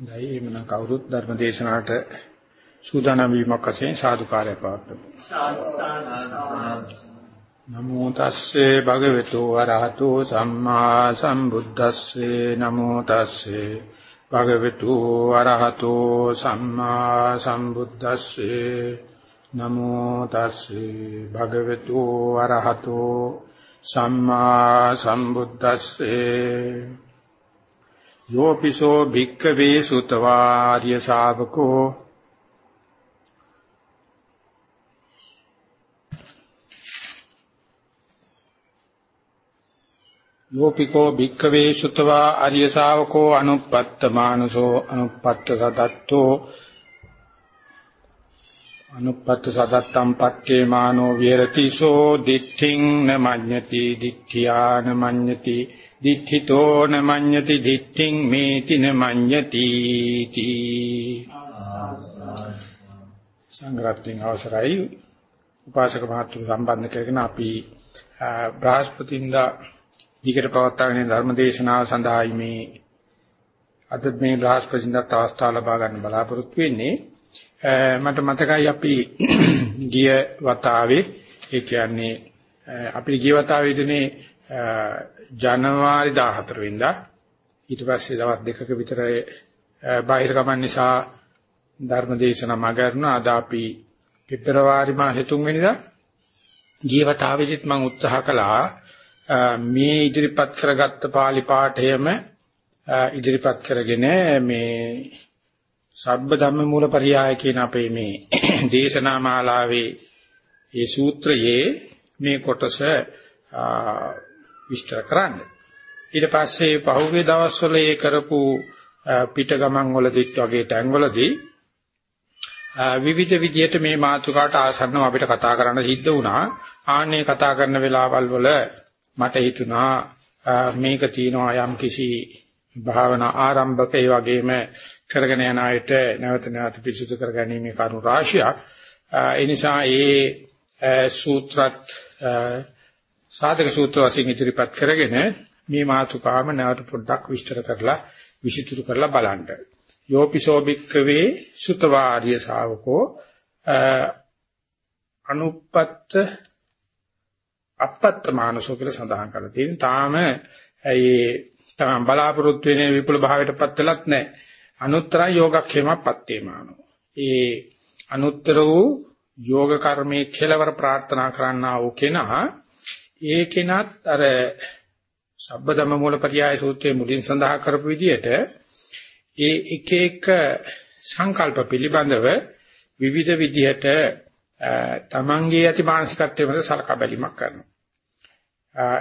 දැයි එමන කවුරුත් ධර්ම දේශනාවට සූදානම් වීමක් වශයෙන් සාදුකාරය පවත්වමු. නමෝ තස්සේ භගවතු වරහතෝ සම්මා සම්බුද්දස්සේ. නමෝ තස්සේ භගවතු වරහතෝ සම්මා සම්බුද්දස්සේ. නමෝ තස්සේ භගවතු වරහතෝ සම්මා සම්බුද්දස්සේ. යෝපිසෝ භික්ඛවේ සුතවාර්ය ශාවකෝ. යෝපිකෝ භික්ඛවේ සුතවා ආර්ය ශාවකෝ අනුප්පත්ත මානසෝ අනුප්පත්ත සදත්තෝ. අනුප්පත්ත සදත්තම් පක්කේ මානෝ විහෙරති සෝ දිට්ඨින් නමඤ්ඤති දිට්ඨියාන මඤ්ඤති දිඨිතෝ නමඤ්ඤති දිට්ඨින් මේති නමඤ්ඤති තී සංග්‍රහයෙන් අවසරයි. උපාසක මහතුරු සම්බන්ධ කරගෙන අපි බ්‍රහස්පතින්දා දිගට පවත්වාගෙන ධර්ම දේශනාව සඳහායි මේ අද මේ බ්‍රහස්පතින්දාත් අවස්ථාව ලබා ගන්න බලාපොරොත්තු වෙන්නේ. මට මතකයි අපි ගිය වතාවේ ඒ කියන්නේ අපිට ගිය වතාවේදීනේ ජනවාරි 14 වෙනිදා ඊට පස්සේ දවස් දෙකක විතර බාහිර ගමන් නිසා ධර්ම දේශනා මගරන අද අපි පෙබරවාරි මාසේ 3 වෙනිදා ජීවතාවෙදිත් මම උත්සාහ කළා මේ ඉදිරිපත් කරගත්ත pāli පාඨයම ඉදිරිපත් කරගෙන මේ සබ්බ ධම්ම මූලපරියාය කියන අපේ මේ දේශනා මාලාවේ මේ සූත්‍රයේ මේ කොටස විස්තර කරන්න. ඊට පස්සේ පහුගිය දවස්වල ඒ කරපු පිට ගමන් වලදීත් වගේ තැන්වලදී විවිධ විදියට මේ මාතෘකාට ආසන්නව අපිට කතා කරන්න සිද්ධ වුණා. ආන්නේ කතා කරන වෙලාවල් වල මට හිතුණා මේක තියෙනවා යම් කිසි භාවනා ආරම්භක ඒ වගේම කරගෙන යන අයට නැවත නැවත පිරිසුදු කරගැනීමේ කරුණු රාශියක්. ඒ නිසා ඒ සූත්‍රත් සාධක සූත්‍ර වශයෙන් ඉදිරිපත් කරගෙන මේ මාතෘකාවම නැවත පොඩ්ඩක් විස්තර කරලා විසිතුරු කරලා බලන්න. යෝපිසෝබික්කවේ සුතවාර්ය ශාවකෝ අනුපත්ත අපත්ත මානසෝ කියලා සඳහන් කරලා තියෙන. තාම ඒ තමයි බලාපොරොත්තු වෙන විපුල භාවයටපත් වෙලත් නැහැ. අනුත්තර යෝගක්ෂේමපත් වේමානෝ. ඒ අනුත්තර වූ යෝග කර්මයේ කෙලවර ප්‍රාර්ථනා කරන්නා වූ කෙනා ඒ කෙනත් අර සබ්බදම මූලපරියාය සූත්‍රයේ මුලින් සඳහන් කරපු විදිහට ඒ එක එක සංකල්ප පිළිබඳව විවිධ විදිහට තමන්ගේ ඇති මානසිකත්වයේ මත සලකා බැලීමක් කරනවා.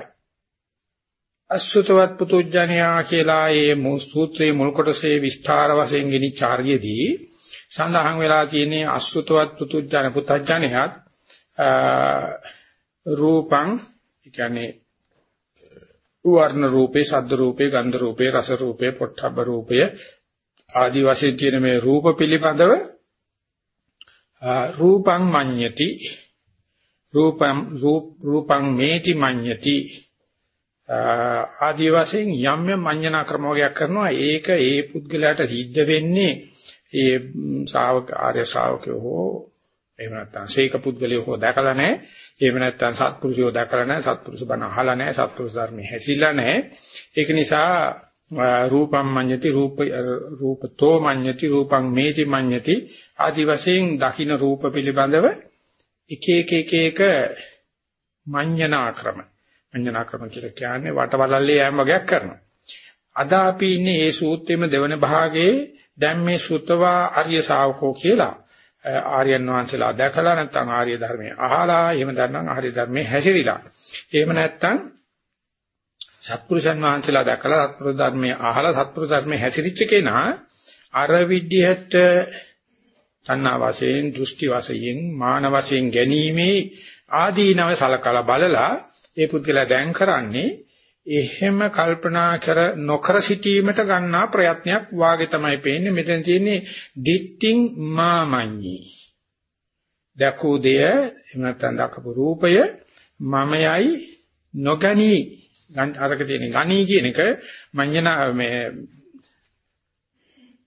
අසුතවත් පුතුජණයා කියලා මේ සූත්‍රයේ මුල් කොටසේ විස්තර වශයෙන් ගෙනිච්ච ආර්යදී සඳහන් වෙලා තියෙන්නේ අසුතවත් පුතුජණ පුතඥයත් රූපං ඒ කියන්නේ වර්ණ රූපේ, ශබ්ද රූපේ, ගන්ධ රූපේ, රස රූපේ, පොට්ටබ්බ රූපය ආදි වශයෙන් තියෙන මේ රූප පිළිබඳව රූපං මඤ්ඤති රූපං රූපං මේති මඤ්ඤති ආදි වශයෙන් යම් යම් මඤ්ඤනා ක්‍රම වර්ගයක් කරනවා. ඒක ඒ පුද්ගලයාට සිද්ධ වෙන්නේ ඒ ශ්‍රාවක ආර්ය ශ්‍රාවකයෝ හෝ එහෙම නැත්නම් ශේක පුද්ගලයෝ හෝ දැකලා නැහැ. එහෙම නැත්නම් සත්පුරුෂයෝ දැකලා නැහැ. සත්පුරුෂ බණ අහලා නැහැ. සත්පුරුෂ ධර්මයේ හැසිරලා නැහැ. ඒක නිසා රූපම් මඤ්ඤති රූප රූපතෝ මඤ්ඤති රූපං මේති මඤ්ඤති ආදි වශයෙන් දකින්න රූප පිළිබඳව එක එක එක එක මඤ්ඤනා ක්‍රම මඤ්ඤනා ක්‍රම කියලා කියන්නේ වටවලල්ලේ යෑම වගේක් කරනවා. අද අපි ඉන්නේ මේ සූත්‍රයේම දෙවන භාගයේ දැන් මේ සුතවා ආර්ය ශාවකෝ කියලා ආර්යයන් වහන්සේලා දැකලා නැත්නම් ආර්ය ධර්මයේ අහලා එහෙම නැත්නම් ආර්ය ධර්මයේ හැසිරීලා. එහෙම නැත්නම් සත්පුරුෂයන් වහන්සේලා දැකලා සත්පුරුෂ ධර්මයේ අහලා සත්පුරුෂ ධර්මයේ හැසිරිච්ච කෙනා අර විද්‍යට තණ්හා වශයෙන්, දෘෂ්ටි වශයෙන්, මාන වශයෙන් ගැනීමේ ආදීනව සලකලා බලලා ඒ පුද්ගලයා දැන් කරන්නේ එහෙම කල්පනා කර නොකර සිටීමට ගන්නා ප්‍රයත්නයක් වාගේ තමයි පේන්නේ. මෙතන තියෙන්නේ දිට්ඨින් මාමඤ්ඤි දකෝ දෙය එහෙම නැත්නම් දකපු රූපය මමයයි නොගනි. අරක තියෙන ගනි කියන එක මඤ්ඤනා මේ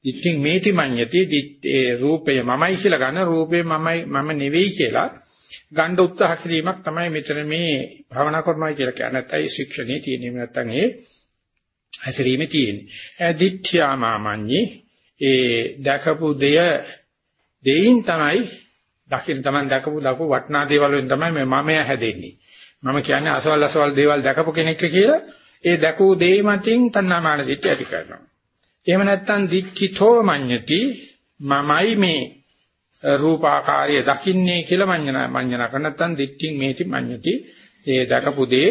දිට්ඨින් මේති මඤ්ඤති ඒ රූපය මමයි කියලා ගන්න රූපේ මමයි මම නෙවෙයි කියලා ගන්න උත්සාහ කිරීමක් තමයි මෙතන මේ භවනා කරනවා කියලා කියන්නේ නැත්නම් ශික්ෂණේ තියෙන නැත්නම් ඒ හැසිරීමේ තියෙන්නේ. දිට්ඨියාමාමඤ්ඤේ ඒ දැකපු දෙය දෙයින් තමයි දකින්න තමයි දැකපු දකපු වටනා දේවල් වලින් තමයි මේ මමය හැදෙන්නේ. මම කියන්නේ අසවල් අසවල් දේවල් දැකපු කෙනෙක් කියලා ඒ දැකූ දේ මතින් තණ්හාමාන දිට්ඨිය ඇති කරනවා. එහෙම නැත්නම් දික්ඛිතෝ මඤ්ඤති මමයි මේ රූපාකාරය දකින්නේ කියලා මඤ්ඤනා මඤ්ඤනා කරන නැත්නම් දික්ඛින් මේති මඤ්ඤති ඒ දැකපු දේ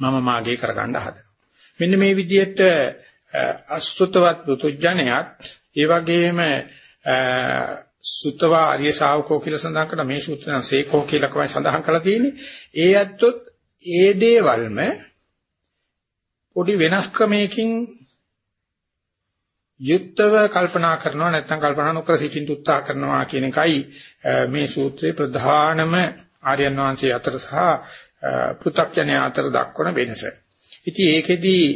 මම මාගේ කරගන්න හදනවා. මෙන්න මේ විදිහට අසුතවත් පුතුජණයත් ඒ වගේම සුතවා ආර්ය ශාවකෝ කියලා සඳහන් කරන මේ සූත්‍රයන් සේකෝ කියලා තමයි සඳහන් කරලා තියෙන්නේ. ඒ ඇත්තොත් ඒ දේවල්ම පොඩි වෙනස් ක්‍රමයකින් යුක්තව කල්පනා කරනවා නැත්නම් කල්පනා නොකර සිටින්න උත්සාහ කරනවා කියන එකයි මේ සූත්‍රයේ ප්‍රධානම ආර්යයන් වහන්සේ අතර සහ පෘථග්ජනය අතර දක්වන වෙනස. ඉතින් ඒකෙදී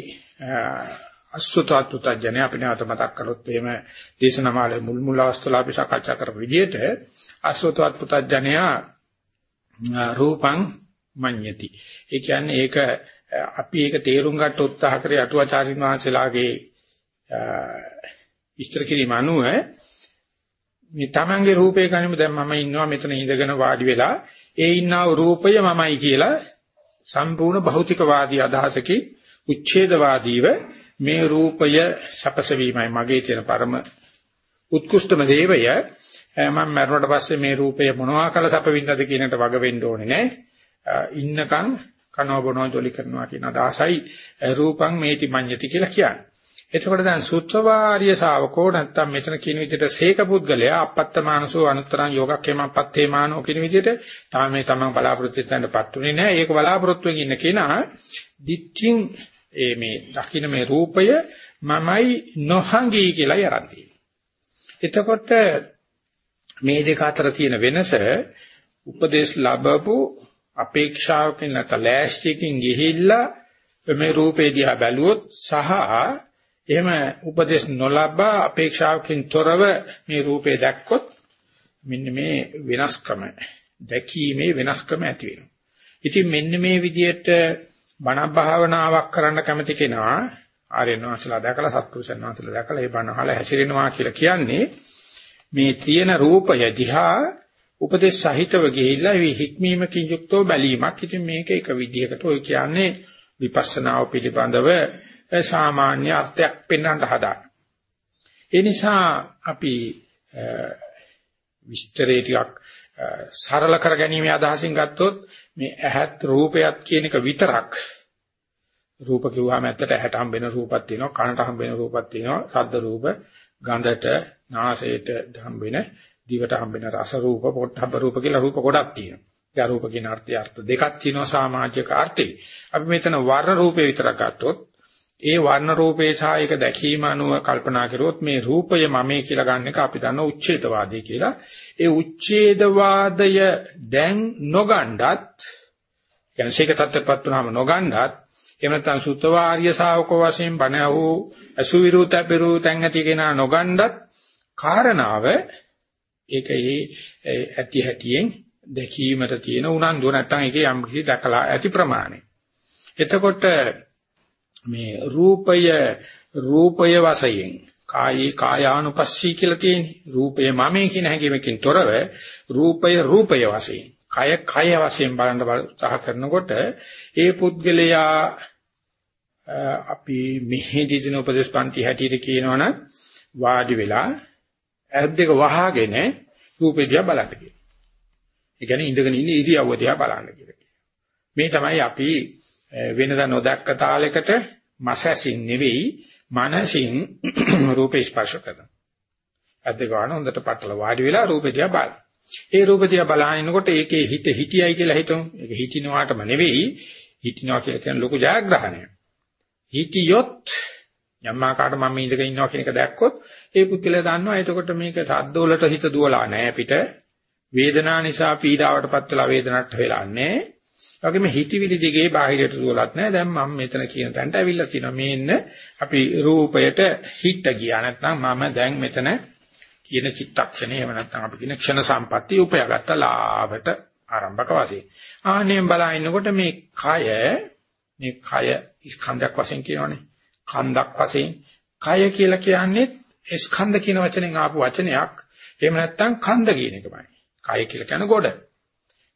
අසුතවත් පෘථග්ජනය අපි නැවත මතක් කරොත් එහෙම දේශනාමාලේ මුල් මුල් අවස්ථාවල අපි සාකච්ඡා කරපු විදිහට අසුතවත් පෘථග්ජනය රූපං මඤ්ඤති. ඒ කියන්නේ ඒක අපි ඒක තේරුම් ගන්න උත්සාහ කරේ අටුවාචාරින් වහන්සේලාගේ විස්තර කිරීම අනුව මේ තමන්ගේ රූපේ ගනිමු. දැන් මම ඉන්නවා මෙතන ඉඳගෙන වාඩි වෙලා. ඒ ඉන්නා වූ රූපය මමයි කියලා සම්පූර්ණ භෞතිකවාදී අදහසකින් උච්ඡේදවාදීව මේ රූපය සපසවීමයි මගේ තියෙන පරම උත්කෘෂ්ඨම දේවය. මම මරණයට පස්සේ මේ රූපය මොනවා කළ සපවින්නද කියනට වග වෙන්න ඕනේ නෑ. ඉන්නකම් කනෝ බොනෝ ජොලි කරනවා කියන අදහසයි. රූපං මේති මඤ්ඤති කියලා කියන්නේ. එතකොට දැන් සුත්‍රවාරිය ශාවකෝ නැත්තම් මෙතන කියන විදිහට සීක පුද්ගලයා අපත්ත මානසෝ අනුත්තරං යෝගක්කේමපත්තේ මානෝ කියන විදිහට තාම මේ තමන් බලාපොරොත්තු වෙන්නපත් උනේ නැහැ. ඒක බලාපොරොත්තුෙන් ඉන්න කෙනා දික්කින් ඒ මේ දකින්න මේ රූපය මමයි නොහඟී කියලා යරන්ති. එතකොට මේ දෙක අතර තියෙන වෙනස උපදේශ ලැබපු අපේක්ෂාවකින් නැත්නම් ලෑස්තියකින් ගිහිල්ලා මේ රූපේ දිහා බැලුවොත් සහ එහෙම උපදේශ නොලබා අපේක්ෂාවකින් තොරව මේ රූපේ දැක්කොත් මෙන්න මේ වෙනස්කම දැකීමේ වෙනස්කම ඇති වෙනවා. ඉතින් මෙන්න මේ විදිහට බණ භාවනාවක් කරන්න කැමති කෙනා ආර්යයන් වහන්සේලා දැකලා සත්පුරුෂයන් වහන්සේලා දැකලා ඒ බණ අහලා හැසිරෙනවා කියලා කියන්නේ මේ තියෙන රූපය දිහා උපදේශ සහිතව ගිහිල්ලා මේ හික්මීමකින් යුක්තව බැලීමක්. ඉතින් මේක එක විදිහකට ඔය කියන්නේ විපස්සනාව පිළිබඳව සාමාන්‍ය අර්ථයක් පෙන්වන්න හදාන. ඒ නිසා අපි විස්තරේ ටිකක් සරල කර ගැනීම අදහසින් ගත්තොත් මේ ඇහත් රූපයත් කියන එක විතරක් රූප කිව්වම ඇත්තට ඇහැට හම්බෙන රූපක් තියෙනවා කනට හම්බෙන රූපක් තියෙනවා ශබ්ද රූප ගන්ධට නාසයට හම්බෙන දිවට හම්බෙන රස රූප පොට්ටබ්බ රූප කියලා රූප ගොඩක් තියෙනවා. ඒ රූප කියන අර්ථය අර්ථ දෙකක් තියෙනවා සමාජික අර්ථේ. අපි මෙතන වර්ණ රූපේ විතරක් ගත්තොත් ඒ වර්ණ රූපේ සහ ඒක දැකීම අනුව කල්පනා කරුවොත් මේ රූපය මමයි කියලා ගන්න එක අපි දන්න උච්ඡේදවාදී කියලා. ඒ උච්ඡේදවාදය දැන් නොගණ්ඩත් කියන්නේ ශේක තත්ත්වපත් වුනහම නොගණ්ඩත් එහෙම නැත්නම් සුතවාර්ය ශාවකෝ වශයෙන් බණ වූ අසුවිරුත පෙරු තැන් ඇති කෙනා නොගණ්ඩත් කාරණාව ඒකේ ඇති හැටියෙන් දැකීමට තියෙන උනන්දුව නැත්නම් ඒකේ යම් කිසි දැකලා ඇති ප්‍රමාණය. එතකොට මේ රූපය රූපය වශයෙන් කායේ කායානුපස්සී කියලා තියෙන්නේ රූපය මමයි කියන හැඟීමකින් තොරව රූපය රූපය වශයෙන් කය කය වශයෙන් බලන්න උත්සාහ කරනකොට ඒ පුද්ගලයා අපි මෙහෙදි දින උපදේශ පන්ති හැටියට කියනවනම් වාඩි වෙලා ඇස් දෙක වහගෙන රූපේ දිහා බලන්න කියනවා. ඒ කියන්නේ ඉඳගෙන ඉන්න ඉරියව්ව දිහා බලන්න කියලා. මේ තමයි අපි වෙනදා නොදැක්ක තාලයකට මසසින් නෙවෙයි මනසින් රූපේ ස්පර්ශ කරනවා. අද ගන්න හොඳට පටල වාඩි වෙලා රූපේ දිහා බලන්න. ඒ රූප දිහා බලනකොට ඒකේ හිත හිටියයි කියලා හිතමු. ඒක හිටිනවාටම නෙවෙයි හිටිනවා කියලා කියන ලොකු ජයග්‍රහණයක්. හිටියොත් යම්මාකාට මම ඉඳගෙන ඉන්නවා කියන එක දැක්කොත් ඒ පුද්ගලයා දන්නවා එතකොට මේක සද්ද වලට හිත දුවලා නැහැ පිට. වේදනාව නිසා පීඩාවටපත් වෙලා වේදනට වෙලා නැහැ. ඒ වගේම හිතවිලි දිගේ බාහිරට දුවලත් නැහැ. දැන් මම මෙතන කියන තැනට ඇවිල්ලා තියෙනවා. මේ ඉන්න අපි රූපයට හිත ගියා නැත්නම් මම දැන් මෙතන කියන චිත්තක්ෂණය එහෙම නැත්නම් අපි කියන ක්ෂණ සම්පatti උපයාගත්ත ලාවට ආරම්භක වශයෙන්. ආනෙන් බලනකොට මේ කය මේ කය ස්කන්ධයක් වශයෙන් කියනවනේ. කන්දක් වශයෙන් කය කියලා කියන්නේ ස්කන්ධ කියන වචනෙන් ආපු වචනයක්. එහෙම නැත්නම් කන්ද කියන එකමයි. කය කියලා කියන්නේ ගොඩ.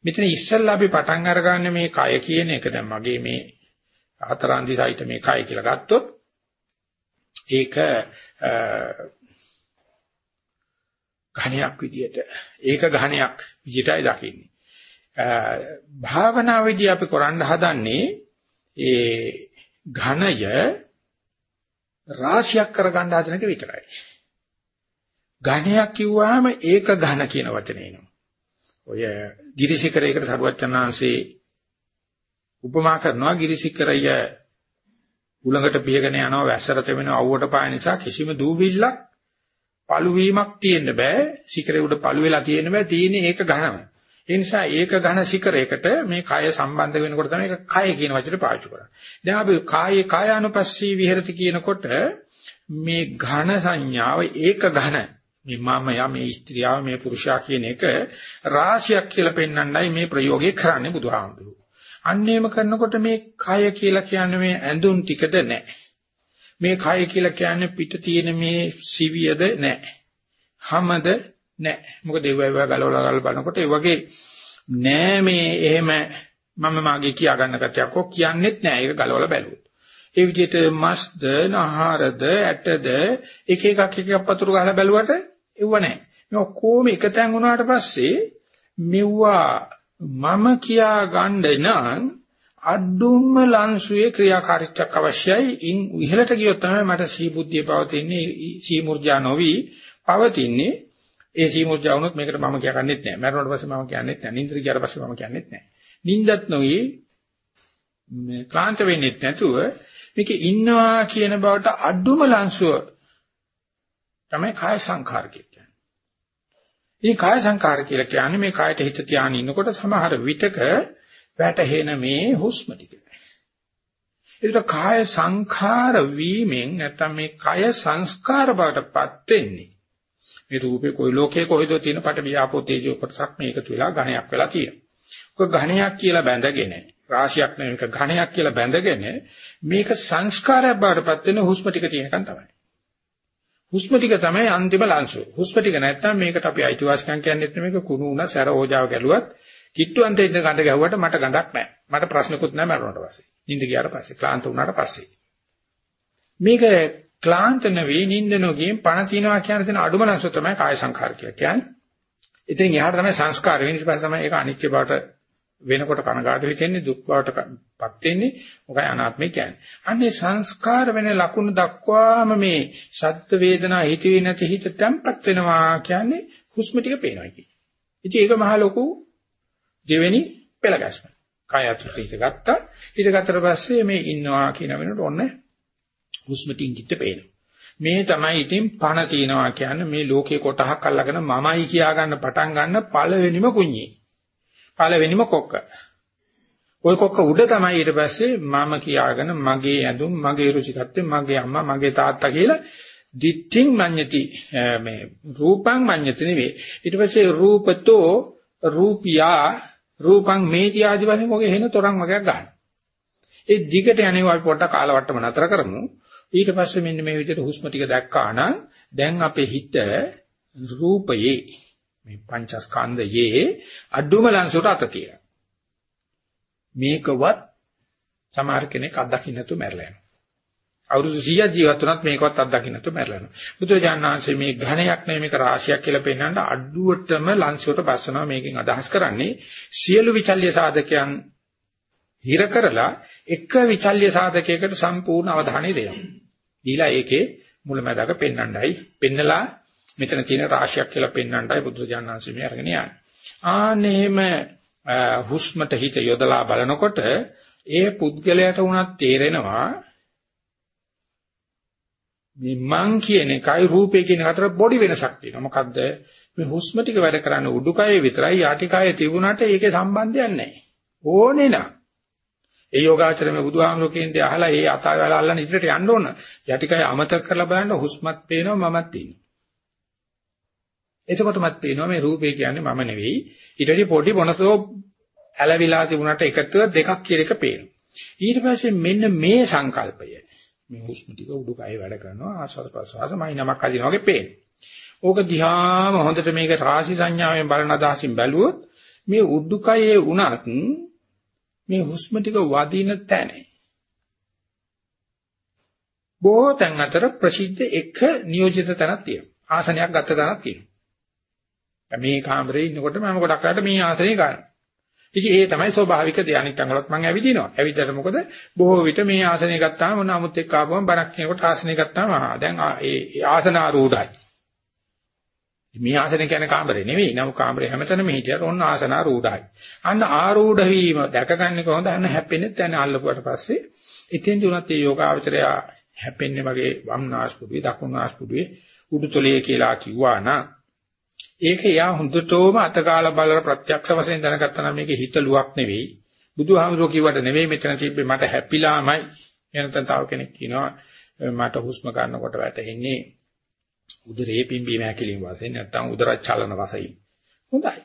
මෙතන ඉස්සෙල්ලා අපි පටන් අරගන්නේ මේ කය කියන එක දැන් මගේ මේ හතරන්දි සහිත මේ කය කියලා ගත්තොත් ඒක ඝණයක් විදියට ඒක ඝණයක් විදියටයි දකින්නේ. භාවනාවේදී අපි කරන්න හදන්නේ ඒ ඝණය රාශියක් කරගන්න හදන එක විතරයි. ඝණයක් කිව්වහම ඒක ඝන කියන වචනේ එනවා. ඔය ගිරිසිකරයකට සරුවච්චන්හන්සේ උපමා කරනවා ගිරිසිකරය උලඟට පියගෙන යනවා වැස්සරත වෙනවා අවුවට පාය නිසා කිසිම දූවිල්ලක් පළු වීමක් තියෙන්න බෑ. සිකරේ උඩ පළු වෙලා තියෙන්න බෑ. තියෙන්නේ ඒක ඝනම. ඒ නිසා ඒක ඝන සිකරයකට මේ කය සම්බන්ධ වෙනකොට තමයි ඒක කය කියන වචනේ පාවිච්චි කරන්නේ. දැන් අපි කායේ කායානුපස්සී විහෙරති කියනකොට මේ ඝන සංඥාව ඒක ඝන මේ මමයා මේ ස්ත්‍රියව මේ පුරුෂයා කියන එක රාශියක් කියලා පෙන්වන්නයි මේ ප්‍රයෝගය කරන්නේ බුදුහාමුදුරුවෝ. අන්නේම කරනකොට මේ කය කියලා කියන්නේ මේ ඇඳුම් ටිකද නැහැ. මේ කය කියලා කියන්නේ පිට තියෙන මේ සිවියද නැහැ. හැමද නැහැ. මොකද ඒ වගේ ගලවලා ගලවලා බලනකොට ඒ වගේ නෑ මේ එහෙම මම මාගේ කියා ගන්න කතියක් ඔක් කියන්නෙත් නෑ ඒක ගලවලා බැලුවොත්. ඒ විදිහට මස්ද නහරද ඇටද එක එකක් එක එකක් පතුරු ගහලා බැලුවට එව්ව නැහැ. මේ ඔක්කොම එකතෙන් වුණාට පස්සේ මෙව්වා මම කියා ගන්න නම් අඩුම ලංසුවේ ක්‍රියාකාරීත්වයක් අවශ්‍යයි. ඉන් ඉහළට ගියොත් තමයි මට සී බුද්ධිය පවතින්නේ සී මුර්ජා නොවි පවතින්නේ. ඒ සී මුර්ජා වුණොත් මේකට මම කියන්නේත් නැහැ. මරණයට පස්සේ මම කියන්නේත් නැහැ. නින්ද්‍ර ගියාට පස්සේ මම කියන්නේත් නැහැ. නින්දත් නොවි මේ ක්ලාන්ත වෙන්නෙත් නැතුව මේක ඉන්නවා කියන බවට අඩුම ලංසුව තමයි කාය සංඛාර කියන්නේ. මේ කාය සංඛාර කියලා කියන්නේ මේ කායට හිත තියාගෙන ඉන්නකොට සමහර විටක වැටහෙන මේ හුස්ම ටික. ඒකට කාය සංඛාර වීමෙන් නැත්නම් මේ කය සංස්කාර බවටපත් වෙන්නේ. මේ රූපේ කොයි ලෝකේ කොයිද තියෙන පට වියාපෝ තේජෝ කොටසක් මේකතු වෙලා ඝණයක් වෙලා තියෙනවා. ඔක ඝණයක් කියලා බැඳගෙන රාශියක් නෙවෙයි ඝණයක් කියලා බැඳගෙන මේක සංස්කාරයක් බවටපත් වෙන හුස්ම ටික තියෙනකන් තමයි. හුස්ම ටික තමයි අන්තිම ලංශු. හුස්ම ටික නැත්තම් මේකට අපි අයිතිවාසිකම් කියන්නේ මේක කුණු උනා සැර ඕජාව ගැලුවත් කිට්ටුවන්ට ඉන්න ගඳ ගැහුවට මට ගඳක් නැහැ. මට ප්‍රශ්නකුත් නැහැ මරුණට පස්සේ. නිින්ද ගියාට පස්සේ ක්ලාන්ත වුණාට පස්සේ. මේක ක්ලාන්ත නෙවෙයි නිින්ද නොගියෙන් පණ තියනවා කියන දේ අඩුම ලංශු තමයි කාය සංඛාර කියලා කියන්නේ. ඉතින් එහාට තමයි සංස්කාර වෙන ඊට පස්සේ තමයි ඒක අනිත්‍ය බවට වෙනකොට කනගාටු වෙන්නේ දුක් බවටපත් වෙන්නේ මොකයි අනාත්මය කියන්නේ. අන්නේ සංස්කාර වෙන ලකුණු දක්වාම මේ ශබ්ද වේදනා හිතේ නැති හිත තැම්පත් වෙනවා කියන්නේ හුස්ම ටික පේනවා කියන්නේ. ඉතින් ඒක මහ ලොකු දෙවෙනි පෙළගැස්ම. කායත් හිත ගත්තා. හිත ගත්තට පස්සේ මේ ඉන්නවා කියන වෙනකොට ඔන්න හුස්ම ටින්කිට පේනවා. මේ තමයි ඉතින් පණ තියනවා කියන්නේ මේ ලෝකේ කොටහක් අල්ලගෙන මමයි කියා ගන්න පටන් ගන්න පළවෙනිම කුඤ්ඤේ. පළවෙනිම කොක්ක. ওই කොක්ක උඩ තමයි ඊට පස්සේ මම කියාගෙන මගේ ඇඳුම් මගේ රුචිකත්වය මගේ අම්මා මගේ තාත්තා කියලා දිට්ඨින් මඤ්ඤති මේ රූපං මඤ්ඤති නෙවෙයි. ඊට පස්සේ රූපතෝ රූපියා රූපං මේටි ආදි වශයෙන් ඔගේ එන තරම් වගේක් ගන්න. ඒ දිගට යන්නේ අපි පොඩ්ඩක් කාලවට්ටම නතර කරමු. ඊට පස්සේ මෙන්න මේ විදිහට හුස්ම ටික දැක්කා නම් දැන් අපේ හිත රූපයේ මේ පංචස්කන්ධයේ අඩුම ලංසුට අත තියෙනවා. මේකවත් සමහර කෙනෙක් අත්දකින්න නැතුව මැරලා යනවා. අවුරුදු 100ක් ජීවත් වුණත් මේකවත් අත්දකින්න නැතුව මැරලා යනවා. බුදුරජාණන්සේ මේ ඝණයක් නෙමෙයි මේක රාශියක් කියලා පෙන්නන්න අඩුවටම ලංසුවට බස්සනවා මේකෙන් අදහස් කරන්නේ සියලු විචල්්‍ය සාධකයන් හිර කරලා එක විචල්්‍ය සාධකයකට සම්පූර්ණ අවධානය දෙනවා. ඊළා ඒකේ මුලමදාක පෙන්වන්නයි පෙන්නලා මෙතන තියෙන රාශියක් කියලා පෙන්වන්නයි බුදුරජාණන් වහන්සේ මේ අරගෙන යන්නේ. ආන්නේම හුස්මට හිත යොදලා බලනකොට ඒ පුද්ගලයාට උනත් තේරෙනවා මේ මං කියන එකයි රූපේ කියන අතර පොඩි වෙනසක් තියෙනවා. මොකද්ද? මේ හුස්ම ටික වැඩ කරන්නේ උඩුකයේ විතරයි යටිකයේ තිබුණාට ඒකේ සම්බන්ධයක් නැහැ. ඕනේ නා. ඒ යෝගාචර මේ බුදුහාමුදුරු කියන්නේ අහලා ඒ අතාවල අල්ලන ඉදිරියට යන්න ඕන. යටිකය අමතක කරලා බලන්න හුස්මත් පේනවා මමත් ඉන්නවා. එතකොටමත් පේනවා මේ රූපේ කියන්නේ මම නෙවෙයි. ඊට වඩා පොඩි මොනසෝ ඇලවිලා තිබුණාට එකතුව දෙකක් කියන එක පේනවා. ඊට පස්සේ මෙන්න මේ සංකල්පය මේ හුස්ම ටික උඩුකය වැඩ කරනවා ආස්වාද ප්‍රසවාසමයි නමක් අදිනවා වගේ පේනවා. ඕක දිහාම හොඳට මේක රාශි සංඥාවෙන් බලන අදහසින් බැලුවොත් මේ උඩුකයේ උනත් මේ හුස්ම ටික වදින තැන බොහෝ තැන් අතර ප්‍රසිද්ධ එක නියෝජිත තැනක් තියෙනවා. ආසනයක් ගත්ත තැනක් තියෙනවා. මේ කාමරේ ඉන්නකොට මම ගොඩක් අයට මේ ආසනේ ගන්නවා. ඉතින් ඒ තමයි ස්වභාවික දේ. අනිත් අංගලත් මම ඇවිදිනවා. ඇවිද්දට මොකද බොහෝ විට මේ ආසනේ ගත්තාම මොන 아무ත් එක්ක ආවම බරක් කියනකොට ආසනේ ගත්තාම ආ දැන් ඒ ආසන ආරූඪයි. මේ ආසනේ කියන්නේ කාමරේ නෙවෙයි. නමුත් කාමරේ හැමතැනම හිටියට ඔන්න ආසන ආරූඪයි. අන්න ආරූඪ වීම දැකගන්නේ කොහොමද? අන්න හැප්පෙන්නේ දැන් අල්ලපුවට පස්සේ ඉතින් දුනත් මේ යෝගාවචරය හැපෙන්නේ වගේ වම් නාස්පුඩුවේ දකුණු නාස්පුඩුවේ උඩුතොලේ කියලා කිව්වා නම් ඒක යා හොඳටම අතකාල බලලා ප්‍රත්‍යක්ෂ වශයෙන් දැනගත්තා නම් මේක හිතලුවක් නෙවෙයි. බුදුහාමුදුරුවෝ කිව්වට නෙවෙයි මෙතන තිබ්බේ මට හැපිලාමයි. එනතන තව කෙනෙක් කියනවා මට හුස්ම ගන්නකොට වැටෙන්නේ උදරේ පිම්බීම හැකිලිම වශයෙන් නැත්නම් උදර චලන වශයෙන්. හොඳයි.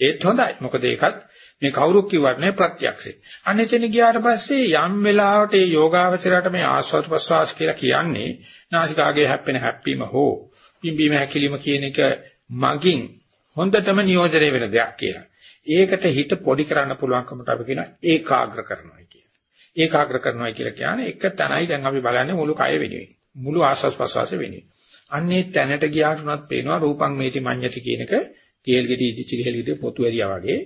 ඒත් හොඳයි. මොකද ඒකත් මේ කවුරුත් කිව්වට නේ ප්‍රත්‍යක්ෂේ. අනෙතන ගියාට පස්සේ යම් වෙලාවට මේ යෝගාවචරයට මේ ආස්වාද ප්‍රසවාස කියලා කියන්නේ නාසිකාගේ හැප්පෙන හැප්පීම හෝ පිම්බීම හැකිලිම කියන එක මගින් හොඳටම නියෝජනය වෙන දෙයක් කියලා. ඒකට හිත පොඩි කරන්න පුළුවන්කමට අපි කියනවා ඒකාග්‍ර කරනවා කියලා. ඒකාග්‍ර කරනවා කියලා කියන්නේ එක තැනයි දැන් අපි බලන්නේ මුළු කය වෙනුවෙන්. මුළු ආස්වාස් ප්‍රසවාස වෙනුවෙන්. අන්නේ තැනට ගියාට උනත් පේනවා රූපං මේටි මඤ්ඤති කියන එක තේල් ගෙඩි ඉදිච්ච ගෙහෙල් ගෙඩි පොතු ඇරියා වගේ.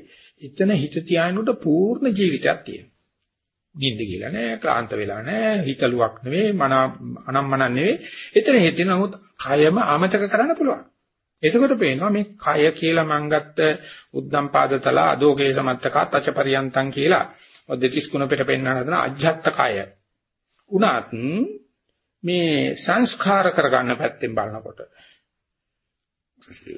එතන හිත තියාගෙනට පූර්ණ ජීවිතයක් තියෙනවා. නිින්ද කියලා නෑ, ක්ලාන්ත වෙලා නෑ, හිතලුවක් නෙවෙයි, මන අනම්මන නෙවෙයි. එතන හිතෙන නමුත් කයම අමතක කරන්න පුළුවන්. එතකොට පේනවා මේ කය කියලා මං ගත්ත උද්දම් පාදතල අදෝකේ සමත්තක තච පරියන්තං කියලා. ඔය දෙතිස් කුණ පිට පෙන්වන හදන අජ්ජත් කය. උනත් මේ සංස්කාර කරගන්න පැත්තෙන් බලනකොට.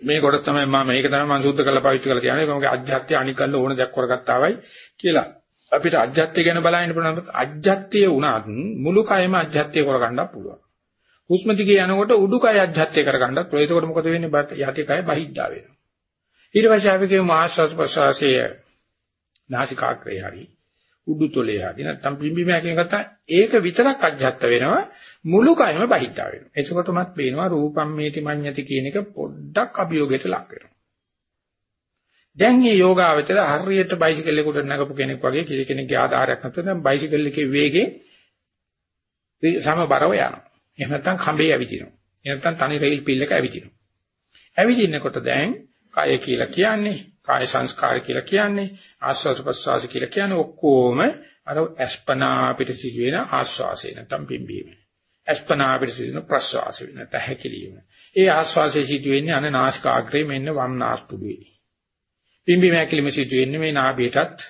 මේ කොටස් තමයි මම මේක තමයි මම සුද්ධ කරලා පාවිච්චි කරලා තියන්නේ කොහොමද අජ්ජත්‍ය අනිකල්ල ඕන දෙයක් කරගත්තාවයි කියලා. අපිට අජ්ජත්‍ය ගැන බලන්න පුළුවන් අජ්ජත්‍ය උනත් මුළු කයම අජ්ජත්‍ය කරගන්නත් පුළුවන්. හුස්ම දිගේ යනකොට උඩුකය අධ්‍යත්ය කරගන්නත් පුළුවන්. එතකොට මොකද වෙන්නේ? යටි කය බහිද්දා වෙනවා. ඊට පස්සේ අපි කියමු ආශ්වාස ප්‍රශ්වාසයේ නාසිකාග්‍රේ හරි උඩුතොලේ හරි නැත්නම් පිම්බීම හැකින ගත්තා ඒක විතරක් අධ්‍යත්ත වෙනවා මුළු කයම බහිද්දා වෙනවා. එතකොටමත් පේනවා රූපම් මේටි මඤ්ඤති කියන එක පොඩ්ඩක් අභියෝගයට ලක් වෙනවා. දැන් මේ යෝගාවචර හරියට බයිසිකල් එකකට නගපු කෙනෙක් වගේ කිසි කෙනෙක්ගේ ආධාරයක් නැත්නම් දැන් බයිසිකල් එකේ වේගේ සමබරව යනවා. එහෙම නැත්නම් කඹේ ඇවිදිනවා. එහෙම නැත්නම් තනි රේල් පිල් එක ඇවිදිනවා. ඇවිදිනකොට දැන් කාය කියලා කියන්නේ, කාය සංස්කාර කියලා කියන්නේ, ආස්වාද ප්‍රසවාස කියලා කියන්නේ ඔක්කොම අර අස්පනා පිට සිදුවෙන ආස්වාසය නැත්නම් පිම්බීම. අස්පනා පිට සිදුවෙන ප්‍රසවාසය නැත්නම් හැකිලිම. ඒ ආස්වාසයේ සිදුවෙන්නේ අන නාසිකාග්‍රේ මෙන්න වම් නාස්පුඩුවේ. පිම්බීම හැකිලිම සිදුවෙන්නේ මේ නාභියටත්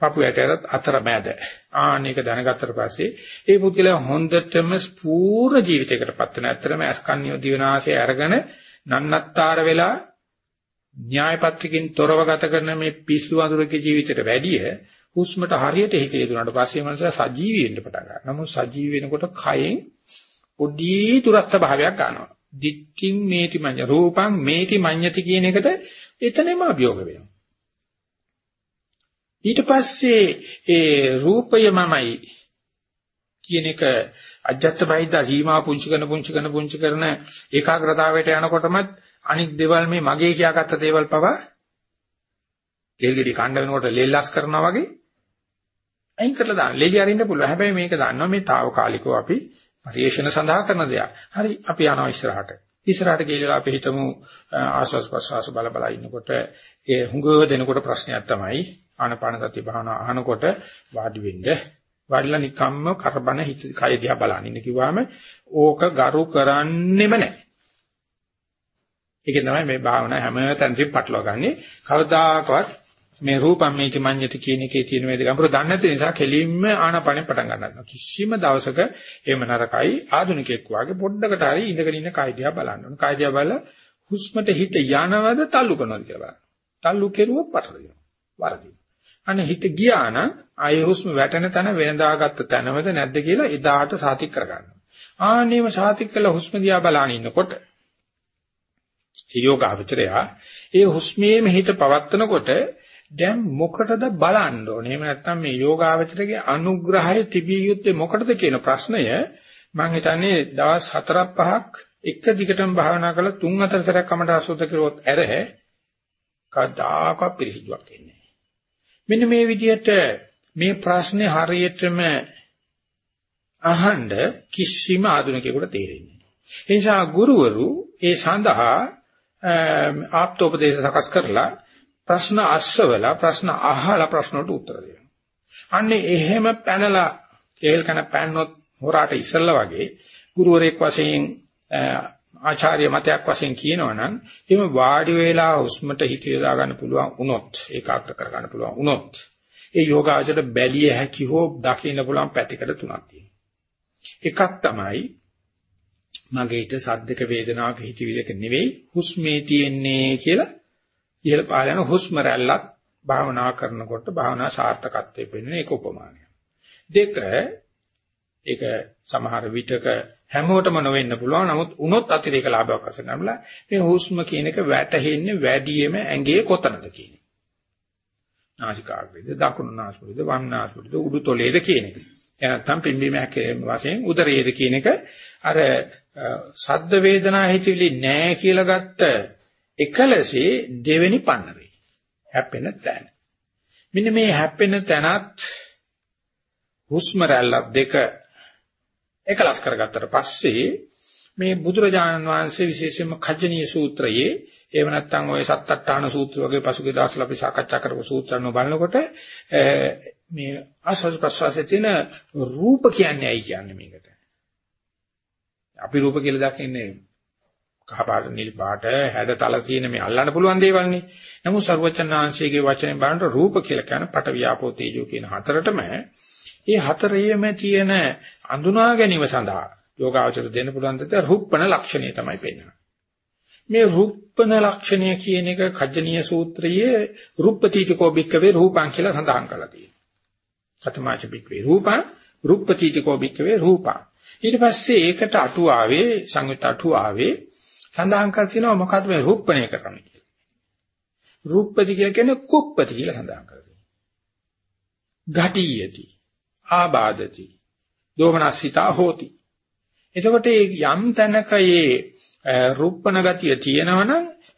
පපු ඇටයට අතරමැද. ආනේක දැනගත්තට පස්සේ ඒ පුද්ගලයා හොඳටම ස්පූර්ණ ජීවිතයකටපත් වෙන. ඇත්තටම අස්කන්‍ය දිවනාශය අරගෙන නන්නත්තර වෙලා න්‍යාය පත්‍රකින් තොරව ගත කරන මේ පිස්සු වඳුරගේ ජීවිතයට වැඩිය හුස්මට හරියට හිත යොදුනට පස්සේ මනස සජීවී වෙන්න පටන් ගන්නවා. නමුත් සජීවී වෙනකොට කයෙන් පොඩි දුරස්ත භාවයක් ගන්නවා. දික්කින් මේටි මඤ්ඤ රූපං මේටි මඤ්ඤති කියන එකට එතනම අභියෝග වෙනවා. ඊට පස්සේ ඒ රූපය මමයි කියන එක අජත්ත බහිද්දා සීමා පුංචි කරන පුංචි කරන පුංචි කරන ඒකාග්‍රතාවයට යනකොටම අනික් දේවල් මේ මගේ කියාගත්ත දේවල් පවා ලෙල්ගෙඩි කණ්ඩ වෙනකොට ලෙල්ලස් කරනවා වගේ අයින් කරලා දාන්න. ලෙලි අරින්න පුළුවන්. හැබැයි මේක දන්නවා මේ తాවකාලිකව අපි පරිේශන සඳහා කරන දෙයක්. හරි අපි යනවා ඉස්සරහට. ඉස්සරහට ගිහලා අපි හිතමු ආස්වාස් ප්‍රස්වාස බල බල ඉන්නකොට ඒ හුඟ දෙනකොට ප්‍රශ්නයක් තමයි ආනපාන සතිය භාවනා අහනකොට වාඩි වෙන්න වාඩිලා නිකම්ම කරබන හිත කය දිහා බලන්න ඉන්න කිව්වම ඕක ගරු කරන්නෙම නැහැ. ඒක තමයි මේ භාවනා හැම තැනකින් පටලවාගන්නේ. කවදාකවත් මේ රූපම් මේති මඤ්ඤති කියන එකේ තියෙන මේ දෙක අපර දන්නේ නැති නිසා කෙලින්ම ආනපනෙ පටන් ගන්නවා. කිසිම දවසක එහෙම නරකයි ආධුනිකෙක් වාගේ පොඩ්ඩකට හරි ඉඳගෙන ඉන්න කය දිහා බලන්න ඕන. කය දිහා බලලා හුස්මට හිත යනවද තල්ලු කරනවද කියලා බලන්න. තල්ලු කෙරුවොත් පටලදිනවා. වරදිනවා. අනේ හිත ගියා නම් ආයේ හුස්ම වැටෙන තැන වෙනදාගත්ත තැනවද නැද්ද කියලා එදාට සාතික් කරගන්නවා. ආන්නේම සාතික් කළ හුස්ම දිහා බලාන ඉන්නකොට යෝගාවචරය ඒ හුස්මේම හිත පවත්නකොට දැන් මොකටද බලන්න ඕනේ? එහෙම නැත්නම් මේ යෝගාවචරයේ අනුග්‍රහය තිබිය යුත්තේ මොකටද කියන ප්‍රශ්නය මම හිතන්නේ දවස් 4ක් 5ක් එක දිගටම භාවනා කරලා 3 4 සැරයක් කමට අසුත කරුවොත් ඇර කවදාකවත් පිළිසිදුවක් එන්නේ මෙන්න මේ විදිහට මේ ප්‍රශ්නේ හරියටම අහන්න කිසිම ආධුනිකයෙකුට තේරෙන්නේ නැහැ. ඒ නිසා ගුරුවරු ඒ සඳහා ආප්තෝපදේශ සකස් කරලා ප්‍රශ්න අස්සවලා ප්‍රශ්න අහලා ප්‍රශ්න වලට උත්තර දෙනවා. අන්නේ එහෙම පැනලා කේල් කන පැන්නොත් හොරාට ඉස්සල්ලා වගේ ගුරුවරයෙක් වශයෙන් ආචාර්ය මතයක් වශයෙන් කියනවනම් එහෙම වාඩි වෙලා හුස්මට හිත යොදා ගන්න පුළුවන් වුණොත් ඒකාග්‍ර කර ගන්න පුළුවන් වුණොත් ඒ යෝගාචරයට බැලිය හැකි හෝ දකින්න පුළුවන් පැතිකඩ තුනක් තියෙනවා. එකක් තමයි මගේ හිත සද්දක වේදනාවක හිතවිලක නෙවෙයි හුස්මේ තියෙන්නේ කියලා ඉහළ පහළ යන හුස්ම රැල්ලක් භාවනා කරනකොට භාවනා සාර්ථකත්වයේ පෙන්වන එක උපමානයක්. දෙක ඒක සමහර විටක හැමෝටම නොවෙන්න පුළුවන්. නමුත් උනොත් අතිරේක ලාභයක් වශයෙන් ගන්නලා මේ හුස්ම කියන එක වැටෙන්නේ වැඩියෙම ඇඟේ කොතනද කියන එක. නාසිකාග්‍රේද දකුණු නාස්පුඩුද වම් නාස්පුඩුද උඩුතොලේද කියන එක. එනත්තම් පිම්බීම හැකේම වශයෙන් උදරයේද කියන එක අර සද්ද වේදනා හිතවිලි නෑ කියලා ගත්ත එකලසේ දෙවෙනි පන්නරේ හැපෙන තැන. මෙන්න මේ හැපෙන තැනත් හුස්ම රැල්ලක් දෙක එකලස් කරගත්තට පස්සේ මේ බුදුරජාණන් වහන්සේ විශේෂයෙන්ම කජ්ජනීය සූත්‍රයේ එහෙම නැත්නම් ওই සත්තට්ඨාන සූත්‍ර වගේ පසුගිය දවස්වල අපි සාකච්ඡා කරපු සූත්‍රano බලනකොට මේ ආස්වාද ප්‍රසවාසයේ තියෙන රූප කියන්නේ ඇයි කියන්නේ මේකට. අපි රූප කියලා දකින්නේ කහ පාට නිල් පාට හැඩතල තියෙන මේ අල්ලන්න පුළුවන් දේවල්නේ. නමුත් සර්වචන්නාංශයේ වචනේ බලනකොට රූප කියලා කියන පට වියාපෝ තේජෝ කියන හතරටම ඒ හතරේම තියෙන අඳුනා ගැනීම සඳහා යෝගාචර දෙන්න පුළුවන් දෙත රුප්පණ ලක්ෂණය තමයි පෙන්වන්නේ. මේ රුප්පණ ලක්ෂණය කියන එක කජ්ජනීය සූත්‍රයේ රුප්පතිතිකෝ බික්කවේ රූපං කියලා සඳහන් කරලා තියෙනවා. කතමාච බික්කවේ රූපං රුප්පතිතිකෝ බික්කවේ රූපං. ඊට පස්සේ ඒකට අටුවාවේ සංයුත් අටුවාවේ සඳහන් කර තිනවා මොකද්ද මේ රුප්පණය කරන්නේ කියලා. රුප්පති කියලා කියන්නේ කුප්පති කියලා සඳහන් කරලා තියෙනවා. ඝටියති ආබාධති දෝමනස්සිතා හෝති. එතකොට යම් තැනක මේ රුප්පන ගතිය තියෙනවනම්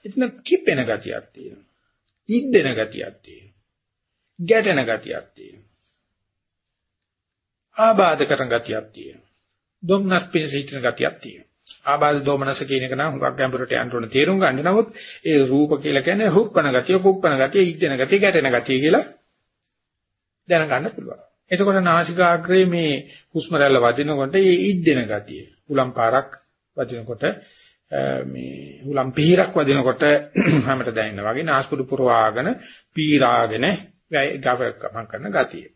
එතන කිපෙන ගතියක් තියෙනවා. ඉද්දෙන ගතියක් තියෙනවා. ගැටෙන ගතියක් තියෙනවා. ආබාධ කරන ගතියක් තියෙනවා. දොම්නස් පිණිස හිටින ගතියක් තියෙනවා. ආබාධ දෝමනස කියන එක නම් හුඟක් ගැඹුරට යන්න ඕන තේරුම් ගන්න. නමුත් ඒ රූප කියලා කියන්නේ රුප්පන ගතිය, කුප්පන ගතිය, ඉද්දෙන ගතිය, ගැටෙන ගතිය කියලා දැනගන්න පුළුවන්. එතකොට නාසිකාග්‍රේ මේ හුස්ම රැල්ල වදිනකොට ඒ ඉද්දෙන ගතිය. උලම් පාරක් වදිනකොට මේ උලම් පිහිරක් වදිනකොට හැමත දැනෙන වගේ නාස්පුඩු පුරවාගෙන පීරාගෙන ගමන් කරන ගතිය.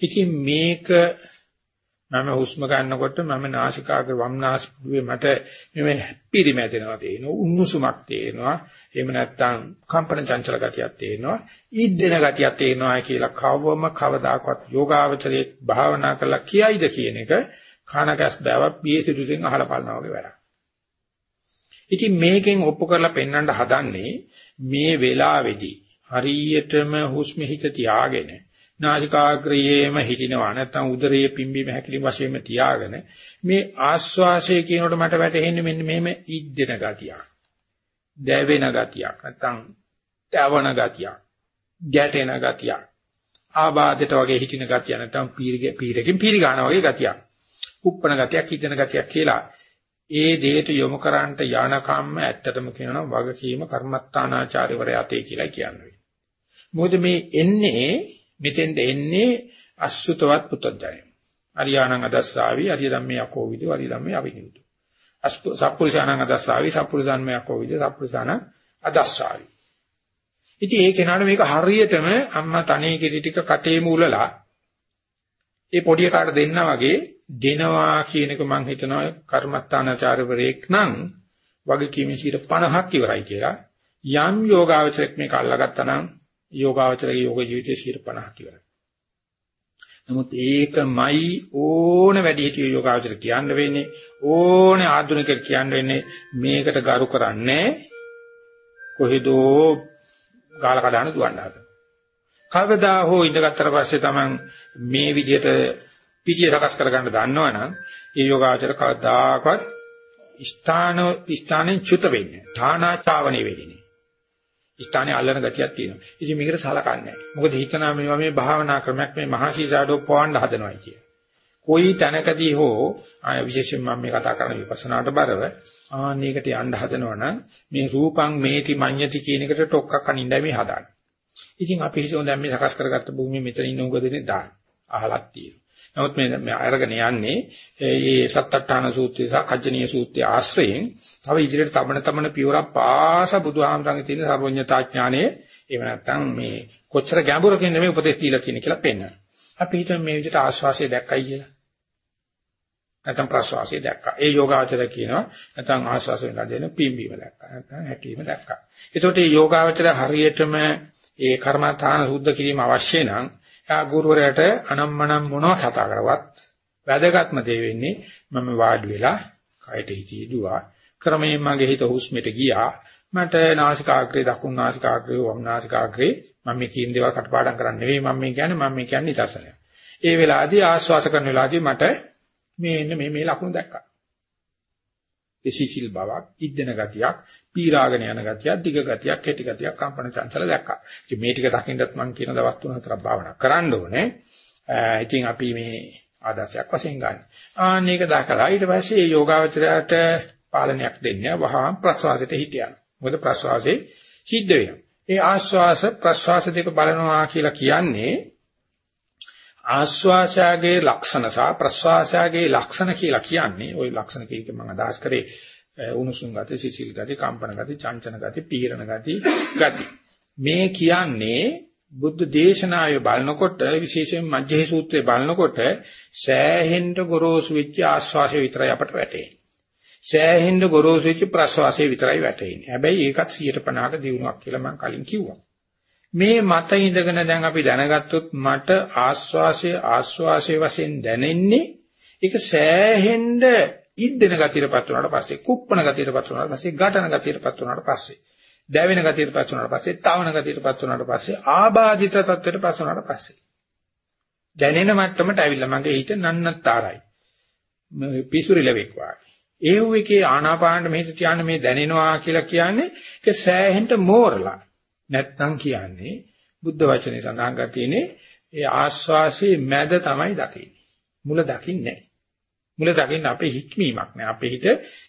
ඉතින් මේක මම හුස්ම ගන්නකොට මම නාසිකාග්‍ර වම් නාස්පුඩුවේ මට මේ පිරිමැදෙනවා තේනවා උණුසුමක් තේනවා එහෙම නැත්නම් කම්පන චංචල ගතියක් තේනවා ඊද්දෙන ගතියක් තේනවා කියලා කවවම කවදාකවත් යෝගාවචරයේ භාවනා කරලා කියයිද කියන එක කනගස් බෑවක් පියසිතුෙන් අහලා බලනවා වගේ වැඩක්. ඉතින් මේකෙන් ඔප්පු කරලා පෙන්වන්න හදන්නේ මේ වෙලාවේදී හරියටම හුස්ම හිත තියාගෙන නාසිකාග්‍රයේම හිටිනවා. නැත්නම් උදරයේ පිම්බීම හැකිලිම වශයෙන්ම තියාගෙන මේ ආස්වාසය කියනකොට මට වැටහෙන්නේ මෙන්න මෙහෙම ඉද්දෙන ගතියක්. දැවෙන ගතියක්. නැත්නම් තවන ගතියක්. ගැටෙන ගතියක්. ආබාධයට වගේ හිටින ගතිය නැත්නම් පීරගේ පීරකින් පීරි ගන්නවා වගේ ගතියක්. උප්පන ගතියක් හිතෙන ගතියක් කියලා ඒ දෙයට යොමු කරන්නට යන කම්ම ඇත්තටම කියනවා වගකීම කර්මත්තානාචාර්යවරයා තේ කියලා කියන්නේ. මොකද මේ එන්නේ මෙතෙන්ද එන්නේ අසුතවත් පුතඥය. අරියාණං අදස්සාවි අරිය ධම්මේ යකෝවිද අරිය ධම්මේ අවිනිවිද. අස්තු සප්පුරිසාණං අදස්සාවි සප්පුරිසාන්මේ යකෝවිද සප්පුරිසාණ අදස්සාවි. ඉතින් ඒ කෙනාට මේක හරියටම අම්මා තනේ කිරි ටික කටේ මූලලා ඒ පොඩි කාට දෙන්නා වගේ දෙනවා කියන එක මම හිතනවා කර්මත්තානාචාර්යවරයෙක් නම් වගේ කීමේ 50ක් ඉවරයි කියලා යම් යෝගාවචරයක් මේක අල්ලගත්තා නම් යෝගාවචරයේ යෝග ජීවිතයේ 50ක් ඉවරයි. නමුත් ඒකමයි ඕන වැඩි හිටිය යෝගාවචර කියන්න වෙන්නේ ඕනේ ආධුනික කියන්න වෙන්නේ මේකට ගරු කරන්නේ කොහෙදෝ ගාල කඩන දුවන්න හදන. කවදා හෝ ඉඳගත්තර පස්සේ Taman මේ විදිහට පිටිය සකස් කරගන්න දන්නවනම් ඒ යෝගාචර කවදාකවත් ස්ථාන ස්ථානෙන් චුත වෙන්නේ. ථානාචාවණේ වෙන්නේ. ස්ථානේ අල්ලන ගතියක් තියෙනවා. ඉතින් මේකට සලකන්නේ නැහැ. මොකද හිතනවා මේවා මේ භාවනා ක්‍රමයක් මේ මහසීසාඩෝ පවන්න හදනවායි කිය. කොයි තැනකදී හෝ ආය විශේෂයෙන් මම මේ කතා කරන විපස්සනාට බරව ආන්නයකට යන්න හදනවනම් මේ රූපං මේති මඤ්ඤති කියන එකට ටොක්කක් අනින්නයි මේ හදාන්නේ. ඉතින් අපි හිතුවා දැන් මේ සකස් කරගත්ත භූමිය මෙතන ඉන්න උගදෙනේ දාන්න. අහලක් තියෙනවා. නමුත් මේ අරගෙන යන්නේ මේ සත්තට්ඨාන සූත්‍රය සහ කජ්ජනීය සූත්‍රය ආශ්‍රයෙන් තව ඉදිරියට තමන තමන පියවරක් පාස බුදුහාමරංගේ තියෙන සර්වඥතා ඥානයේ එහෙම නැත්නම් මේ කොච්චර ගැඹුරකින් මේ උපදේශ දීලා තියෙන කියලා පෙන්වනවා. අපි හිතමු මේ විදිහට ආශ්වාසය දැක්කයි කියලා. නැත්නම් ප්‍රශ්වාසය දැක්කා. ඒ යෝගාවචර කියනවා නැත්නම් ආශ්වාස වෙනලා දෙන පිම්බීම දැක්කා. නැත්නම් හැකීම දැක්කා. එතකොට මේ යෝගාවචර හරියටම ඒ කර්මතාන සුද්ධ කිරීම අවශ්‍ය නම් යා ගුරුවරයාට අනම්මනම් මොනව කතා කරවත් වැදගත්ම දේ වෙන්නේ මම වාඩි වෙලා කයට හිතී දුවා ක්‍රමයෙන් මගේ හිත හුස්මෙට ගියා මට නාසිකාග්‍රේ දකුණු නාසිකාග්‍රේ වම් නාසිකාග්‍රේ මම මේ කියන දේවල් කටපාඩම් කරන්නේ නෙවෙයි මම මේ කියන්නේ මම මේ කියන්නේ ඉතසනය. ඒ වෙලාවේදී ආශ්වාස කරන වෙලාවේදී මට මේ එන්න මේ මේ ලකුණු දැක්කා. එසිසිල් බවක්, ඉද්දෙන ගතියක්, පීරාගෙන යන ගතියක්, දිග ගතියක්, කෙටි ගතියක්, කම්පන චංචල දැක්කා. ඉතින් මේ ටික දකින්නත් මම කියන දවස් තුන හතරක් භාවනා කරන්න ඕනේ. ඉතින් අපි මේ ආදර්ශයක් වශයෙන් ගන්න. ආන්න ඒක දැකලා ඊට පස්සේ මේ යෝගාවචරයට පාලනයක් දෙන්නේ වහාම ප්‍රසවාසයට හිටියන. මොකද ප්‍රසවාසයේ සිද්ධ වෙනවා. ඒ ආශ්වාස ප්‍රශ්වාස දෙක බලනවා කියලා කියන්නේ ආශ්වාසයගේ ලක්ෂණ සහ ප්‍රශ්වාසයගේ ලක්ෂණ කියලා කියන්නේ ওই ලක්ෂණ කීක මම අදහස් කරේ උණුසුම් ගති, සිසිල් ගති, කම්පන ගති, චංචන ගති, පීරණ ගති, ගති. මේ කියන්නේ බුද්ධ දේශනාවේ බලනකොට විශේෂයෙන් මජ්ජේ සූත්‍රයේ බලනකොට සෑහෙන්න ගොරෝසු වෙච්ච ආශ්වාසය විතරයි අපට වැටෙන්නේ. සෑහෙන්න ගොරෝසු වෙච්ච ප්‍රශ්වාසය විතරයි වැටෙන්නේ. හැබැයි ඒකත් 150ක දිනුවක් කියලා මම කලින් කිව්වා. මේ මත ඉඳගෙන දැන් අපි දැනගත්තොත් මට ආස්වාසය ආස්වාසය වශයෙන් දැනෙන්නේ ඒක සෑහෙන්න ඉද්දෙන ගතියටපත් වුණාට පස්සේ කුප්පන ගතියටපත් වුණාට පස්සේ ඝටන ගතියටපත් වුණාට පස්සේ දැවෙන ගතියටපත් වුණාට පස්සේ තවන ගතියටපත් වුණාට පස්සේ ආබාධිත තත්ත්වයටපත් වුණාට පස්සේ දැනෙන මට්ටමට ඇවිල්ලා මගේ හිත නන්නතරයි පිසුරිලෙක් වාගේ ඒ වගේ ආනාපානෙ මෙහෙට තියන්න මේ දැනෙනවා කියලා කියන්නේ ඒක සෑහෙන්න මෝරලා නැත්නම් කියන්නේ බුද්ධ වචනේ සඳහන් කර තියෙන්නේ ඒ ආස්වාසේ මැද තමයි දකින්නේ. මුල දකින්නේ නැහැ. මුල දකින්න අපේ හික්මීමක් නෑ. අපේ හිත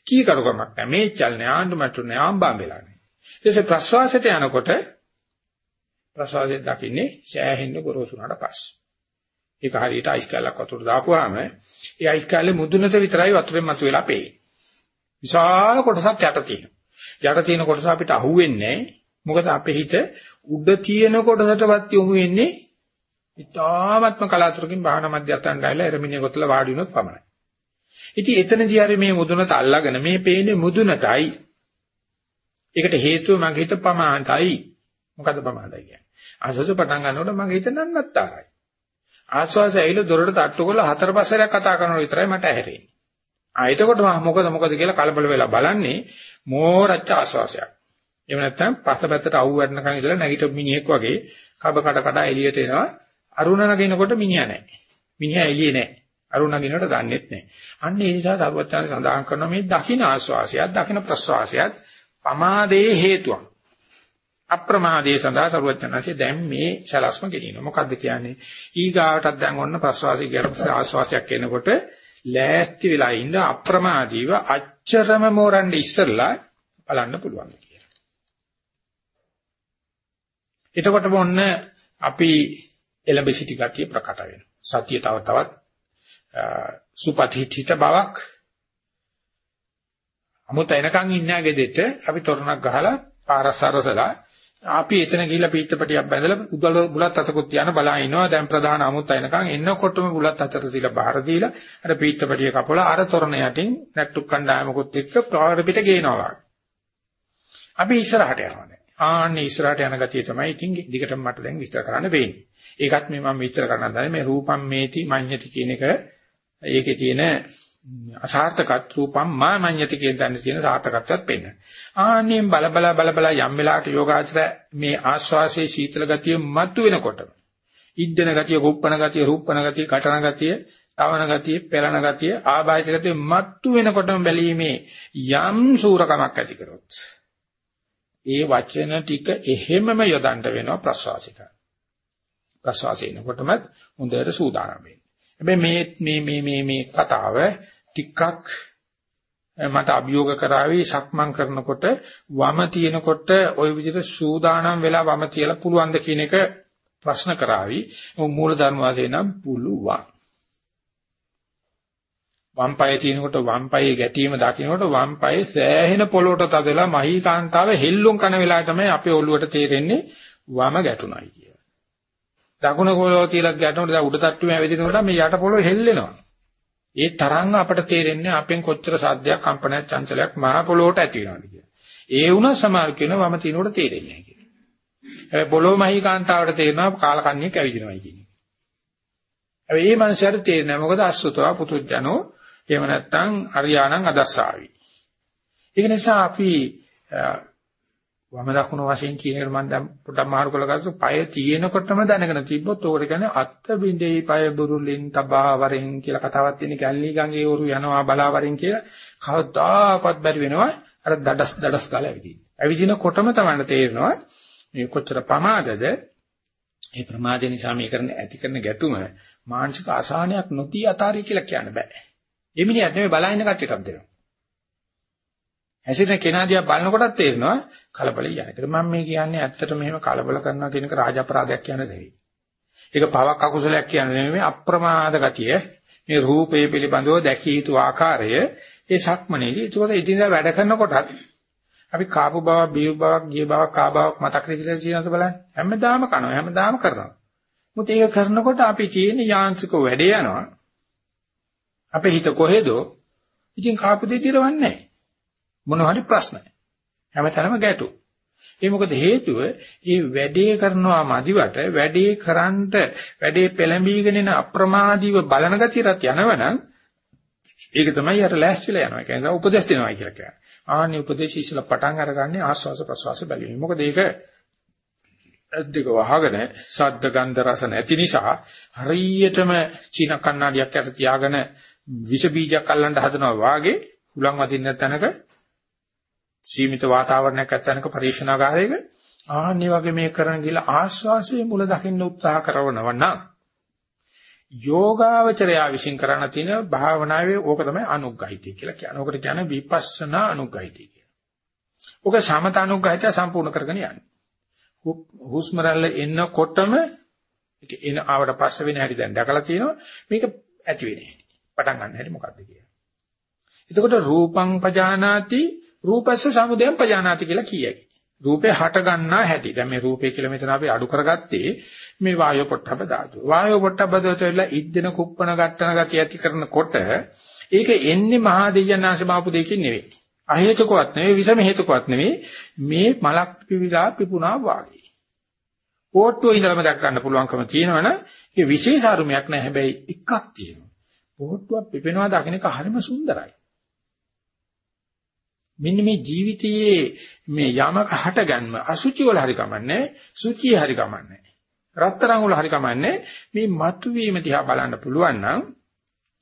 කීකරුකමක් නෑ. මේචල් නෑ ආඳුමටු නෑ ආම්බම් වෙලා නෑ. ඊටසේ ප්‍රස්වාසයට යනකොට ප්‍රස්වාසයෙන් දකින්නේ සෑහෙන්න ගොරෝසුනාට පස්සේ. ඒක හරියට අයිස් කැලක් වතුර දාපුවාම ඒ අයිස් කැලේ මුදුනට විතරයි වතුරෙන් මතුවෙලා පේන්නේ. විශාල කොටසක් යට තියෙනවා. යට තියෙන කොටස අපිට අහුවෙන්නේ නැහැ. මොකද අපේ හිත උඩ තියෙන කොටසටවත් යොමු වෙන්නේ ඉතාමත්ම කලාතුරකින් භාවනා මධ්‍යස්ථානට ආවිලා එරමිනිය ගොතලා වාඩි වුණොත් පමණයි. ඉතින් එතනදී හරි මේ මුදුනට අල්ලාගෙන මේ පේන්නේ මුදුනටයි. ඒකට හේතුව මගේ හිත පමාණයි. මොකද පමාණයි කියන්නේ? ආස්වාස පටන් ගන්නකොට මගේ හිත නන්නත්තරයි. ආස්වාස ඇවිල්ලා දොරට තට්ටු කරලා හතර පස්සරයක් කතා කරනවා විතරයි මට ඇහෙන්නේ. ආ එතකොට මොකද මොකද කියලා කලබල වෙලා බලන්නේ මෝරච්ච ආස්වාසයක්. එහෙම නැත්නම් පස්සපැත්තට අවු වටනකන් ඉඳලා නැගිට මිනිහෙක් වගේ කබ කඩ කඩ එළියට එනවා. අරුණ නගිනකොට මිනිහා නැහැ. මිනිහා එළියේ නැහැ. අරුණ නගිනකොට දන්නේත් නැහැ. අන්න ඒ නිසා සර්වඥාන් සඳහන් කරනවා මේ දකින්න ආස්වාසයත් දකින්න ප්‍රස්වාසයත් පමාදේ හේතුවක්. අප්‍රමාදයේ සඳහා සර්වඥාන්සේ දැන් මේ සලස්ම ගෙනියනවා. මොකද්ද කියන්නේ? ඊගාවටත් දැන් ඔන්න ප්‍රස්වාසය කියන ආස්වාසයක් එනකොට ලෑස්ති වෙලා ඉන්න අප්‍රමාදීව අච්චරම මෝරන්න ඉස්සරලා බලන්න පුළුවන්. එතකොටම ඔන්න අපි එළඹ සිටි ගතිය ප්‍රකට වෙනවා. සතිය තව තවත් සුපතිඨිත බවක්. අමුත එනකන් ඉන්නේ ගෙදෙට අපි තොරණක් ගහලා පාරසරසලා අපි එතන ගිහිල්ලා පීත්තපටියක් බැඳලා උදල බුලත් අතකුත් තියන බලා ඉනවා දැන් ප්‍රධාන අමුත එනකන් එන්නකොටම බුලත් අතට තියලා බාර දීලා අර පීත්තපටිය කපලා අර තොරණ යටින් නැට්ටු කණ්ඩායමකුත් එක්ක ප්‍රාර පිට ගේනවා අපි ඉස්සරහට යනවා ආන්නේ ඉස්සරහට යන ගතිය තමයි ඉතින් දිගටම මට දැන් විස්තර කරන්න වෙන්නේ. ඒකත් මේ මම විස්තර කරන්න හදන්නේ මේ රූපම් මේති මඤ්ඤති කියන එක ඒකේ තියෙන අසාර්ථකත් රූපම් මා මඤ්ඤති කියන දන්නේ තියෙන සාර්ථකත්වයක් පෙන්න. ආන්නේම් බල බල බල බල යම් වෙලාවට යෝගාචර මේ ආස්වාසේ සීතල ගතිය මතු වෙනකොට ඉද්දන ගතිය, කුප්පන ගතිය, රූපන ගතිය, කටන ගතිය, තවන ගතිය, පෙළන ගතිය, ආබාහිත ගතිය මතු වෙනකොටම බැලීමේ යම් සූරකමක් ඇති කරොත් ඒ වචන ටික එහෙමම යොදන්න වෙනවා ප්‍රසවාසිත. ප්‍රසවාසයෙන්කොටම හොඳට සූදානම් වෙන්න. හැබැයි මේ මේ මේ මේ කතාව ටිකක් මට අභියෝග කරાવી සක්මන් කරනකොට වම තියෙනකොට ওই විදිහට සූදානම් වෙලා වම තියලා පුළුවන්ද කියන එක ප්‍රශ්න කරાવી මූල ධර්ම වාසේ නම් පුළුවන් වම් පායේ තියෙනකොට වම් පායේ ගැටීම දකින්නකොට වම් පායේ සෑහෙන පොළොට තදලා මහී කාන්තාව හෙල්ලුම් කන වෙලාව තමයි අපේ ඔළුවට තේරෙන්නේ වම ගැටුණයි කිය. දකුණ පොළොව තියලා ගැටුණොත් දැන් උඩ තට්ටුවේ ඇවිදිනකොට මේ යට පොළොව හෙල්ලෙනවා. ඒ තරංග අපට තේරෙන්නේ අපෙන් කොච්චර සද්දයක් කම්පනයක් චංචලයක් මහ පොළොවට ඇති වෙනවද කියලා. ඒ වුණා සමහර කෙනා වම තිනකොට තේරෙන්නේ නැහැ කියලා. හැබැයි පොළොව මහී කාන්තාවට තේරෙනවා කාලකන්ණියක් ඇවිදිනවයි කියන්නේ. හැබැයි මේ මනුස්සයාට තේරෙන්නේ නැහැ මොකද අසුතවා පුතුජනෝ එහෙම නැත්නම් අරියාණං අදස්සාවි. ඒක නිසා අපි වම දකුණු වශයෙන් කියන එක මම දැන් පොඩ්ඩක් මාරු කරලා ගත්තොත් පය තියෙනකොටම දැනගෙන තිබ්බොත් ඕකට කියන්නේ අත්ත බින්දේ පය බුරුලින් තබා වරෙන් කියලා කතාවක් තියෙන කැලණි ගඟේ ඕරු යනවා බලා වරෙන් කියලා කවදාකවත් බැරි වෙනවා අර දඩස් දඩස් ගාලා ඇවිදින්න. ඇවිදිනකොටම තමයි තේරෙනවා මේ කොච්චර ප්‍රමාදද ඒ ප්‍රමාදය නිසා මේ කරන ඇති කරන ගැටුම මානසික අසහනයක් නොතිය අතාරිය කියලා කියන්න බෑ. ඒ මිනිහත් නෙමෙයි බලහින්න කට්ටියටත් දෙනවා. හැසිරෙන කෙනා දිහා බලනකොටත් තේරෙනවා කලබලයි යන. ඒක මම මේ කියන්නේ ඇත්තට මෙහෙම කලබල කරනවා කියන එක රාජ අපරාධයක් කියන දෙවි. ඒක පවක් අකුසලයක් කියන්නේ නෙමෙයි අප්‍රමාද ගතිය. මේ රූපය පිළිබඳව දැකිය යුතු ආකාරය ඒ සක්මනේදී ඒකෝද ඉදින්දා වැඩ කරනකොටත් අපි කාපු බව, බියු බවක්, ගිය බවක්, කා බවක් මතක කියලා කියනද බලන්න. හැමදාම කනවා, හැමදාම කරනවා. මුත් ඒක කරනකොට අපි තියෙන යාන්ත්‍රික වැඩේ යනවා. අපේ හිත කොහෙදෝ ඉතින් කාපු දෙය දිරවන්නේ නැහැ. මොනවා හරි ප්‍රශ්න. හැමතැනම ගැටු. ඒ මොකද හේතුව මේ වැඩේ කරනවා මදිවට වැඩේ කරන්ට වැඩේ පෙළඹීගෙන යන අප්‍රමාදීව බලන ගතියට යනවනම් ඒක තමයි අර ලෑස්තිලා යනවා. කියන්නේ උපදේශ දෙනවා කියලා කියන්නේ. ආන්නේ උපදේශ ඉස්සලා පටන් අරගන්නේ ආස්වාස ප්‍රසවාස බැලීම. මොකද ඒක ඇද්දක වහගෙන ශබ්ද ගන්ධ රස නැති නිසා හරියටම චීන කන්නඩියක් යට තියාගෙන විෂ බීජයක් අල්ලන්න හදනවා වාගේ හුලං වදින්න තැනක සීමිත වාතාවරණයක් ඇත්තනක පරීක්ෂණාගාරයක ආන්නේ වගේ මේ කරන ගිල ආස්වාසයේ මුල දකින්න උත්සාහ කරනවා නම් යෝගාවචරයා විශ්ින් කරණ තියෙන භාවනාවේ ඕක තමයි අනුග්‍රහිතය කියලා කියන්නේ. ඕකට කියන්නේ විපස්සනා අනුග්‍රහිතය කියලා. ඕක සමත අනුග්‍රහිතය සම්පූර්ණ කරගෙන යන්නේ. හුස්ම රැල්ල එන්නකොටම ඒක එන ආවට පස්සේ වෙන හැටි දැන් දැකලා තියෙනවා. මේක ඇති වෙන්නේ. පටන් ගන්න හැටි මොකද්ද කියලා. එතකොට රූපං පජානාති රූපස්ස සමුදයං පජානාති කියලා කියයි. රූපේ හට ගන්නා හැටි. දැන් මේ රූපේ කියලා මෙතන අපි අඩු කරගත්තේ මේ වායෝ පොට්ටබ ධාතුව. වායෝ පොට්ටබ ධාතුව වෙලා ඉද්දෙන කුප්පන ගට්ටන ගතිය ඇති කරනකොට ඒක එන්නේ මහා දෙයයන්ාංශ බාපු දෙකකින් නෙවෙයි. අහේතුකවත් නෙවෙයි විසම හේතුකවත් නෙවෙයි මේ මලක් පිවිලා පිපුණා වාගේ. පොට්ටුව ඉඳලම දක් ගන්න පුළුවන්කම තියෙනවනේ ඒ විශේෂ අරුමයක් නෑ හැබැයි එකක් තියෙනවා. පොහොට්ටුවක් පිපෙනවා දකින්න එක හරිම සුන්දරයි. මෙන්න මේ ජීවිතයේ මේ යමක හටගන්ම අසුචි වල හරි කමන්නේ සුචි හරි කමන්නේ රත්තරන් වල හරි කමන්නේ. මේ මතුවීම දිහා බලන්න පුළුවන් නම්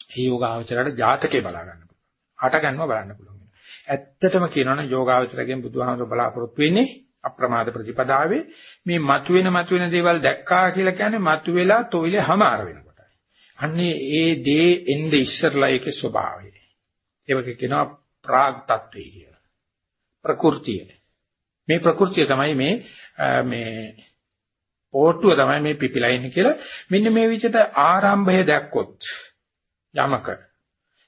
ඒ යෝගාවචරයට ජාතකේ බලා ගන්න පුළුවන්. හටගන්ම බලන්න පුළුවන්. ඇත්තටම කියනවනම් යෝගාවචරයෙන් බුදුහාමර බලාපොරොත්තු වෙන්නේ අප්‍රමාද ප්‍රතිපදාවේ මේ මතුවෙන මතුවෙන දේවල් දැක්කා කියලා කියන්නේ මතුවෙලා තොইলে හමාර වෙනවා අන්නේ ඒ දේ එnde ඉස්සරලා ඒකේ ස්වභාවය. ඒක කියනවා ප්‍රාග් තත්ත්වය කියලා. ප්‍රകൃතිය. මේ ප්‍රകൃතිය තමයි මේ මේ පොට්ටුව තමයි මේ පිපිලා ඉන්නේ කියලා මෙන්න මේ විදිහට ආරම්භය දැක්කොත් යමක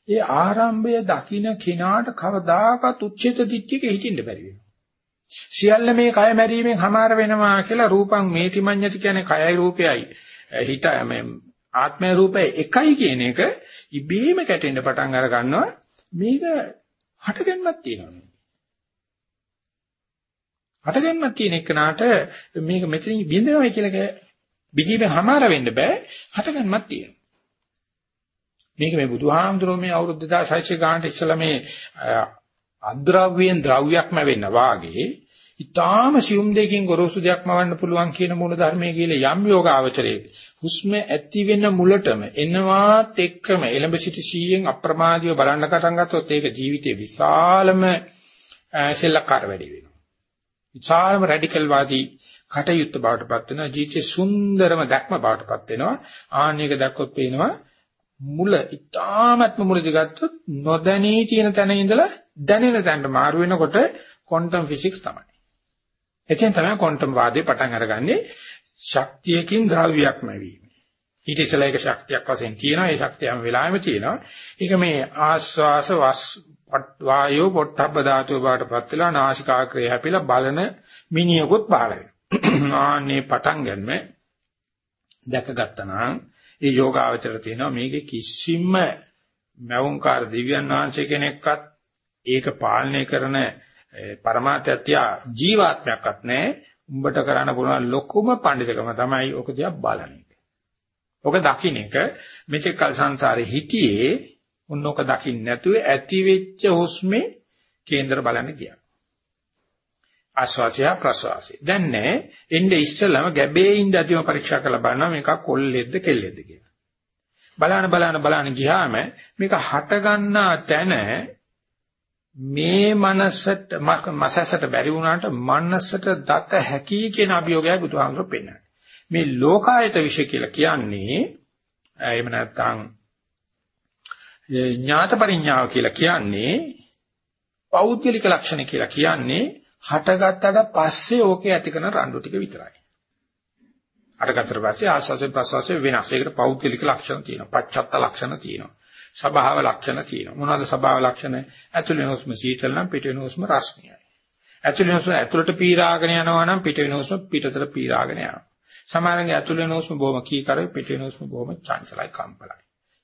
ඒ ආරම්භය දකින්න කිනාට කවදාකවත් උච්චිත දිට්ඨියක හිටින්න බැරි වෙනවා. සියල්ල මේ කය මැරීමෙන් හමාර වෙනවා කියලා රූපං මේතිමඤ්ඤති කියන්නේ කයයි රූපයයි හිත මේ ආත්මය රූපය එකයි කියන එක ඉබේම කැටෙන්න පටන් අර ගන්නවා මේක හටගන්නක් තියෙනවා හටගන්නක් තියෙන එකනට මේක මෙතනින් බින්දනවයි කියලා බිදීම හමාර වෙන්න බෑ හටගන්නක් තියෙනවා. මේක මේ බුදුහාමුදුරුවෝ මේ අවුරුදු 2600 ගානට ඉස්සලා මේ අද්‍රව්‍යයෙන් ද්‍රව්‍යයක්ම වෙන්න වාගේ ඊටාම සියුම් දෙකින් ගොරෝසු දෙයක් මවන්න පුළුවන් කියන මූල ධර්මයේ කියලා යම් යෝගාවචරයේ හුස්ම ඇති වෙන මුලටම එනවාත් එක්කම එලඹ සිටි සීයෙන් අප්‍රමාදීව බලන්න පටන් ගත්තොත් ඒක ජීවිතේ විශාලම සෙල්ලක්කාර වැඩි වෙනවා. විශාලම රැඩිකල් වාදී කටයුත්ත බවට පත් වෙනවා. ජීවිතේ සුන්දරම දැක්ම බවට පත් වෙනවා. ආන්නේක දැක්කොත් පේනවා මුල ඊටාමත්ම මුලදී ගත්තොත් නොදැනී තියෙන තැන ඉඳලා දැනෙන තැනට මාරු වෙනකොට ක්වොන්ටම් ෆිසික්ස් තමයි. එතෙන් තමයි ක්වොන්ටම් වාදේ පටන් අරගන්නේ ශක්තියකින් ද්‍රව්‍යයක් නැවීම. ඊට ඉස්සෙල්ලා ඒක ශක්තියක් වශයෙන් තියෙනවා. ඒ ශක්තිය හැම වෙලාවෙම තියෙනවා. ඒක මේ ආස්වාස වායෝ පොට්ටබ්බ ධාතුව බවට පත් වෙලා නාසිකාග්‍රය හැපිලා බලන මිනියකුත් පහළ වෙනවා. ආන්නේ පටන් ගන්න දැකගත්තා නම් ඒ යෝගාවචර තියෙනවා මේකේ කිසිම මෞංකාර දිව්‍යන් වහන්සේ කෙනෙක්වත් ඒක පාලනය කරන પરමාත්‍යත්‍ය ජීවාත්මයක්වත් නැහැ. උඹට කරන්න පුළුවන් ලොකුම පඬිතුකම තමයි ඔක දිහා බලන එක. ඔක දකින්න එක මෙතෙක් කල සංසාරේ හිටියේ උන්නෝක දකින්න නැතුව ඇති වෙච්ච හුස්මේ කේන්දර බලන්න ගියා. ආස්වාචය ප්‍රසවාසය. දැන් නෑ එන්නේ ඉස්සලම ගැබේ ඉඳදීම පරීක්ෂා කරලා බලනවා මේක කොල්ලෙද්ද කෙල්ලෙද්ද කියලා. බලන බලන බලන ගියාම මේක හට ගන්නා තැන මේ මනසට මසසට බැරි වුණාට මනසට දත හැකි කියන අභියෝගය බුදුහාමුදුරුවෝ පෙන්නනවා. මේ ලෝකායත විශ්ය කියලා කියන්නේ එහෙම නැත්නම් ඥාත පරිඥාව කියලා කියන්නේ පෞද්ගලික ලක්ෂණ කියලා කියන්නේ හටගත්තට පස්සේ ඕකේ ඇති කරන රණ්ඩු ටික විතරයි. හටගත්තට පස්සේ ආස්වාසේ ප්‍රසවාසයේ වෙනස්. ඒකට පෞද්ගලික ලක්ෂණ තියෙනවා. පච්චත්ත ලක්ෂණ තියෙනවා. ස්වභාව ලක්ෂණ තියෙනවා. මොනවද ස්වභාව ලක්ෂණ? ඇතුළේ හුස්ම සීතල නම් පිට වෙන හුස්ම රස්නියයි. ඇතුළේ හුස්ම ඇතුළට පීරාගෙන යනවා නම් පිට වෙන හුස්ම පිටතට පීරාගෙන යනවා. සමහරගේ ඇතුළේ වෙන හුස්ම බොහොම කීකරයි පිට වෙන හුස්ම බොහොම චංචලයි කම්පලයි.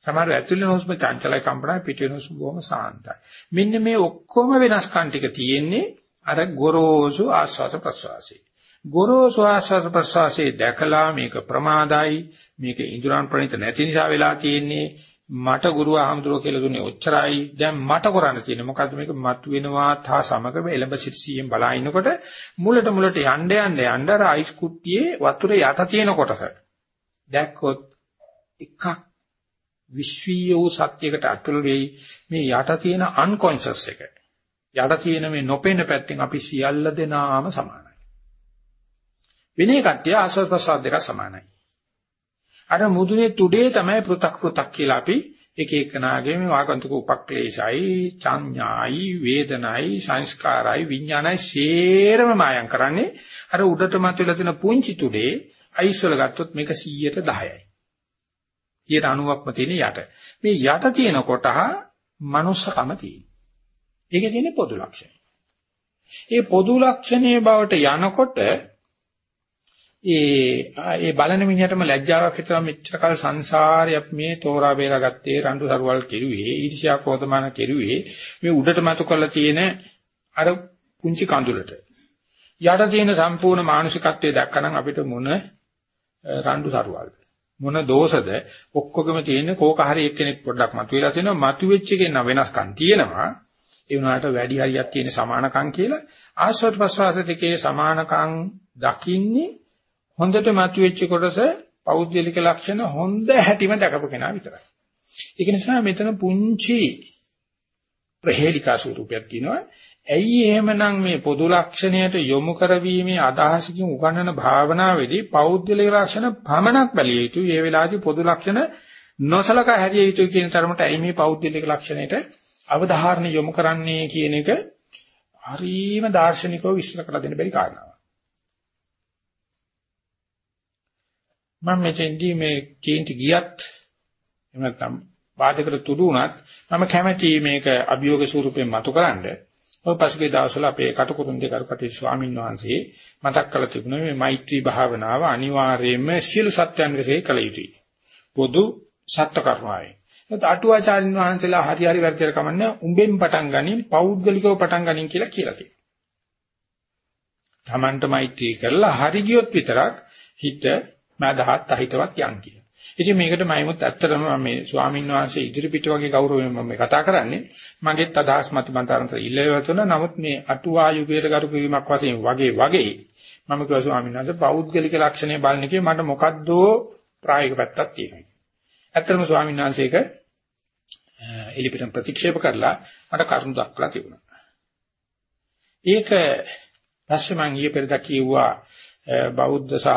සමහර ඇතුළේ හුස්ම චංචලයි කම්පනයි පිට වෙන හුස්ම බොහොම සාන්තයි. මෙන්න මේ ඔක්කොම වෙනස්කම් ටික තියෙන්නේ අර ගොරෝසු ආස්වාද ප්‍රසවාසී. ගොරෝසු ආස්වාද ප්‍රසවාසී දැකලා මේක ප්‍රමාදයි මේක ඉන්ද්‍රයන් ප්‍රණිත නැති නිසා වෙලා තියෙන්නේ මට ගුරු ආහම්දුරෝ කියලා දුන්නේ ඔච්චරයි. දැන් මට කරන්න තියෙන්නේ මොකද්ද? මේක මතු වෙනවා තා සමග එළඹ සිටියෙන් බලා ඉන්නකොට මුලට මුලට යන්න යන්න යන්න අර අයිස් කුට්ටියේ වතුර යට තියෙන කොටස. දැක්කොත් එකක් විශ්වීය වූ සත්‍යයකට අතුල් වෙයි මේ යට තියෙන අන්කොන්ෂස් එක. යට තියෙන මේ නොපෙනෙන පැත්තෙන් අපි සියල්ල දෙනාම සමානයි. විනය කට්ටිය ආස්වාද ප්‍රසාද දෙක සමානයි. අර මුදුනේ තුඩේ තමයි පෘ탁 පෘ탁 කියලා අපි එක එකනාගේ මේ වාගන්තුක උපක්ලේශයි, චඤ්ඤායි, වේදනයි, සංස්කාරයි, විඥානයි සේරම මායම් කරන්නේ අර උඩට මතුවලා තියෙන පුංචි තුඩේ අයිස්වල ගත්තොත් මේක 100ට 10යි. 90ක්ම තියෙන යට. මේ යට තියෙන කොටහ මනුස්සකම තියෙන. ඒකේ තියෙන පොදු ලක්ෂණය. ඒ පොදු ලක්ෂණයේ බවට යනකොට ඒ ඒ බලන මිනිහටම ලැජ්ජාවක් හිතලා මෙච්චර කල සංසාරේ අපි මේ තෝරා බේරා ගත්තේ රණ්ඩු සරුවල් කෙරුවේ ඊර්ෂ්‍යා කෝපමාන කෙරුවේ මේ උඩට මතු කරලා තියෙන අර පුංචි කඳුලට. යට තියෙන සම්පූර්ණ මානසිකත්වයේ දැක්කනම් අපිට මොන රණ්ඩු සරුවල්ද? මොන දෝෂද? ඔක්කොගම තියෙන කෝක හරි එක්කෙනෙක් පොඩ්ඩක් මතුවලා තියෙනවා. මතුවෙච්ච එකේ නම් වෙනස්කම් තියෙනවා. ඒ වුණාට වැඩි හරියක් තියෙන සමානකම් කියලා. ආශ්‍රත් ප්‍රසවාස දෙකේ සමානකම් දකින්නේ හොඳට මතුවෙච්ච කොටස පෞද්ගලික ලක්ෂණ හොඳ හැටිම දකපු කෙනා විතරයි. ඒක නිසා මෙතන පුංචි ප්‍රහේලිකා ස්වරූපයක් කියනවා. ඇයි එහෙමනම් මේ පොදු ලක්ෂණයට යොමු කරවීමේ අදහසකින් උගන්වන භාවනාවේදී පෞද්ගලික ලක්ෂණ පමණක් බැලිය යුතුයි. ඒ වෙලාවේදී පොදු ලක්ෂණ නොසලකා හැරිය යුතුයි කියන තරමට ඇයි මේ පෞද්ගලික ලක්ෂණයට අවධාරණ යොමු කරන්නේ කියන එක හරීම දාර්ශනිකව විශ්ල කරලා දෙන්න බැරි කාරණාවක්. මම මෙතෙන්දී මේ කේන්ති ගියත් එහෙම නැත්නම් වාදයකට තුඩු වුණත් මම කැමැති මේක අභියෝග ස්වරූපයෙන් මතුකරන්න. ඔය පසුගිය දවස්වල අපේ කටුකුරුන්දේ කරුකටි ස්වාමීන් වහන්සේ මතක් කරලා තිබුණා මේ මෛත්‍රී භාවනාව අනිවාර්යයෙන්ම සියලු සත්‍යයන් විශ්ේ කළ යුතුයි. පොදු සත්‍ය කර්මයි. ඒත් අටුවාචාරින් වහන්සේලා හරි හරි වැරදිලා කමන්නේ උඹෙන් පටන් ගනින් පෞද්ගලිකව පටන් ගනින් කියලා කියලා තියෙනවා. Tamanට මෛත්‍රී කරලා හරි ගියොත් විතරක් හිත මදහත් අහිතවත් යන් කිය. ඉතින් මේකට මයිමුත් ඇත්තටම මේ ස්වාමීන් වහන්සේ ඉදිරි පිට වගේ ගෞරවයෙන් මම කතා කරන්නේ. මගෙත් අදහස් මත මන්තරන්තර ඉල්ලවතුන නමුත් මේ අටුවා යුගයට කරු කිරීමක් වශයෙන් වගේ වගේ මම කිව්වා ස්වාමීන් වහන්සේ පෞද්ගලික ලක්ෂණය බලන එකේ මට මොකද්ද ප්‍රායෝගික පැත්තක් තියෙනවා. ඇත්තටම ස්වාමීන් වහන්සේක එලිපිටම් ප්‍රතික්ෂේප කරලා මට කරුණු දක්වලා තිබුණා. ඒක පස්සේ මම ඊයේ පෙරදා කිව්වා බෞද්ධ සහ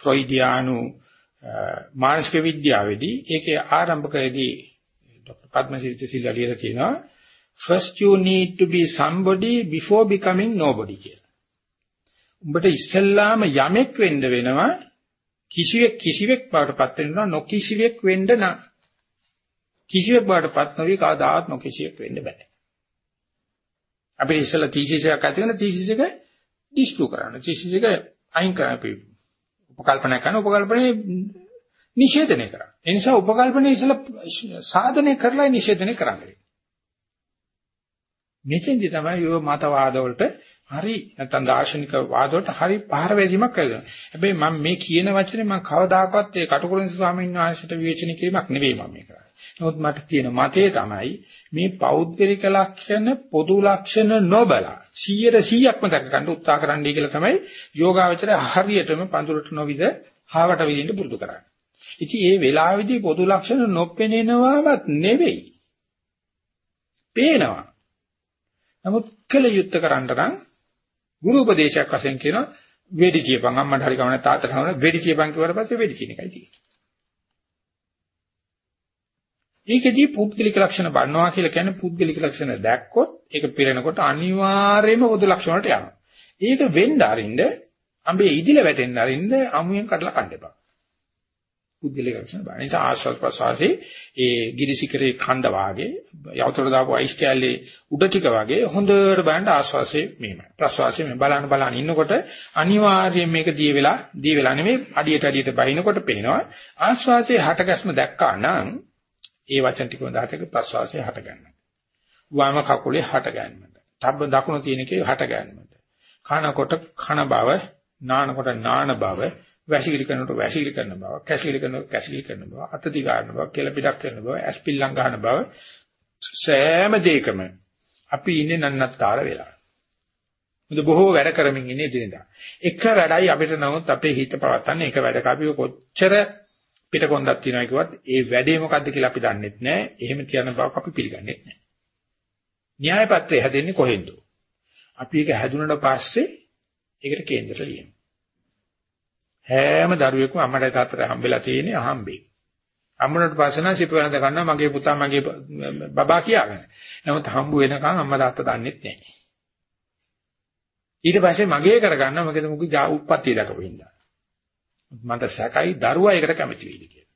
ෆ්‍රොයිඩියානු මානසික විද්‍යාවේදී ඒකේ ආරම්භකයේදී ડોક્ટર පද්මසිරිත සිල්ලා ලියලා තියෙනවා first you need to be somebody before becoming nobody කියලා. උඹට ඉස්සෙල්ලාම යමෙක් වෙන්න වෙනවා කිසිවෙක් කිසිවෙක් බවටපත් වෙනවා නොකිසිවෙක් වෙන්න නම් කිසිවෙක් බවටපත් නොවි කවදාවත් නොකිසිවෙක් වෙන්න බෑ. අපිට ඉස්සෙල්ලා තීසිස් එකක් ඇති වෙන තීසිස් එක ඩිස්ප්‍රූව් කරන්න. තීසිස් එක අයින් කරන්න අපි උපකල්පනය කරන උපකල්පනේ නිෂේධනය කරා. ඒ නිසා උපකල්පනේ ඉස්සෙල්ලා සාධනය කරලා නිෂේධනය කරන්නේ. මෙතෙන්දි තමයි යෝ මතවාද වලට හරි නැත්නම් දාර්ශනික වාද වලට හරි පහර වැදීමක් කරනවා. හැබැයි මම මේ කියන වචනේ මම කවදාකවත් ඒ කටුකුරුන් ස්වාමීන් වහන්සේට විවේචනය කිරීමක් නෙවෙයි මම මේ කරන්නේ. නමුත් මට තියෙන මතය තමයි මේ පෞද්ගලික ලක්ෂණ පොදු ලක්ෂණ නොබලා 100%ක්ම දක්ව ගන්න උත්සාහ කරන්නයි කියලා තමයි යෝගාවචරය හරියටම පඳුරට නොවිද හාවට විදිහට පුරුදු කරන්නේ. ඉතින් ඒ වෙලාවේදී පොදු ලක්ෂණ නොපෙනෙනවවත් නෙවෙයි. පේනවා. නමුත් කල යුත්තේ කරන්න නම් ගුරු උපදේශයක් වශයෙන් කියනවා වෙඩි කියපන් අම්මට හරි කවන්නේ තාත්තට කවන්නේ වෙඩි කියපන් කිව්වට පස්සේ වෙඩි කියන එකයි තියෙන්නේ. ඒකෙදී පුද්ගලික ලක්ෂණ බන්නවා කියලා කියන්නේ පුද්ගලික ලක්ෂණ දැක්කොත් ඒක පිරෙනකොට අනිවාර්යයෙන්ම පොදු ලක්ෂණ වලට යනවා. ඒක වෙන්න අරින්න අඹේ ඉදිල වැටෙන්න අරින්න අමුයෙන් කඩලා කන්න එපා. පුද්ගලික ලක්ෂණ බලන. ඒ නිසා ආශ්වාස ප්‍රශ්වාසයේ ඒ ගිරිසිකරේ ඛණ්ඩ වාගේ යවතර දාපු අයිස් කැලේ උඩ ටික වාගේ හොඳට බලන්න ආශ්වාසයේ මෙහෙමයි. ප්‍රශ්වාසයේ මේ බලන බලන ඉන්නකොට අනිවාර්යයෙන් මේක දී වෙලා දී වෙලා නෙමෙයි අඩියට අඩියට බහිනකොට පේනවා ආශ්වාසයේ හටගැස්ම දැක්කා නම් ඒ වචන ටික හොඳට ප්‍රශ්වාසයේ හට ගන්නවා. වම කකුලේ හට ගන්නට. තබ්බ දකුණ තියෙන එකේ හට ගන්නට. කනකොට කන බව, නානකොට නාන බව, වැසිකිලි කරනකොට වැසිකිලි කරන බව, කැසිකිලි කරනකොට කැසිකිලි කරන බව, අත දිගාරන බව, කෙල පිටක් කරන බව, ඇස් පිල්ලම් ගන්න බව සෑම දෙයකම අපි ඉන්නේ නන්නත්තර වෙලා. මුද බොහෝ වැඩ කරමින් ඉන්නේ දිනදා. එක වැඩයි අපිට නමුත් අපේ හිත පවත්තන්නේ එක වැඩක අපි කොච්චර පිටකොන්දක් තියනවා කිව්වත් ඒ වැඩේ මොකද්ද කියලා අපි දන්නෙත් නැහැ. එහෙම තියන බවක් අපි පිළිගන්නෙත් නැහැ. න්‍යාය පත්‍රය හැදෙන්නේ කොහෙන්ද? අපි ඒක හැදුනට පස්සේ ඒකට කේන්දර ලියනවා. හැම දරුවෙකුම අම්මට තාත්තට හම්බෙලා තියෙන්නේ අහම්බේ. අම්මුණට පස්සේ නම් සිප වෙනද ගන්නවා මගේ පුතා මගේ බබා කියාගෙන. නමුත් හම්බ වෙනකන් අම්මා තාත්තා දන්නෙත් නැහැ. ඊට පස්සේ මගේ කරගන්න මොකද මුගේ උප්පත්තිය දක්වපු හින්දා. මට සැකයි දරුවා ඒකට කැමති වෙයිද කියලා.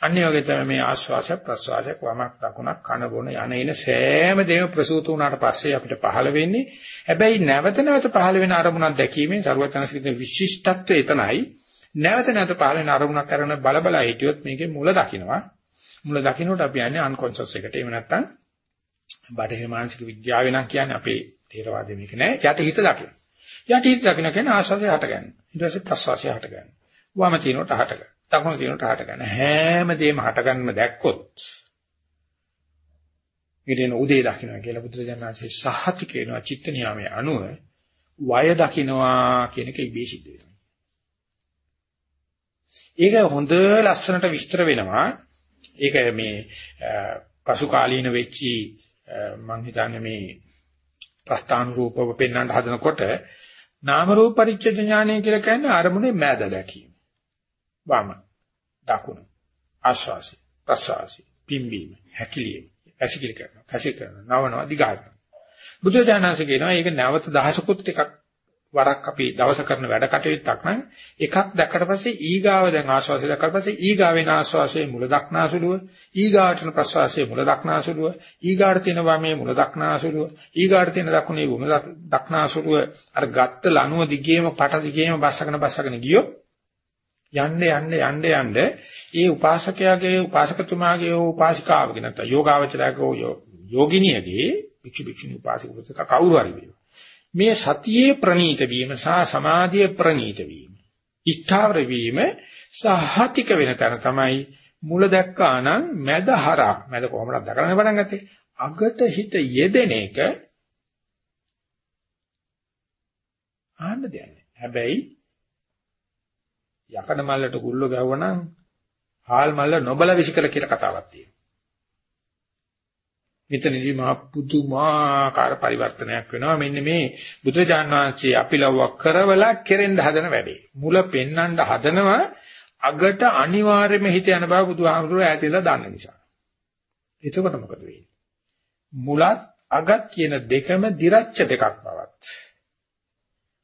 අන්නේ වගේ තමයි මේ ආශ්වාස ප්‍රශ්වාස වමක් දකුණක් කන බොන යන එන සෑම දෙයක්ම ප්‍රසූත වුණාට පස්සේ අපිට පහළ වෙන්නේ. හැබැයි නැවත නැවත පහළ වෙන අරමුණක් දැකීමෙන් ਸਰවඥාසිකිත විශිෂ්ටත්වය එතනයි. නැවත නැවත පහළ වෙන අරමුණක් කරන බල බල හිටියොත් මේකේ මුල දකින්නවා. මුල දකින්නට අපි යන්නේ අන්කොන්ෂස් එකට. එහෙම නැත්නම් බටහිර මානසික විද්‍යාව වෙනම් කියන්නේ අපේ තේරවාදෙ මේක නෑ. යට හිත දකින්න. යටි හිත දකින්න කියන්නේ ආශ්වාසය හට ගන්න. ඊට පස්සේ ප්‍රශ්වාසය හට ගන්න. වම තිනොට හට ගන්න. දකුණ තිනොට හට ගන්න. හැමදේම හට ගන්නම දැක්කොත් ඊටෙන උදේ දකින්න කියලා බුදුරජාණන්සේ සහති කියනවා චිත්ත නියාමයේ අනුව වය දකින්නවා කියන එක ඉබේ සිද්ධ වෙනවා. ඒක හොඳ ලස්සනට විස්තර වෙනවා. ඒක මේ පසු කාලීන වෙච්චි මම හිතන්නේ මේ ප්‍රස්ථාන රූපව පෙන්වන්න හදනකොට නාම රූප පරිච්ඡේද ඥානය කියලා කියන්නේ අරමුණේ මෑද දැකීම. වම දකුණ ආශ්වාසය ප්‍රශ්වාසය පිම්බීම හැකිලිම ඇසිකිලි කරනවා කසි කරනවා නවනවා දිගාරනවා. බුදුජානනාංශ කියනවා මේක නැවත දහසකුත් එකක් වරක් අපි දවස කරන වැඩ කටයුත්තක් නම් එකක් දැක්කට පස්සේ ඊගාව දැන් ආශ්වාසය දැක්කට පස්සේ ඊගාවෙන ආශ්වාසයේ මුල දක්නාසුලුව ඊගාටන ප්‍රශ්වාසයේ මුල දක්නාසුලුව ඊගාට තියෙන වමේ මුල දක්නාසුලුව ඊගාට තියෙන දකුණේ මුල දක්නාසුලුව අර ගත්ත ලනුව දිගේම පට දිගේම බස්සගෙන බස්සගෙන ගියොත් යන්න යන්න යන්න යන්න ඒ උපාසකයාගේ උපාසකතුමාගේ උපාසිකාවගේ නැත්නම් යෝගාවචරයගේ යෝගිනියගේ භික්ෂු භික්ෂුණී උපාසක උපාසික කවුරු හරි වේවා. මේ සතියේ ප්‍රනීත වීම සහ සමාධියේ ප්‍රනීත වීම ඉෂ්ඨාවර වීම සහතික වෙන තැන තමයි මුල දැක්කා නම් මැද හරක්. මැද කොහොමද දකරන්න පටන් ගත්තේ? අගට හිත යෙදෙන එක ආන්න දෙන්නේ හැබැයි යකඩ මල්ලට කුල්ල ගැවුවනම් හාල් මල්ල නොබල විසිකල කියලා කතාවක් තියෙනවා. මෙතනදී මහ පුදුමාකාර පරිවර්තනයක් වෙනවා. මෙන්න මේ බුදුරජාන් වහන්සේ අපි ලව්වක් කරවලා කෙරෙන්න හදන වැඩේ. මුල පෙන්නඳ හදනවා අගට අනිවාර්යයෙන්ම හිත යන බව බුදුහාමුදුරුවෝ ඈතින්ලා දන්න නිසා. එතකොට මොකද වෙන්නේ? මුලත් අගත් කියන දෙකම දිරච්ච දෙකක් බවත්.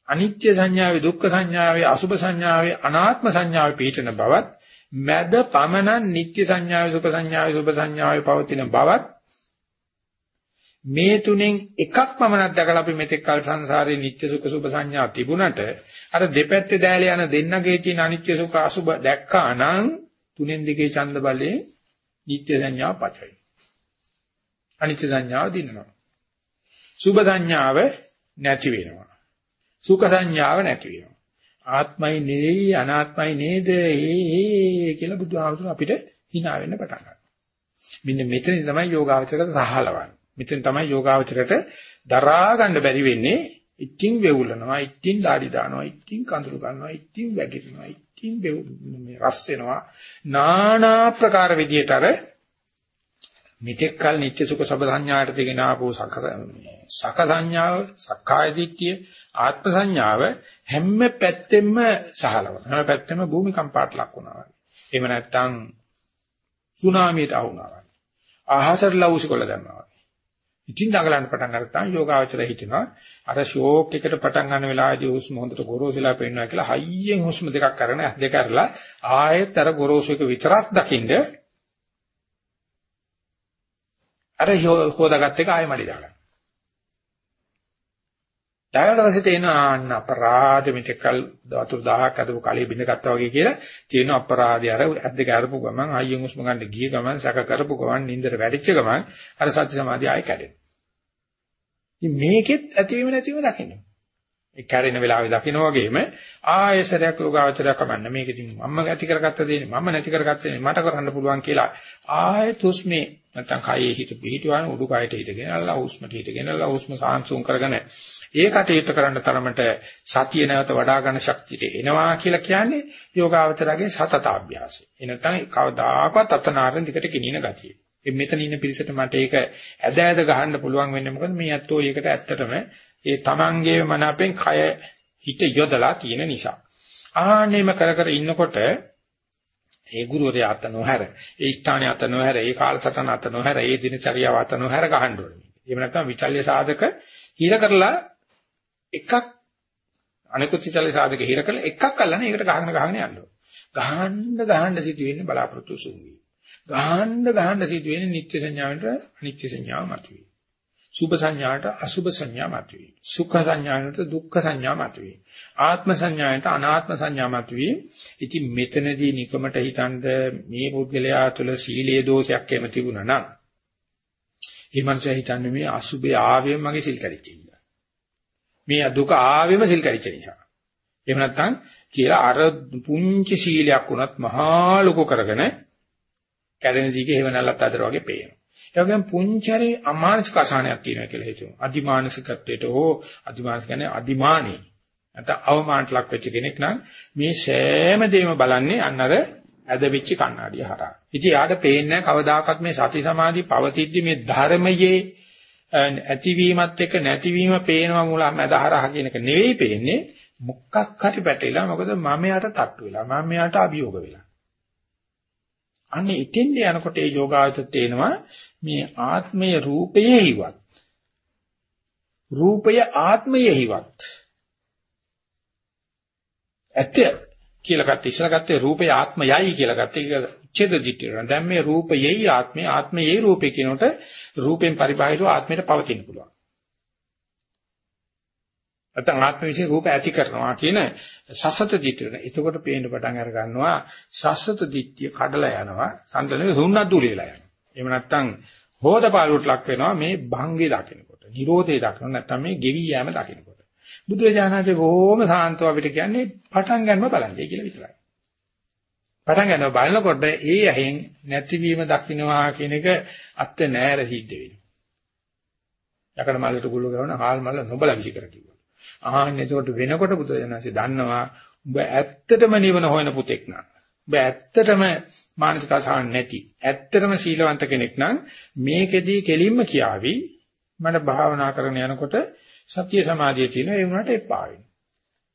අනිත්‍ය සංඥාවේ දුක්ඛ සංඥාවේ අසුභ සංඥාවේ අනාත්ම සංඥාවේ පිහිටන බවත් මැද පමණන් නිත්‍ය සංඥාවේ සුඛ සංඥාවේ සුභ සංඥාවේ පවතින බවත් මේ තුනෙන් එකක් පමණක් දැකලා අපි මෙතෙක් කල සංසාරේ නිත්‍ය සුඛ සුභ සංඥා තිබුණට අර දෙපැත්තේ දැලේ යන දෙන්නගේ තියෙන අනිත්‍ය සුඛ අසුභ දැක්කා නම් තුනෙන් දෙකේ ඡන්ද බලේ නිත්‍ය සංඥාව පචයි. අනිත්‍ය සංඥාව දිනනවා. සුභ සංඥාව නැති වෙනවා. සුඛ සංඥාව නැති වෙනවා. ආත්මයි නෙවෙයි අනාත්මයි නේද? ඒ කියලා බුදුහාමුදුර අපිට hina වෙන්න පටන් ගන්නවා. මෙන්න මෙතන තමයි යෝගාවචරයට සහලවන්නේ. මෙතෙන් තමයි යෝගාවචරයට දරා ගන්න බැරි වෙන්නේ. ඉක්කින් වෙවුලනවා, ඉක්කින් ඩාඩි දානවා, ඉක්කින් කඳුළු ගන්නවා, ඉක්කින් වැగిරෙනවා, ඉක්කින් මේ රස් වෙනවා. নানা ප්‍රකාර විදියට අර මෙතෙක් කල නිත්‍ය සුඛ සබදාඤ්ඤායට දෙගෙන ආපෝ සකසඤ්ඤාව, සක්කාය දිට්ඨිය, ආත්ම සංඥාව හැම පැත්තෙම සහලවන. හැම පැත්තෙම භූමිකම්පාට ලක් වෙනවා. එහෙම නැත්නම් සුනාමියට ආවුනවා. ආහසට ලව්ස් කොල්ල දැම්මා. ඉතින් දඟලන්න පටන් ගත්තාම යෝගාවචරය හිතනවා අර ෂෝක් එකට පටන් ගන්න වෙලාවේදී හුස්ම හොඳට ගොරෝසුලා පේනවා කියලා හයියෙන් හුස්ම දෙකක් අරගෙන ඇස් දෙක අරලා ආයෙත් අර ගොරෝසු එක විතරක් දකින්ද අර හොදාගත්ත එක ආයෙ මඩි දාගන්න. ඊළඟට පස්සේ තේනවා අන්න අපරාධ මෙතකල් වතුර 1000ක් අදපු කලිය බින්දගත්තා වගේ කියලා තියෙන අපරාධය අර ඇද්ද කරපු ගමන් අයියෙන් උස්ම ගන්න ගිය ගමන් සැක කරපු ගමන් නින්දර වැඩිච්ච ගමන් අර සත්‍ය සමාධිය ආයෙ කැඩෙනවා. ඉතින් මේකෙත් ඇතිවීම නැතිවීම දකින්න. ඒ කැරෙන වෙලාවේ දකින්න වගේම ආයසරයක් යෝගාවචරයක් කමන්න මේක ඉතින් මම ඇති කරගත්ත දේ මම නැති කරගත්ත දේ මට කරන්න පුළුවන් කියලා ආයෙත් හුස්මේ නැත්තම් කයේ හිත පිහිටවන උඩුකයට හිතගෙන අල්ලා හුස්මට හිතගෙන අල්ලා හුස්ම සාංශුම් කරගෙන ඒ කටයුතු කරන්න තරමට සතිය නැවත වඩා ගන්න ශක්තියට එනවා කියලා කියන්නේ යෝගාවචරගේ සතතාභ්‍යාසය. එනතන කවදාකවත් අතනාරෙන් දිකට ගෙනින ගතිය. මෙතන ඉන්න පිරිසට මට ඒක ඇද ඇද ගහන්න පුළුවන් වෙන්නේ මොකද මේ අතෝ ඒකට ඇත්තටම ඒ තමන්ගේ මනපෙන් කය හිත යොදලා තියෙන නිසා. ආන්නේම කර කර ඉන්නකොට ඒ ගුරුවරයා අත නොහැර, ඒ ස්ථානය අත නොහැර, ඒ කාලසටහන අත නොහැර, ඒ දිනචරියාව අත නොහැර ගහන්න ඕනේ. එහෙම නැත්නම් විචල්්‍ය සාධක හිර කරලා එකක් අනිකුත් විචල්්‍ය සාධක හිර කරලා එකක් අල්ලන ඒකට ගහගෙන ගහගෙන යන්න ඕනේ. ගහන්න ගහන්න සිටි වෙන්නේ බලාපොරොත්තු සුන්වි. ගහන්න ගහන්න සිටි වෙන්නේ නිත්‍ය සංඥාවට අනිත්‍ය සංඥාව මතුවේ. සුභ සංඥාට අසුභ සංඥා මතුවේ. සුඛ සංඥාට දුක්ඛ සංඥා මතුවේ. ආත්ම සංඥාට අනාත්ම සංඥා මතුවේ. ඉතින් මෙතනදී නිකමට හිතනද මේ පුද්ගලයා තුළ සීලයේ දෝෂයක් එහෙම තිබුණා නම් ඒ මනුස්සයා හිතන්නේ මේ අසුභය ආවෙම මගේ සිල් කැඩිච්ච නිසා. මේ දුක ආවෙම සිල් කැඩිච්ච නිසා. එහෙම නැත්නම් කියලා අර පුංචි සීලයක් වුණත් මහා ලොකු කරගෙන කැඩෙන දිගේ හේව නැල්ලත් අතර වගේ පේනවා. ඒ වගේම පුංචරි අමානසික අසහනයක් තියෙනවා කියලා හිතමු. අදිමානසිකත්වයට හෝ අදිමානසික කියන්නේ අදිමානේ. නැත්නම් අවමානට ලක් වෙච්ච කෙනෙක් නම් මේ සෑම දෙයක්ම බලන්නේ අන්නර ඇද වෙච්ච කණ්ණාඩිය හරහා. ඉතින් යාට පේන්නේ කවදාකවත් මේ සති සමාධි පවතිද්දි මේ ධර්මයේ ඇතිවීමත් එක්ක නැතිවීම පේනවා මුල මැදහරහ කියන එක නෙවෙයි පේන්නේ මොකක් හරි පැටලිලා මොකද මම යට තට්ටු වෙලා මම යට අභියෝග වෙලා. අන්න එතෙන්ද යනකොට ඒ යෝගාවචර තේනවා මේ ආත්මය රූපයෙහිවත් රූපය ආත්මයෙහිවත් ඇත්ත කියලා ගත්ත ඉස්සලා ගත්තේ රූපය ආත්මයයි කියලා ගත්තේ ඒක උච්ඡේද දිට්ඨිය. දැන් මේ රූපයෙහි ආත්මය ආත්මයේ රූපේ කියනකොට රූපෙන් පරිබාහිරව ආත්මයට පවතින්න පුළුවන්. නැත්නම් ආත්ම විශ්ේ රූප ඇති කරනවා කියන සසත දිට්ඨිය. එතකොට පේන්න පටන් අර ගන්නවා සසත දිට්ඨිය කඩලා යනවා. සම්තලනේ සුන්නත් දුලේලා යනවා. එහෙම නැත්නම් හෝදපාලුවට ලක් වෙනවා මේ භංගේ දකිනකොට. නිරෝධය දකින නැත්නම් මේ ගෙවි යෑම දකිනකොට. බුදුරජාණන්සේ බොහොම සාන්තව අපිට කියන්නේ පටන් ගන්නව බලන්නේ කියලා විතරයි. පටන් ගන්නව බලනකොට ඒ ඇහෙන් නැතිවීම දකින්නවා කියන එක අත්ත නෑර සිද්ධ වෙනවා. යකඩ මල්ලට ගුල්ල ගවන හාල් මල්ල නොබල විසි කර කිව්වා. ආන්න එතකොට වෙනකොට බුදුරජාණන්සේ දන්නවා උඹ ඇත්තටම නිවන හොයන පුතෙක් නා. උඹ ඇත්තටම මානසික අසහන නැති. ඇත්තටම සීලවන්ත කෙනෙක් නම් මේකෙදී කෙලින්ම කියාවි මට භාවනා කරන යනකොට සතිය සමාධිය තියෙනවා ඒ වුණාට එපා වෙනවා.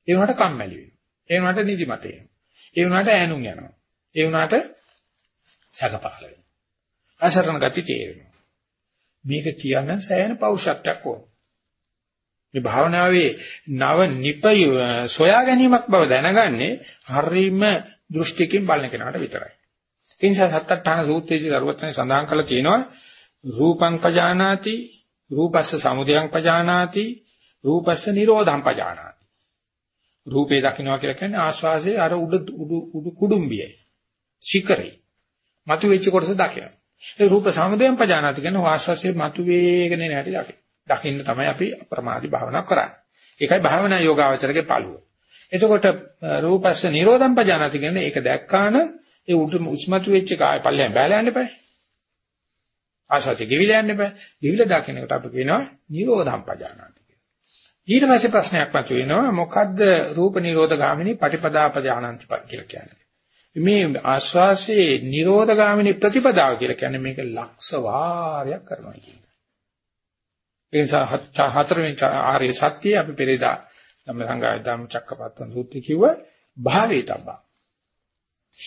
ඒ වුණාට කම්මැලි වෙනවා. ඒ වුණාට නිදිමත එනවා. ඒ වුණාට ඈනුම් යනවා. ඒ වුණාට සැකපහල වෙනවා. අසරණ ගති තේරෙනවා. මේක කියන්න සෑහෙන පෞෂත්වයක් ඕන. මේ භාවනාවේ නව නිපය සොයා ගැනීමක් බව දැනගන්නේ හරීම දෘෂ්ටිකින් බලන කෙනාට විතරයි. ඒ නිසා සත්තට්ඨාන සූත්‍රයේදී දරුවත්නේ සඳහන් කරලා තියෙනවා රූපං පජානාති රූපස්ස සමුදයං පජානාති රූපස්ස නිරෝධං පජානාති. රූපේ දකින්නවා කියලා කියන්නේ ආස්වාසේ අර උඩ උඩ කුඩුම්බියයි. සිකරේ. මතු වෙච්ච කොටස දකිනවා. ඒ රූප සමුදයං පජානාති කියන්නේ ආස්වාසේ මතු වේගෙන එන හැටි දකින්න. දකින්න තමයි අපි අප්‍රමාදී භාවනා කරන්නේ. ඒකයි භාවනා යෝගාවචරගේ පළුව. එතකොට රූපස්ස නිරෝධං පජානාති කියන්නේ ඒක දැක්කාන ඒ උඩ උස්මතු වෙච්ච කාය පල්ලෙන් බෑලා යන්න බෑ. ආශාති ගෙවිලා යන්න බෑ. ගෙවිලා දකින්නකට අපි කියනවා නිරෝධම් පජානාති කියලා. ඊට පස්සේ ප්‍රශ්නයක් මතුවෙනවා මොකද්ද රූප නිරෝධ ගාමිනී පටිපදා පජානන්ති කියලා කියන්නේ. මේ ආශ්වාසයේ නිරෝධ ගාමිනී ප්‍රතිපදාව කියලා කියන්නේ මේක ලක්ෂ වාරයක් කරනවා කියන්නේ. ඒ නිසා හතරවෙනි ආර්ය සත්‍යය අපි පෙරේදා ධම්ම සංගාය ධම්ම චක්කපත්තන් සූත්‍රය කිව්ව භාවේතබ්බා.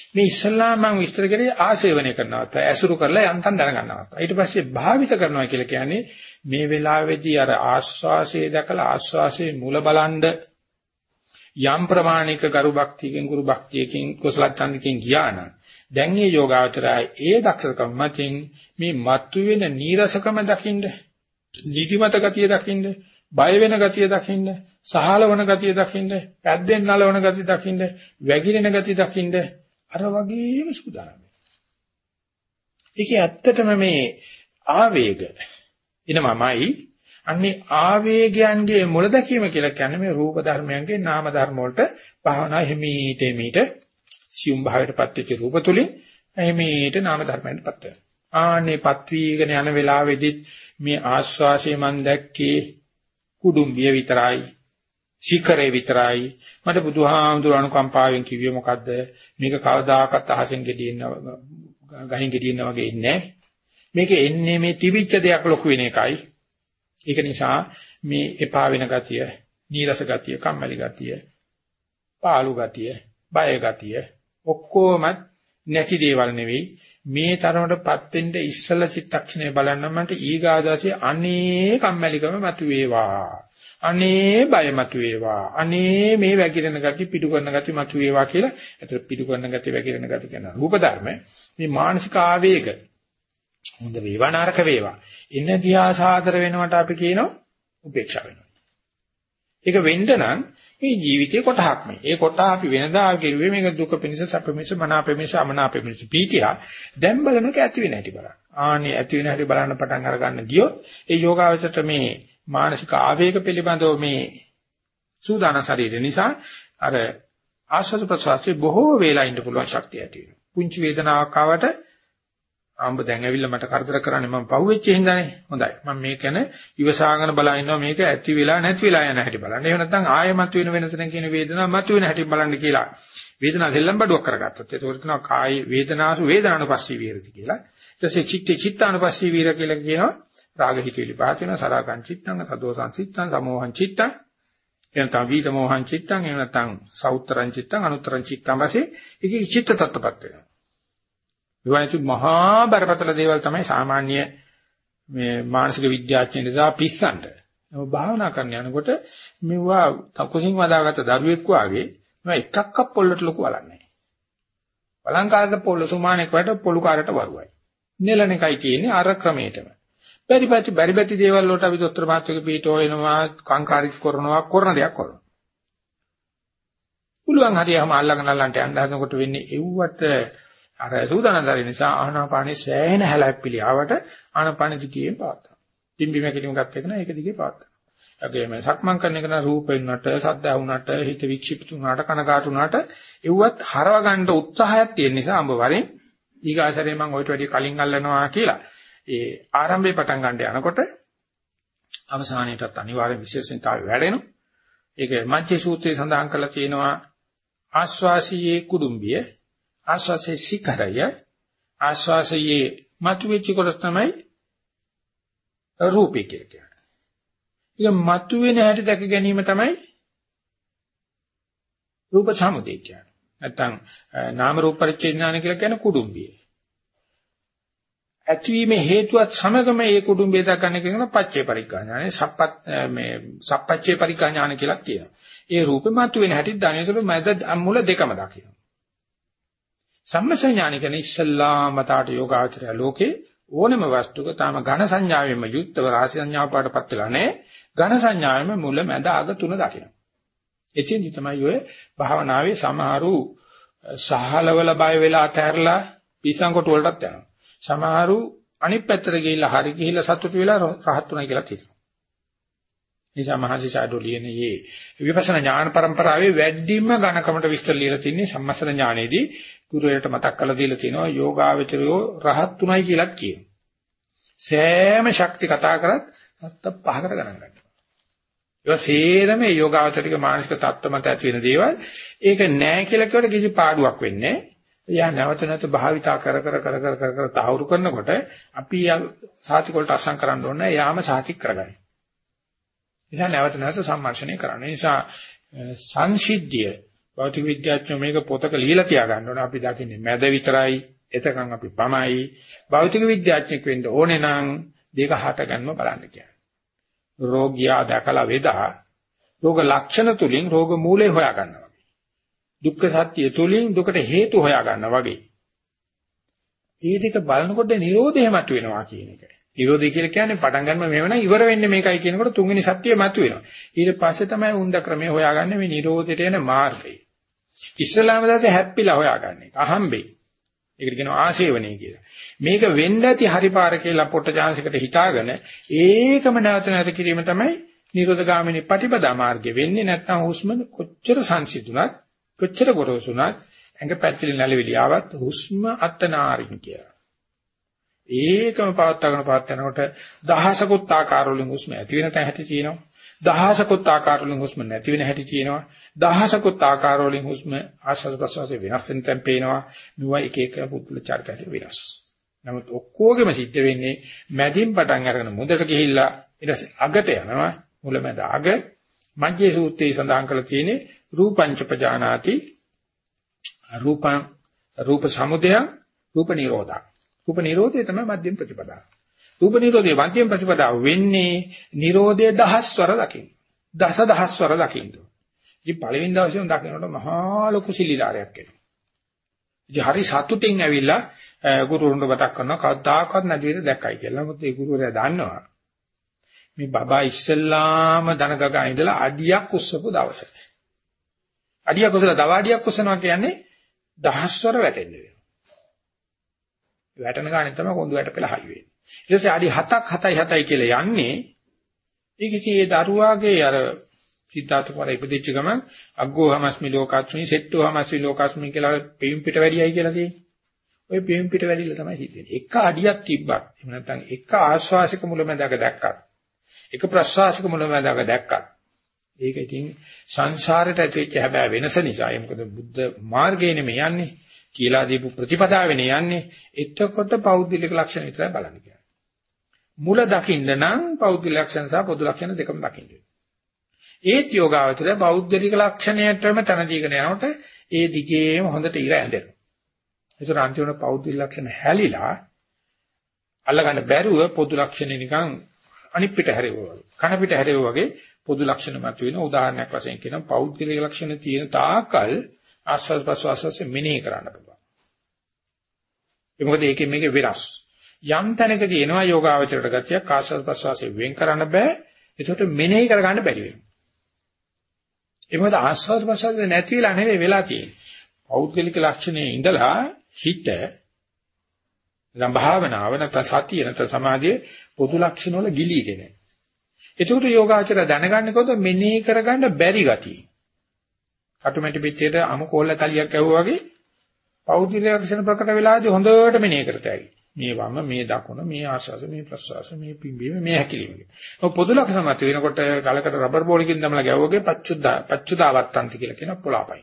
මේ ඉස්ලාම මම විස්තර කරේ ආශේවනය කරනවත් ඇසුරු කරලා යන්තම් දැනගන්නවත්. ඊට පස්සේ භාවිත කරනවා කියලා කියන්නේ මේ වෙලාවේදී අර ආස්වාසයේ දැකලා ආස්වාසයේ මුල බලන්ඩ යම් ප්‍රමාණික ගරු භක්තියකින් ගුරු භක්තියකින් කුසල ඡන්දකින් ගියා නම් දැන් මේ යෝගාවචරය ඒ දක්ෂකම මතින් මේ මතුවෙන නීරසකම දකින්න නිදිමත ගතිය දකින්න බය වෙන ගතිය දකින්න සහලවන ගතිය දකින්න පැද්දෙන් නලවන ගතිය දකින්න වැగిරෙන ගතිය දකින්න අර වගේම සූදානම් ඒකේ ඇත්තටම මේ ආවේග එනමමයි අන්නේ ආවේගයන්ගේ මුල දැකීම කියලා කියන්නේ මේ රූප ධර්මයන්ගේ නාම ධර්ම වලට භාවනා හිමීට මීට සියුම් භාවයටපත් වෙච්ච රූප තුලින් හිමීට නාම ධර්මයන්ටපත් වෙනවා. ආන්නේ පත් වීගෙන යන වෙලාවේදී මේ ආස්වාසිය මන් දැක්කේ කුඩුම්බිය විතරයි සීකරේ විතරයි. මට බුදුහාමුදුර අනුකම්පාවෙන් කිව්වේ මොකද්ද? මේක කවදාකවත් අහසෙන් ගෙඩියෙන්න ගහින් ගෙඩියෙන්න වගේ ඉන්නේ මේක එන්නේ මේ තිබිච්ච දෙයක් ලොකු වෙන එකයි. ඒක නිසා මේ එපා වෙන ගතිය නීරස ගතිය කම්මැලි ගතිය පාළු ගතිය බය ගතිය ඔක්කොම නැති දේවල් නෙවෙයි. මේ තරමටපත් වෙන්න ඉස්සල චිත්තක්ෂණය බලන්න මට ඊගාදාසේ අනේ කම්මැලිකම මතුවේවා. අනේ බය මතුවේවා. අනේ මේ වැగిරෙන ගති පිටු කරන ගති මතුවේවා කියලා. ඒතර පිටු කරන ගති වැగిරෙන ගති කියන රූප ධර්ම. මේ මානසික ආවේග හොඳ වේවා නරක වේවා. ඉන්න දිහා සාදර වෙනවට අපි කියනවා උපේක්ෂා වෙනවා. ඒක වෙන්න නම් මේ ජීවිතේ කොටහක් මේ. ඒ කොටහ අපි වෙනදා කෙරුවේ මේක දුක පිණිස සැප පිණිස මනාප පිණිස අමනාප පිණිස පීතිය. දැන් බලනක ඇති වෙන හැටි බලන්න. ආනේ ඇති වෙන හැටි බලන්න පටන් අරගන්න ගියොත් ඒ යෝගාවචරයට මේ මානසික ආවේග පිළිබඳව මේ සූදානම් ශරීරය නිසා අර ආශ්වාස ප්‍රශ්වාසයේ බොහෝ වේලා ඉන්න පුළුවන් ශක්තිය ඇති වෙනවා. පුංචි වේදනාවක් ආවට ආඹ දැන් ඇවිල්ලා මට කරදර කරන්නේ මම පහුවෙච්ච හින්දානේ. හොඳයි. මම මේක ගැන ඉවසාගෙන බලා ඉන්නවා මේක ඇති වෙලා නැති වෙලා යන හැටි බලන්න. එහෙම නැත්නම් ආයෙමත් වෙන වෙනසෙන් කියන වේදනාව මත වෙන හැටි බලන්න කියලා. වේදනාව දෙල්ලම් බඩුවක් කරගත්තොත් ඒක කියනවා කාය වේදනාසු වේදනානුපස්සී විහෙරති කියලා. ඊට පස්සේ චිත්ත චිත්තානුපස්සී විහෙර කියලා කියනවා. රාග හිතවිලි පහත වෙනවා සරාගං චිත්තං සදෝසං චිත්තං සමෝහං චිත්තං එනතම් වීත මොහං චිත්තං එහෙම නැත්නම් සෞත්තරං චිත්තං අනුත්තරං චිත්තං වශයෙන් ඒකේ චිත්ත tattපත් වෙනවා. ඒවයිතු මහා බරපතල දේවල් තමයි සාමාන්‍ය මේ මානසික විද්‍යාඥයන් නිසා පිස්සන්ට. නම භාවනා කරන්න යනකොට මෙවුවා තකුසින් වදාගත්ත දරුවෙක් වාගේ මම එකක්ක පොල්ලට ලොකු වලන්නේ. බලංකාරට පොල්ල සුමානෙක් වට පොළු කාරට වරුවයි. නෙලන එකයි තියෙන්නේ අර ක්‍රමයටම. බැරිපැති බැරිපැති දේවල් වලට අපි දොස්තර මාත්‍රික පීඨෝ වෙනවා කාංකාරික කරනවා කරන දෙයක් කරනවා. පුළුවන් හරියම අල්ලගෙන අල්ලන්ට යන්න හදනකොට වෙන්නේ එව්වට අර සූදානම්තරි නිසා ආනාපානේ සෑහෙන හැලැප්පිලි ආවට ආනාපාන දිගේ පාත්තා. පිම්බි මැකිලිම ගත්ත එක නෑ ඒක දිගේ පාත්තා. ඒගොම සක්මන් කරන එක නම් රූප වෙනට, සද්ද වුණාට, හිත වික්ෂිප්ත වුණාට, කනකාටු වුණාට එව්වත් හරව ගන්න උත්සාහයක් තියෙන නිසා අඹ වරෙන් ඊගාසරේ මම ඔයිට වැඩි කලින් අල්ලනවා කියලා. ඒ ආරම්භයේ පටන් ගන්න යනකොට අවසානයේටත් අනිවාර්ය විශේෂණතාවය වැඩෙනවා. ඒක මජ්ජේ සූත්‍රයේ සඳහන් කරලා තියෙනවා ආස්වාසියේ කුඩුම්බිය ආස්වාසේ සිකරය ආස්වාසයේ මතුවෙච්ච කොටස තමයි රූපේ කියලා කියන්නේ. ඒක මතුවෙන හැටි දැක ගැනීම තමයි රූප සමුදය කියන්නේ. නැත්තම් නාම රූප පරිච්ඡේඥාන කියලා කියන කුඩුම්බිය. ඇතිවීමේ හේතුවත් සමගම මේ කුඩුම්බේ දක්වන්න කියන පච්චේ පරිඥානේ සප්පත් මේ සප්පච්චේ පරිඥාන කියලා කියනවා. ඒ රූපේ මතුවෙන හැටි දැනෙනකොට මැද මුල දෙකම දකිනවා. සම්මසඥාන කියන්නේ ඉස්සල්ලාම මතාට යෝගාචරය ලෝකේ ඕනම වස්තුක තාම ඝන සංඥාවෙම යුක්තව රාශි සංඥාව පාටපත් වෙලා නැහැ. ඝන සංඥාවෙම මුල මැද අග තුන දකිනවා. එතෙන්දි තමයි ඔය භාවනාවේ සමහරු සහලවල බය වෙලා අතහැරලා පිසංකොට වලටත් යනවා. සමහරු අනිත් පැත්තට ගිහිල්ලා හරි ගිහිල්ලා සතුටු වෙලා රහත් උනායි කියලා තියෙනවා. නිසා මහසි සාඩෝ ලියන මේ විපස්සනා ඥාන પરම්පරාවේ වැඩිම ඝනකමට විස්තර ලියලා තින්නේ සම්මස්සන ඥානෙදී ගුරුවරයාට මතක් කරලා දීලා තිනවා යෝගාවචරයෝ රහත් උනායි කියලාත් කියනවා. සෑම ශක්ති කතා කරත් අත්ත පහකට ගණන් ගන්නවා. ඒවා සේරම මේ යෝගාවචරික මානසික தত্ত্ব මත ඇති වෙන දේවල් ඒක නෑ කියලා කියවට කිසි පාඩුවක් වෙන්නේ නෑ. එයා නැවත නැවත භාවිතා කර කර කර කර කර තහවුරු කරනකොට අපි සාතික වලට අසං කරන්න ඕනේ. යාම සාතික කරගන්න. නිසා නැවත නැවත සම්මර්ෂණය කරන්න. නිසා සංසිද්ධිය භෞතික විද්‍යාඥයෝ මේක පොතක ලියලා තියාගන්න ඕනේ. අපි දකින්නේ මැද විතරයි. එතකන් අපි පමයි. භෞතික විද්‍යාඥයෙක් වෙන්න ඕනේ නම් දෙක හට ගන්නව බලන්න කියන්නේ. රෝගියා දැකලා වේදා රෝග ලක්ෂණ තුලින් රෝග මූලය හොයා ගන්නවා. දුක්ඛ සත්‍ය තුලින් දුකට හේතු හොයා ගන්නවා වගේ. ඒ දෙක බලනකොට නිරෝධය මතුවෙනවා කියන එක. නිරෝධය කියලා කියන්නේ පටන් ගන්න මේව නම් ඉවර වෙන්නේ මේකයි කියනකොට තුන්වෙනි සත්‍යය මතුවෙනවා. ඊට පස්සේ තමයි උන්ද ක්‍රමය හොයාගන්නේ මේ නිරෝධයට යන මාර්ගය. ඉස්ලාම දාසේ හැප්පිලා හොයාගන්නේ. අහම්බේ. ඒකට කියනවා ආශේවණේ කියලා. මේක වෙන්න ඇති හරිපාර කියලා පොට්ට chance හිතාගෙන ඒකම නැවත නැවත කිරීම තමයි නිරෝධ ගාමිනී ප්‍රතිපදා මාර්ගය වෙන්නේ නැත්නම් හුස්ම කොච්චර සංසිඳුණත් කොච්චර ගොරෝසුණත් ඇඟ පැතිලි නැලවිලි ආවත් හුස්ම අත්තනාරින් කියලා. ඒකම පවත්වාගෙන පවත් යනකොට දහසකුත් ආකාර වලින් හුස්ම ඇති වෙන තැන හැටි තියෙනවා. දහසකුත් ආකාර වලින් හුස්ම නැති වෙන හැටි තියෙනවා. දහසකුත් ආකාර වලින් හුස්ම ආශ්වාස ප්‍රශ්වාසයේ වෙනස් වෙන තැන් පේනවා. මෙවුවා එක එක පුදුල චරිතයට වෙනස්. නමුත් ඔක්කොගෙම සිද්ධ වෙන්නේ මැදින් පටන් අරගෙන මුදට ගිහිල්ලා ඊට පස්සේ අගට යනවා. මුලමැද අග මජ්ජේ සූත්‍රයේ සඳහන් කරලා තියෙන්නේ රූපංච පජානාති රූපං රූප සමුදය රූප නිරෝධා රූප නිරෝධය තමයි මධ්‍යම ප්‍රතිපදාව රූප නිරෝධයේ මධ්‍යම ප්‍රතිපදාව වෙන්නේ නිරෝධයේ දහස්වර දකින්න දස දහස්වර දකින්න ඉතින් පළවෙනි දවසේම දකින්නකොට මහා ලොකු සිලිලාරයක් එනවා ඉතින් හරි සතුටින් ඇවිල්ලා ගුරුවරුන්ට මතක් කරනවා කවදාකවත් නැති විදිහට දැක්කයි කියලා. මොකද ඒ ගුරුවරයා දන්නවා මේ බබා ඉස්සෙල්ලාම දනගගා ඉඳලා අඩියක් උස්සපු දවසේ. අඩියක් උසලා තව අඩියක් උසනවා කියන්නේ දහස්වර වැටෙන්න වෙනවා. වැටෙන ගානේ තමයි කොඳු වැට පෙළ හයි වෙන්නේ. ඊට පස්සේ අඩි 7ක් 7යි 7යි කියලා යන්නේ ඒක ඉතින් ඒ දරුවාගේ අර සිද්ධාර්ථ කුමාර ඉපදිච්ච ගමන් අග්ගෝ හමස්මි ලෝකාස්මි සෙට්ටෝ හමස්මි ලෝකාස්මි කියලා පියුම් පිට වැඩියයි කියලා තියෙන්නේ. ওই පියුම් පිට වැඩිලා තමයි සිද්ධ වෙන්නේ. එක අඩියක් තිබ්බත් එහෙම නැත්නම් එක ආශ්වාසික මුලමඳාක දැක්කත් එක ප්‍රශ්වාසික මුලමඳාක දැක්කත් ඒක ඉතින් සංසාරයට ඇතිවෙච්ච හැබැයි වෙනස නිසා ඒ මොකද බුද්ධ මාර්ගයේ නෙමෙයි යන්නේ කියලා දීපු ප්‍රතිපදාවෙනේ යන්නේ එතකොට පෞද්ගලික ලක්ෂණ විතරයි බලන්න කියන්නේ. මුල දකින්න නම් පෞද්ගලික ලක්ෂණ සහ පොදු ලක්ෂණ දෙකම දකින්න ඒත් යෝගාවචරය පෞද්ගලික ලක්ෂණයටම තන දීගෙන යනකොට ඒ දිගේම හොඳට ඉර ඇඳෙනවා. ඒසර අන්තිමට පෞද්ගලික ලක්ෂණ හැලිලා අල්ලගන්න බැරුව පොදු ලක්ෂණ නිකන් අනිත් පිට හැරෙවුවා වගේ කන පිට හැරෙවුවා වගේ පොදු ලක්ෂණ මත වෙන උදාහරණයක් වශයෙන් කියනවා. පෞද්ගලික ලක්ෂණ තියෙන තාකල් ආස්වාද ප්‍රසවාසයෙන් මෙනෙහි කරන්න පුළුවන්. ඒ මොකද ඒකෙන් මේක වෙනස්. යම් තැනකදී එනවා යෝගාවචරයට ගතියක් ආස්වාද ප්‍රසවාසයෙන් වෙන් කරන්න බෑ. ඒකට මෙනෙහි කරගන්න බැරි වෙනවා. ඒ මොකද ආස්වාද ප්‍රසවාසය නැති වෙලා නෙවෙයි වෙලා තියෙන්නේ. පෞද්ගලික ලක්ෂණයේ ඉඳලා හිත නැත්නම් භාවනාව නැත්නම් සතිය නැත්නම් සමාධිය පොදු ලක්ෂණ වල ගිලීගෙන එතකොට යෝගාචර දැනගන්නේ කොහොමද මෙනෙහි කරගන්න බැරි ගතිය. කටුමැටි පිටියට අමු කෝල්ල තලියක් ඇහුවා වගේ පෞද්ගලික ලක්ෂණ ප්‍රකට වෙලාදී හොඳට මෙනෙහි කරතයි. මේ වම මේ දකුණ මේ ආශාස මේ ප්‍රසවාස මේ පිම්බීම මේ හැකිලිම. ඔය පොදු ලක්ෂණ මත වෙනකොට ගලකට රබර් බෝලකින් දමලා ගැවුවගේ පච්චුද්දා පච්චුදාවත්තන්ති කියලා කියන පොළාපයි.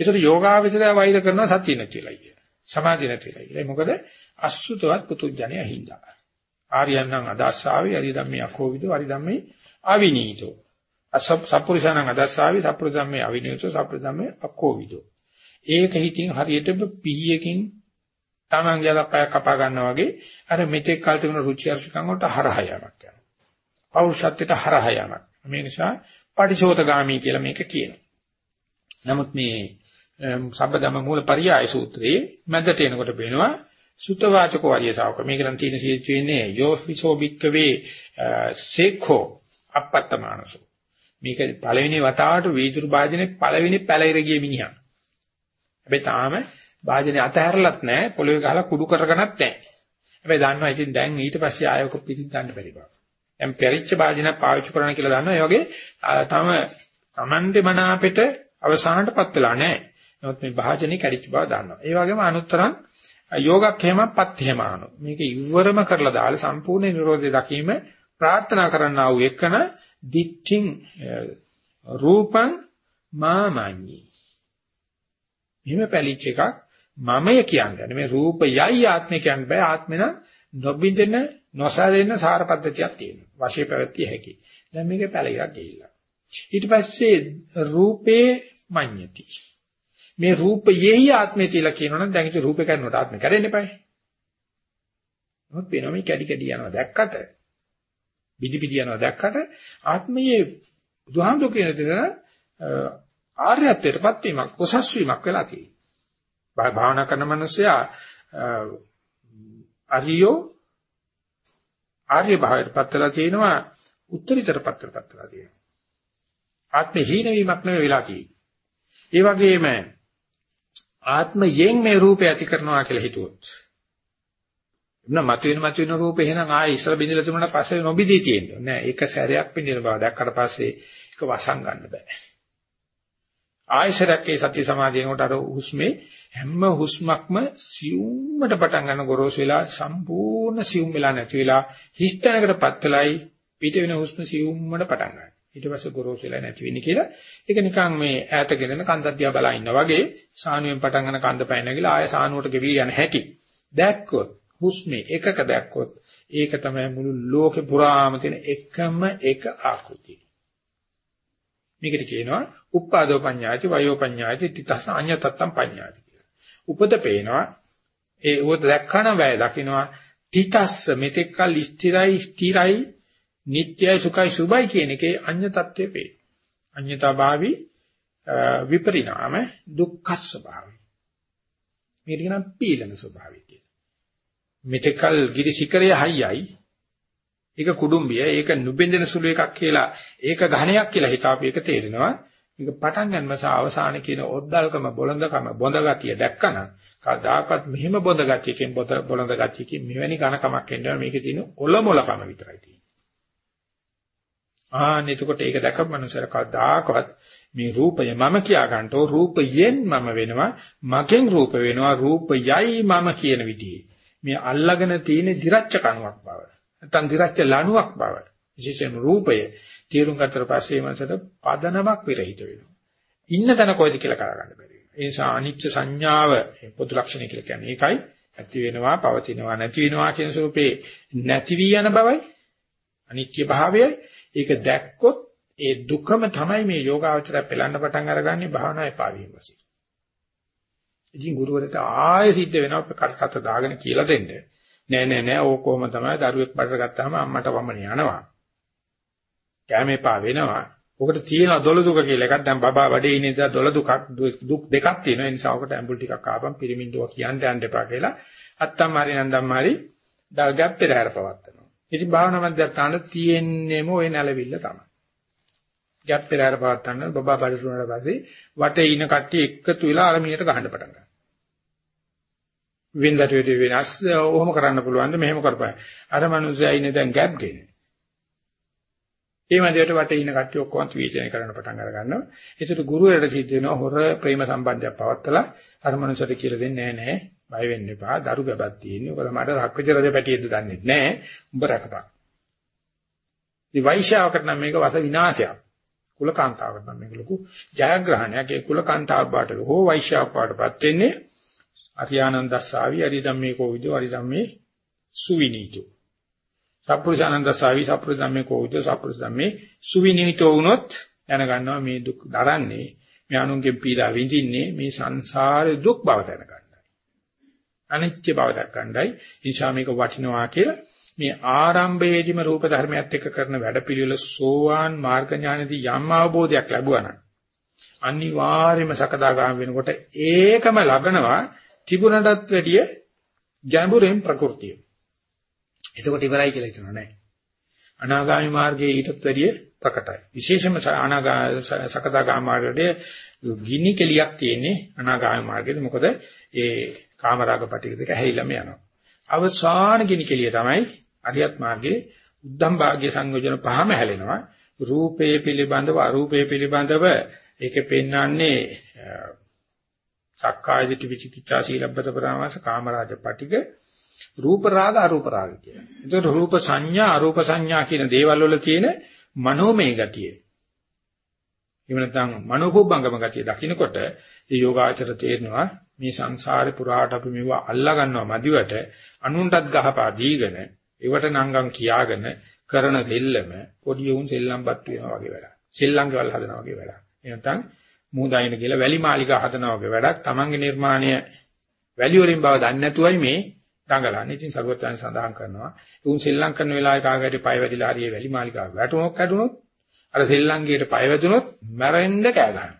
ඒසට යෝගාවචරය වෛර කරනවා සතිය නැතිලයි කිය. සමාධිය නැතිලයි කියලා. මොකද අසුතවත් පුතුජණය හින්දා. ආර්යයන්න් අදාස්සාවේ අරිය ධම්මේ අකෝවිදෝ අරිය ධම්මේ අවිනීතෝ. අසප්පුරිසණං අදාස්සාවේ සප්පුරිසම්මේ අවිනීතෝ සප්පුරිසම්මේ අකෝවිදෝ. ඒක හිතින් හරියට පිහියකින් තමන්ගේ අලක්කය කපා ගන්නවා වගේ අර මෙතෙක් කල් තිබුණ රුචි අරුචිකම් වලට හරහා යamak යනවා. පෞරුෂත්වයට හරහා යamak. මේ නිසා පටිශෝතගාමි කියලා මේක කියනවා. නමුත් මේ සබ්බදම මූල පරියාය සූත්‍රයේ මැදට එනකොට පේනවා සුතවාචක වරිය ශාවක. මේක නම් තියෙන සීච්ච වෙන්නේ යෝහිසෝ බික්කවේ සේඛෝ අපත්තමානසෝ. මේක පළවෙනි වතාවට වීදුරු වාදනේ පළවෙනි පැලිර ගිය මිනිහා. හැබැයි තාම වාදනේ අතහැරලත් නැහැ පොළවේ ගහලා කුඩු කරගෙනත් නැහැ. හැබැයි දන්නවා ඉතින් දැන් ඊට පස්සේ ආයක පිටින් ගන්න බැරි බව. දැන් පෙරිච්ච වාදනයක් පාවිච්චි කරන්න කියලා දන්නවා. ඒ වගේ තම Tamande මන අපිට අවසානටපත් වෙලා නැහැ. නමුත් මේ භාජනේ කැඩිච්ච බව දන්නවා. ඒ වගේම අනුත්තරං යෝගක්ඛේමපත් හේමානු. මේක ඉවරම කරලා දාලා සම්පූර්ණ නිරෝධය දකීම ප්‍රාර්ථනා කරන්නා වූ එකන දිට්ඨින් රූපං මාමඤ්ඤි. මෙහෙම පැලිච්ච එකක් මමය කියන්නේ. මේ රූපයයි ආත්මය කියන්න බෑ. ආත්මෙ නම් නොබින්දෙන නොසාරෙන්න සාර පද්ධතියක් තියෙනවා. වශයෙන් පැවැත්තිය හැකි. දැන් මේකේ පැලිරක් ගිහිල්ලා. ඊට පස්සේ රූපේ මඤ්ඤති. මේ රූපයෙහි ආත්මය කියලා කියනවනම් දැන් ඉතින් රූපේ කරනකොට ආත්මය කැඩෙන්න එපායි. මොකද වෙනවා මේ කැඩි කැඩි යනවා දැක්කට බිදි බිදි යනවා දැක්කට ආත්මයේ බුදුහාමුදුරු කියන දේ ආර්යත්වයටපත් වීමක් කොසස් වීමක් වෙලා තියෙනවා. භාවනා කරන මිනිසයා අරියෝ ආර්ය භාවයටපත් වෙලා තියෙනවා උත්තරීතරපත් වෙලා තියෙනවා. ආත්ම හීන වීමක් නෙවෙයි වෙලා තියෙන්නේ. ඒ වගේම ආත්මයෙන් මේ රූපය ඇති කරනවා කියලා හිතුවොත් එන්න මතුවෙන මතුවෙන රූපේ එහෙනම් ආයෙ ඉස්සර බින්දලා තිබුණාට පස්සේ නොබිදී තියෙනවා නෑ ඒක සැරයක් බින්දින බව දැක්කට පස්සේ ඒක වසන් ගන්න බෑ. ආයෙසරක් ඒ සති සමාධියනකොට අර හුස්මේ හැම හුස්මක්ම සියුම්මට පටන් ගන්න ගොරෝසු වෙලා සම්පූර්ණ සියුම් වෙලා නැති වෙලා හිස්තැනකටපත් වෙලයි පිට වෙන හුස්ම සියුම්මට පටන් ගන්නවා ඊට පස්සේ ගොරෝසු වෙලා නැති වෙන්නේ කියලා. ඒක නිකන් මේ ඈත ගෙදෙන කන්දක් දිහා බලා ඉන්නා වගේ සානුවෙන් පටන් ගන්න කන්ද පැන නැගිලා ආය සානුවට ගෙවි යන හැටි දැක්කොත් හුස්මේ එකක දැක්කොත් ඒක තමයි මුළු ලෝකේ පුරාම තියෙන එකම එක ආකෘතිය මේකට කියනවා උප්පාදෝ පඤ්ඤාති වයෝ පඤ්ඤාති තිතස අඤ්ඤතත්තම් පඤ්ඤාති කියලා. උපද පේනවා ඒ උපද දැක්කම වැය දකින්නවා තිතස්ස මෙතෙක්කල් ස්ථිරයි ස්ථිරයි නිට්ටයයි සුඛයි සුභයි කියන එකේ අඤ්ඤ තත්ත්වය වේ. අඤ්ඤතා භාවි විපරිණාම දුක්ඛ ස්වභාවය. මේක නම් පීලන ස්වභාවය කියන. මෙතකල් ගිරි ශිඛරය හයියයි ඒක කුඩුම්බිය ඒක නුබෙන්දෙන සුළු එකක් කියලා ඒක ඝණයක් කියලා හිතාපු එක තේරෙනවා. මේක පටන් ගන්නම සහ අවසානයේ කියන ඔද්දල්කම බොළඳකම බොඳ ගතිය දැක්කනම් කවදාකවත් මෙහෙම බොඳ ගතියකින් බොළඳ ගතියකින් මෙවැනි ඝනකමක් එන්නවා මේකේ තියෙන ඔලොමොලකම විතරයි තියෙන්නේ. ආන්න එතකොට ඒක දැකපු මනුස්සයර කවදාකවත් මේ රූපය මම කියා ගන්නතෝ රූපයෙන් මම වෙනවා මගෙන් රූප වෙනවා රූපයයි මම කියන විදිහේ මේ අල්ලගෙන තියෙන දිරච්ච කණුවක් බව. නැත්නම් දිරච්ච ලණුවක් බව. විශේෂයෙන් රූපය තීරුම් ගත්තට පස්සේ මනසට පදනමක් විරහිත වෙනවා. ඉන්න තැන කොයිද කියලා කරගන්න බැරි වෙනවා. ඒ නිසා අනිච්ච සංඥාව පොදු ලක්ෂණය කියලා කියන්නේ ඒකයි. ඇති වෙනවා පවතිනවා නැති වෙනවා කියන ස්වරූපේ නැති වී යන බවයි අනිත්‍ය භාවයයි. ඒක දැක්කොත් ඒ දුකම තමයි මේ යෝගාවචරය පෙළන්න පටන් අරගන්නේ භාවනාවේ පාවීම වශයෙන්. ඉතින් ගුරුවරට ආයෙ සිද්ධ වෙනවා කරකත දාගෙන කියලා දෙන්න. නෑ නෑ නෑ ඕක කොහම තමයි දරුවෙක් බඩට ගත්තාම අම්මට වමන යනවා. කැමේ පා වෙනවා. ඔකට තියෙන දොළ දුක කියලා එකක් දැන් බබා වැඩේ ඉන්නේ ඉඳලා දොළ දුකක් දුක් දෙකක් තියෙනවා. ඒ නිසා ඔකට ඇම්බුල් ටිකක් ආපම් පිරිමින්දුව කියන්න යන්න එපා කියලා අත්තම් හරි නන්දම් හරි දග්ගප් පෙරහැර පවත්තන. ඉතින් භාවනා මධ්‍යස්ථාන තියෙන්නේම ওই නැලවිල්ල තමයි. ගැප් පෙරහැර පවත්තන්න බබා බඩට උනට පස්සේ වටේ ඉන කට්ටිය එකතු වෙලා අරමියට ගහන්න පටන් ගන්නවා. වෙනදට වෙදී වෙනස් ඔහොම කරන්න පුළුවන්ද මෙහෙම කරපෑ. අර මනුස්සයා ඉන්නේ දැන් ගැප් ගෙන. ඒ මැදට වටේ ඉන්න කට්ටිය ඔක්කොම ත්‍විචනය කරන්න පටන් අර ගන්නවා. ඒකට ගුරුවරයාට සිද්ධ වෙනවා හොර ප්‍රේම සම්බන්ධයක් පවත්තලා අර මනුස්සයට කියලා දෙන්නේ නැහැ නෑ. බය වෙන්න එපා. දරු ගැබක් තියෙන්නේ. ඔයාලා මට රක්කචරද පැටියෙද්ද දන්නේ නැහැ. උඹ රකපන්. මේ වෛශ්‍යාවකට නම් මේක වස විනාශයක්. කුලකාන්තාවකට නම් මේක ලොකු ජයග්‍රහණයක්. ඒ කුලකාන්තාව බාට හෝ වෛශ්‍යාව බාටපත් වෙන්නේ අරියානන්දස්සාවි අරිදම්මේ කෝවිදෝ අරිදම්මේ සුවිනීතෝ. සප්පුරුෂානන්ද සාවි සප්පුරුෂම්මේ කෝවිද සප්පුරුෂම්මේ සුවිනීතෝ වුණොත් දැනගන්නවා මේ දුක් දරන්නේ මේ අනුන්ගේ පීඩා විඳින්නේ මේ සංසාරේ දුක් බව දැනගන්නයි. අනිත්‍ය බව දක්වන්නයි. නිසා මේක වටිනවා කියලා මේ ආරම්භයේදීම රූප ධර්මයත් එක්ක කරන වැඩපිළිවෙල සෝවාන් මාර්ග ඥානදී යම් අවබෝධයක් ලැබුවා නම් අනිවාර්යයෙන්ම සකදාගාම වෙනකොට ඒකම ලබනවා තිබුණටත් වැඩිය ගැඹුරෙන් ප්‍රകൃතිය. එතකොට ඉවරයි කියලා හිතනවා නෑ. අනාගාමී මාර්ගයේ ඊටත් වැඩිය ප්‍රකටයි. විශේෂම අනාගා සකදාගාම මාර්ගයේ ගිනි කෙලියක් තියෙන්නේ අනාගාමී මාර්ගයේ. මොකද ඒ කාමරාග පිටික දෙක හැහිලම යනවා. අවසාන ගිනි කෙලිය තමයි අරියත් මාර්ගයේ උද්දම් භාග්‍ය සංයෝජන පහම හැලෙනවා. රූපේ පිළිබඳව අරූපේ පිළිබඳව ඒකේ පෙන්වන්නේ සක්කාය දිට්ඨි විචිකිච්ඡා සීලබ්බත පරාමාස කාමරාජ පටික රූප රාග අරූප රාග කියලා. එතකොට රූප සංඥා අරූප සංඥා කියන දේවල් වල තියෙන මනෝමය ගතිය. එහෙම නැත්නම් මනෝපොබ්බංගම ගතිය දකින්නකොට මේ යෝගාචර තේරෙනවා මේ සංසාරේ පුරාට අපි මේව අල්ලා ගන්නවා මදිවට අනුන්ටත් ගහපා දීගෙන ඒවට නංගම් කියාගෙන කරන දෙල්ලම පොඩි උන් සෙල්ලම්පත් වෙනවා වගේ වැඩක්. සෙල්ලම් ගෙවල් හදනවා වගේ වැඩක්. එහෙනම් මූදායින කියලා වැලි මාලිගා හදනවා වගේ වැඩක්. Tamange නිර්මාණය වැලි වලින් බව දන්නේ නැතුවයි මේ දඟලන්නේ. ඉතින් සරුවත්යන් සඳහන් කරනවා උන් සෙල්ලම් කරන වෙලාවේ කාගේට පය වැදිලා හරියේ වැලි මාලිකාව වැටුණොත් කැඩුනොත් අර සෙල්ලම්ගේට පය වැදුනොත් මැරෙන්න කෑ ගන්නවා.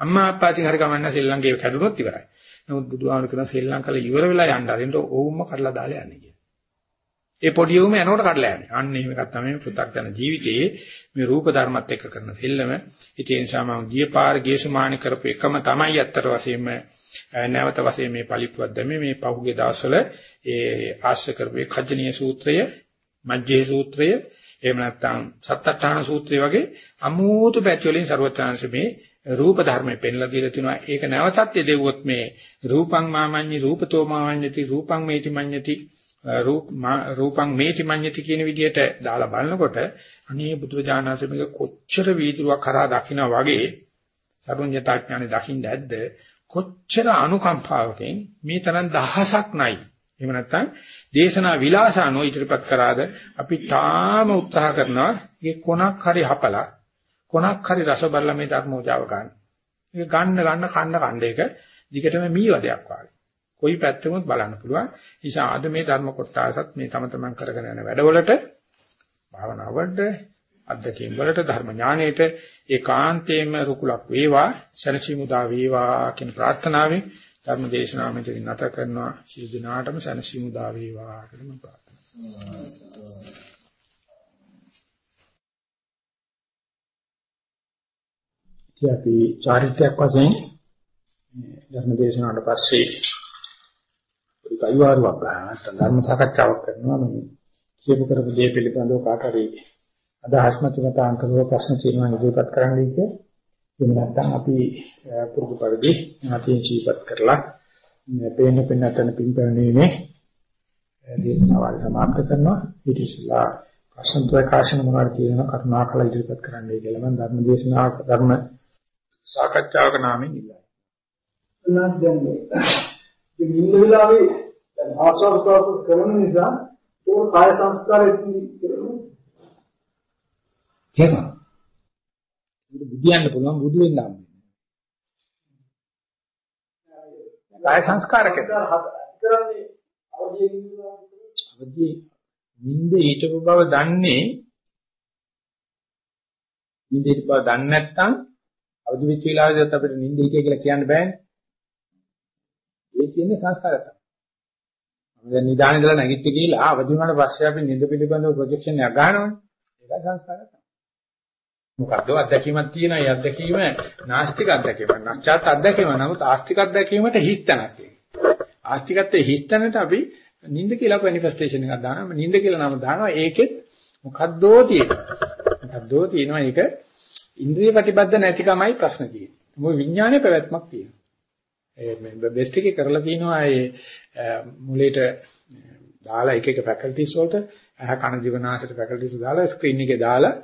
අම්මා අප්පාටින් හරි කමන්න සෙල්ලම්ගේ කැඩුනොත් ඉවරයි. නමුත් බුදුහාමුදුරු කියන ශ්‍රී ලංකාවේ ඉවර වෙලා යන්න අරින්න ඕවුම්ම කඩලා දාලා යන්නේ කියලා. ඒ පොඩි උම යනකොට කඩලා යන්නේ. අන්න එහෙම එකක් තමයි පෘථග්ජන ජීවිතයේ මේ රූප ධර්මත් එක්ක කරන සෙල්ලම. ඒ නිසා මම ගිය පාර ගේසුමානි කරපු එකම තමයි අත්තර වශයෙන්ම නැවත වශයෙන් මේ පලිප්පුවක් දැමේ මේ පහුගිය දවස්වල ඒ ආශ්‍රය කරපු කජ්ජනීය සූත්‍රය, මජ්ජේ සූත්‍රය, එහෙම නැත්නම් සත්තඨාන සූත්‍රය වගේ අමෝතු පැති වලින් ਸਰවඥාංශ මේ රූප ධර්මයේ පෙන්ලා දීලා තිනවා. ඒක නැවතත් දෙවොත් මේ රූපං මාමඤ්ඤි රූපතෝ මාමඤ්ඤති රූපං මේති මඤ්ඤති රූපං මේති මඤ්ඤති කියන විදිහට දාලා බලනකොට අනේ බුදුරජාණන්සේ මේක කොච්චර වීදුරුවක් කරා දකිනා වගේ සරුඤ්‍යතාඥානෙ දකින්න ඇද්ද කොච්චර අනුකම්පාවකින් මේ තරම් දහසක් නැයි. එහෙම නැත්නම් දේශනා විලාසano ඉදිරිපත් කරාද අපි තාම උත්සාහ කරනවා මේ කොනක් හරි හපලා කොනක් හරි රස බලලා මේ ධර්මෝජාව ගන්න. ඒක ගන්න ගන්න කන්න කන්න එක දිගටම මීවදයක් වගේ. කොයි පැත්තෙමුත් බලන්න පුළුවන්. නිසා අද මේ ධර්ම කොටසත් මේ තම තමන් කරගෙන යන වැඩවලට භාවනාවට අධ්‍යක්ීම් වලට ධර්ම ඥානයට ඒකාන්තයෙන්ම රුකුලක් වේවා සනසිමුදා වේවා කියන ප්‍රාර්ථනාවෙන් ධර්ම දේශනාව මෙතනින් නැත කරනවා සිය දිනාටම සනසිමුදා වේවා කියලා මම ප්‍රාර්ථනා කරනවා. අපි චාරිත්‍රාක් වශයෙන් ධර්ම දේශනාවට පස්සේ ඒක අනිවාර්යවක් ගන්න ධර්ම සාකච්ඡාවක් කරනවා. මේ කියපු කරපු දේ පිළිබඳව කාට හරි අදහස් මතමතාන්තරව ප්‍රශ්න තියෙනවා ඉදිරිපත් කරන්න ඉතින්. එහෙම නැත්නම් අපි පුරුදු පරිදි නැතිව ජීවත් කරලා මේ පේන පෙන්නතන පින්පැනීමේ දේශනාවල් සමාප්ත කරනවා. ඊට ඉස්සලා ප්‍රශ්න ප්‍රකාශන මොනවද කියනවා කරුණාකර ඉදිරිපත් කරන්නයි කියලා මම ධර්ම දේශනාව ධර්ම සාකච්ඡාවක නාමයෙන් ඉල්ලනවා. නැත්නම් දැන් මේ ඉන්න වෙලාවේ දැන් ආස්වාද ප්‍රසස් කරන නිසා ඒක කාය සංස්කාරය තේරෙනවද? ඒක බුදියන්න පුළුවන් බුදු වෙන්න හම්බ කාය සංස්කාරක කරන්නේ අවදී නිින්ද ඊටපු බව දන්නේ නිින්ද ඊට බව දන්නේ නැත්නම් අවදි වෙච්ච වෙලාවේදී අපිට නිින්ද හිතේ කියලා කියන්න බෑනේ. ඒ කියන්නේ සංස්කාරය තමයි. දැන් නිදාන ඉඳලා නැගිට ගිහලා අවදි වුණාට පස්සේ අපි නිින්ද පිළිබඳව ප්‍රොජෙක්ෂන් එකක් ගන්නවනේ. ඒක සංස්කාරය තමයි. මොකද්ද අත්දැකීමක් තියෙනවා. ඒ අත්දැකීම නාස්තික අත්දැකීමක්. නැස්චාත් අත්දැකීම. නමුත් ආස්තික අත්දැකීමට හිස්තනක් තියෙනවා. ආස්තිකත්වයේ හිස්තනට අපි නිින්ද කියලා මැනිෆෙස්ටේෂන් එකක් දානවා. නිින්ද කියලා නම දානවා. ඒකෙත් මොකද්දෝ තියෙනවා. මොකද්දෝ තියෙනවා ඒක ඉන්ද්‍රිය ප්‍රතිබද්ධ නැතිකමයි ප්‍රශ්න තියෙන්නේ. මොකද විඥානයේ පැවැත්මක් තියෙනවා. ඒ මේ බෙස්ට් එකේ කරලා තිනවා ඒ මුලේට දාලා එක එක ෆැකල්ටිස් වලට අහ කන ජීවනාශයට ෆැකල්ටිස් දාලා ස්ක්‍රීන් එකේ දාලා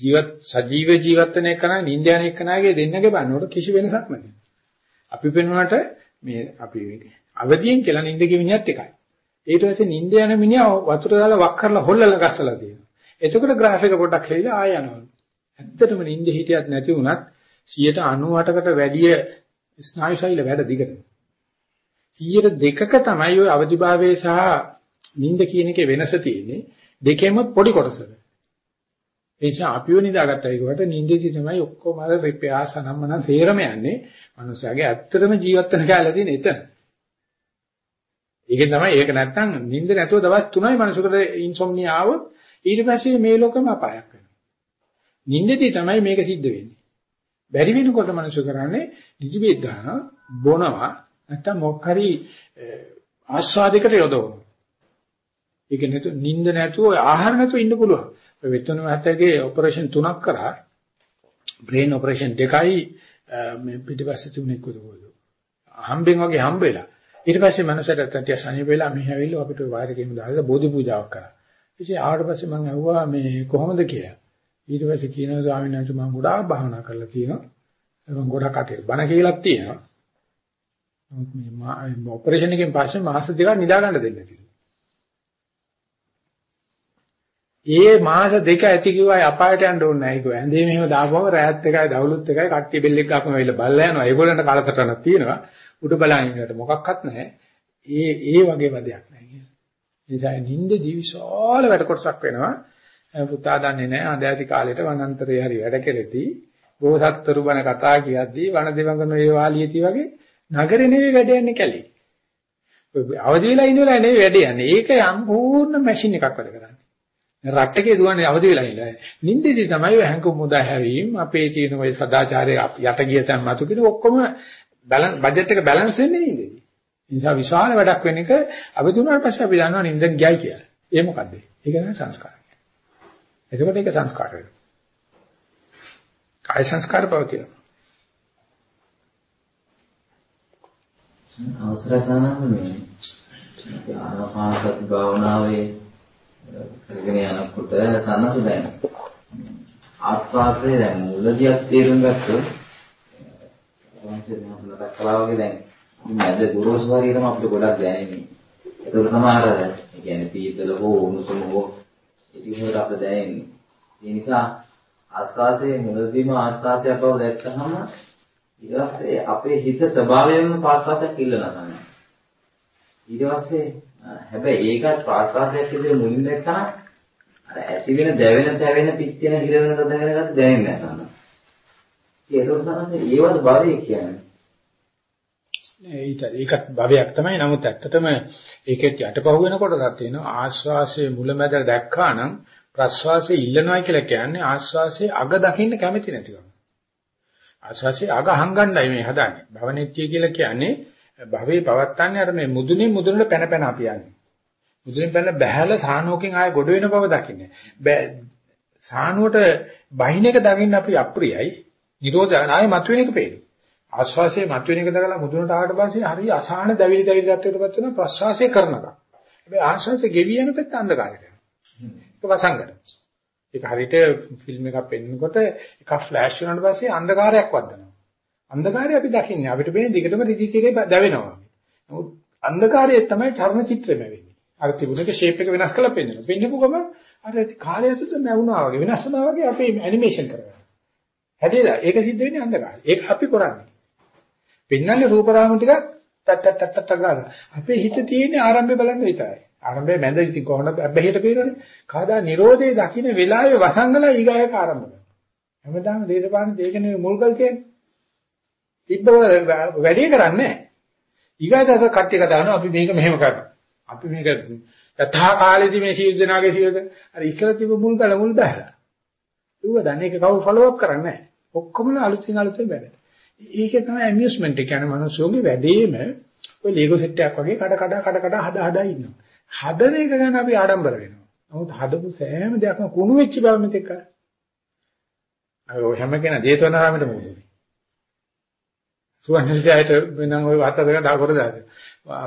ජීවත් සජීව ජීවත් වෙන එක නයි නින්ද යන එක නයිගේ දෙන්නගේ බලනකොට කිසි වෙනසක් නැහැ. අපි පෙන්වනට මේ අපි අවදියෙන් කියලා නින්ද කිවිනියත් එකයි. ඊට පස්සේ නින්ද යන මිනිහා වතුර දාලා වක් කරලා හොල්ලලා ගස්සලා තියෙනවා. එතකොට graph එක පොඩ්ඩක් හෙලිලා ආය යනවා. ඇත්තටම නින්ද හිටියත් නැති වුණත් 98කට වැඩිය ස්නායු ශෛල වැඩ දිගට. 102ක තමයි ওই අවදිභාවයේ සහ නිින්ද කියන එකේ වෙනස තියෙන්නේ. දෙකෙම පොඩි කොටසක. ඒ නිසා අපිව නිදාගත්තා ඒකට නිින්දේදී තමයි ඔක්කොම අර රිපෙයා සනම්මන තේරම යන්නේ. මනුස්සයාගේ ඇත්තටම ජීවත් වෙන කාලය තියෙන එතන. ඒකෙන් තමයි ඒක නැත්තම් නිින්ද නැතුව දවස් 3යි මනුස්සකට ඉන්සොම්නියා ආවොත් ඊට පස්සේ මේ ලෝකෙම අපායක් වෙනවා. නිින්දේදී තමයි මේක සිද්ධ වෙන්නේ. බැරි වෙනකොට මනුෂ්‍ය කරන්නේ නිදිබෙත් ගන්නවා බොනවා නැත්තම් මොක් හරි ආස්වාදයකට යොදවනවා. ඒක නැතු නිින්ද නැතුව ආහාර නැතුව ඉන්න පුළුවන්. ඔය වෙතුන මහත්තයාගේ ඔපරේෂන් තුනක් කරා බ්‍රේන් ඔපරේෂන් දෙකයි මේ පිටිපස්සේ තුනෙක් උදවල. හම්බෙන් වගේ හම්බෙලා. ඊට පස්සේ මනුස්සයට තටිය සනීප වෙලා මෙහි ඇවිල්ලා අපිට වෛර කෙමු දාලා බෝධි පූජාවක් කරා. ඉතින් ආවට පස්සේ මම අහුවා මේ කොහොමද කියලා. ඊට පස්සේ කියනවා ස්වාමීන් වහන්සේ මම ගොඩාක් භාවනා කරලා තියෙනවා. මම ගොඩක් කටේ බණ කියලාත් තියෙනවා. නමුත් මේ ඔපරේෂන් එකෙන් පස්සේ මාස දෙකක් නිදා ගන්න දෙන්න තියෙනවා. ඒ මාස දෙක ඇති කිව්වයි අපායට යන්න ඕනේ නැහැ කිව්වා. ඇඳේ මෙහෙම දාපුවම රැයත් එකයි දවලුත් එකයි කට්ටිය බෙල් එක ගාපම වෙලා බල්ලා යනවා. ඒගොල්ලන්ට කාලසටහනක් තියෙනවා. උඩ බලන් ඉන්නට මොකක්වත් නැහැ. ඒ ඒ වගේ වදයක් නැහැ කියන්නේ. ඒ නිසා නිින්දදී විශාල වැඩ කොටසක් වෙනවා. පුතා දන්නේ නැහැ අද ඇති කාලේට වනාන්තරේ හරි වැඩ කෙරෙති බෝසත්තුරු බණ කතා කියද්දී වන දෙවඟන ඒ වාලියති වගේ නගරේ නෙවෙයි වැඩ යන්නේ කැලේ. අවදි වෙලා ඉන්න වෙලාව නෙවෙයි වැඩ යන්නේ. ඒක සම්පූර්ණ මැෂින් එකක් වැඩ කරන්නේ. රට්ටකේ දුවන්නේ අවදි වෙලා ඉන්න. නින්දේදී තමයි ඔය හැංගු මුදා හැවීම අපේ තියෙන ඔය සදාචාරය යට ගිය තැන් මතු කියන ඔක්කොම බජට් එක බැලන්ස් වෙන්නේ නින්දේදී. ඒ නිසා විශාල වැඩක් වෙන එක අවදි වුණාට පස්සේ අපි දන්නවා නින්දෙන් ගියයි කියලා. ඒ මොකද්ද? ඒක තමයි සංස්කාර. එතකොට ඒක සංස්කාර වෙනවා. කාය සංස්කාර බව කියනවා. අවසර සානන්න මේ ආනාපාන සති භාවනාවේ කරගෙන යනකොට සනස දැන ආස්වාසය දැන් මුලදී තේරුම් ගත්තොත් වංශේ මහත්මයා දක්වලා වගේ දැන් මැද ගුරුසු හරිය තමයි අපිට ගොඩක් දැනෙන්නේ. ඒක සමහර ඒ කියන්නේ සීතල හෝ උණුසුම හෝ ඉතින් අපිට දැනෙන්නේ. ඒ නිසා ආස්වාදයේ මුලදීම ආස්වාදයක් බව දැක්කහම ඊට පස්සේ අපේ හිත ස්වභාවයෙන්ම පාස්වාදයක් ඉල්ලනවා තමයි. ඊට පස්සේ හැබැයි ඒකත් පාස්වාදයක් විදිහට මුලින් දැක්කම අර ඇති වෙන දැවෙන තැවෙන පිච්චෙන හිරවෙන තදගෙන ගන්න දැනෙන්නේ නැහැ තමයි. ඒක තමයි ඒවද භවය කියන්නේ. ඒකට ඒකත් භවයක් තමයි. නමුත් ඇත්තටම ඒකෙත් යටපහුව වෙනකොටත් තියෙනවා ආස්වාසයේ මුලමැද දැක්කා නම් ප්‍රස්වාසයේ ඉල්ලනවා කියලා කියන්නේ ආස්වාසයේ අග දකින්න කැමති නැතිවම. ආස්වාසයේ අග හංගන්නයි මේ හදන්නේ. භවනෙත්‍ය කියලා කියන්නේ භවයේ පවත්තන්නේ අර මේ මුදුනේ මුදුනට පැන පැන අපි යන්නේ. මුදුනේ පැන බහැලා සානුවකින් ආය ගොඩ වෙන බව දකින්නේ. සානුවට බහින එක දකින්න අපි අප්‍රියයි. නිරෝධ ආය මතුවෙන එක පේනවා. ආස්වාසයේ මතුවෙන එක දකලා මුදුනට ආවට පස්සේ හරි අසහන දැවිලි දැවිලි තත්ත්වයකටපත් වෙන ප්‍රස්වාසය කරනවා. හැබැයි ආස්වාසයේ ගෙවි යන පැත්ත අන්ධකාරයට යනවා. ඒක වසංගත. ඒක හරියට ෆිල්ම් එකක් පෙන්නකොට එකක් ෆ්ලෑෂ් වුණාට පස්සේ අන්ධකාරයක් වද්දනවා. අන්ධකාරය අපි දකින්නේ අපිට පේන දිගටම රිදිතිරේ දැවෙනවා. නමුත් අන්ධකාරයේ තමයි චර්ම චිත්‍රෙම වෙන්නේ. අර තිබුණේක ෂේප් එක වෙනස් කරලා පෙන්නනවා. පෙන්නපු ගම අර කාලය ඇතුළත නැවුණා වගේ වෙනස් වුණා වගේ අපි ඇනිමේෂන් කරගන්නවා. හැදෙලා ඒක සිද්ධ වෙන්නේ අන්ධකාරය. ඒක අපි කරන්නේ. පෙන්නන්නේ රූපරාම ටිකක් ටක් ටක් ටක් ටක් ගාලා. අපේ හිත තියෙන්නේ ආරම්භය බලන්න විතරයි. ආරම්භයේ මැද ඉතින් කොහොමද බැහැහිට පේනවනේ. කාදා Nirodhe දකින්න වෙලාවේ වසංගල ඊගායක ආරම්භ කරනවා. හැමදාම දේශපාලන දෙයක නෙවෙයි මුල්ගල් කියන්නේ. තිබ්බ වැඩි කරන්නේ නැහැ. ඊගාදස කට්ටිය කතාවනවා අපි මේක මෙහෙම කරනවා. අපි මේක යථා කාලෙදි මේ සීල් දනාගේ සීල්ද අර ඉස්සර තිබ්බ මුල්ගල මුල් බහැලා. ඌව දන්නේ ඒක කවුරු ෆලෝ අප් කරන්නේ නැහැ. ඔක්කොම අලුතින් අලුතෙන් වැඩ. ඒකේ තමයි ඇමියුස්මන්ට් එක කියන්නේ මනුස්සයෝගේ වැඩේම ඔය ලීගෝ සෙට් එකක් වගේ කඩ කඩ කඩ කඩ හදා හදා ඉන්නවා. හදන එක ගැන අපි ආඩම්බර වෙනවා. නමුත් හදපු සෑම දෙයක්ම කුණු වෙච්ච බව මෙතෙක් අය ඔය හැම කෙනා ජේතවනාරාමයට මොකද උනේ? සුවන්සියට වෙනං ඔය වාත දෙක ඩාකර දාද.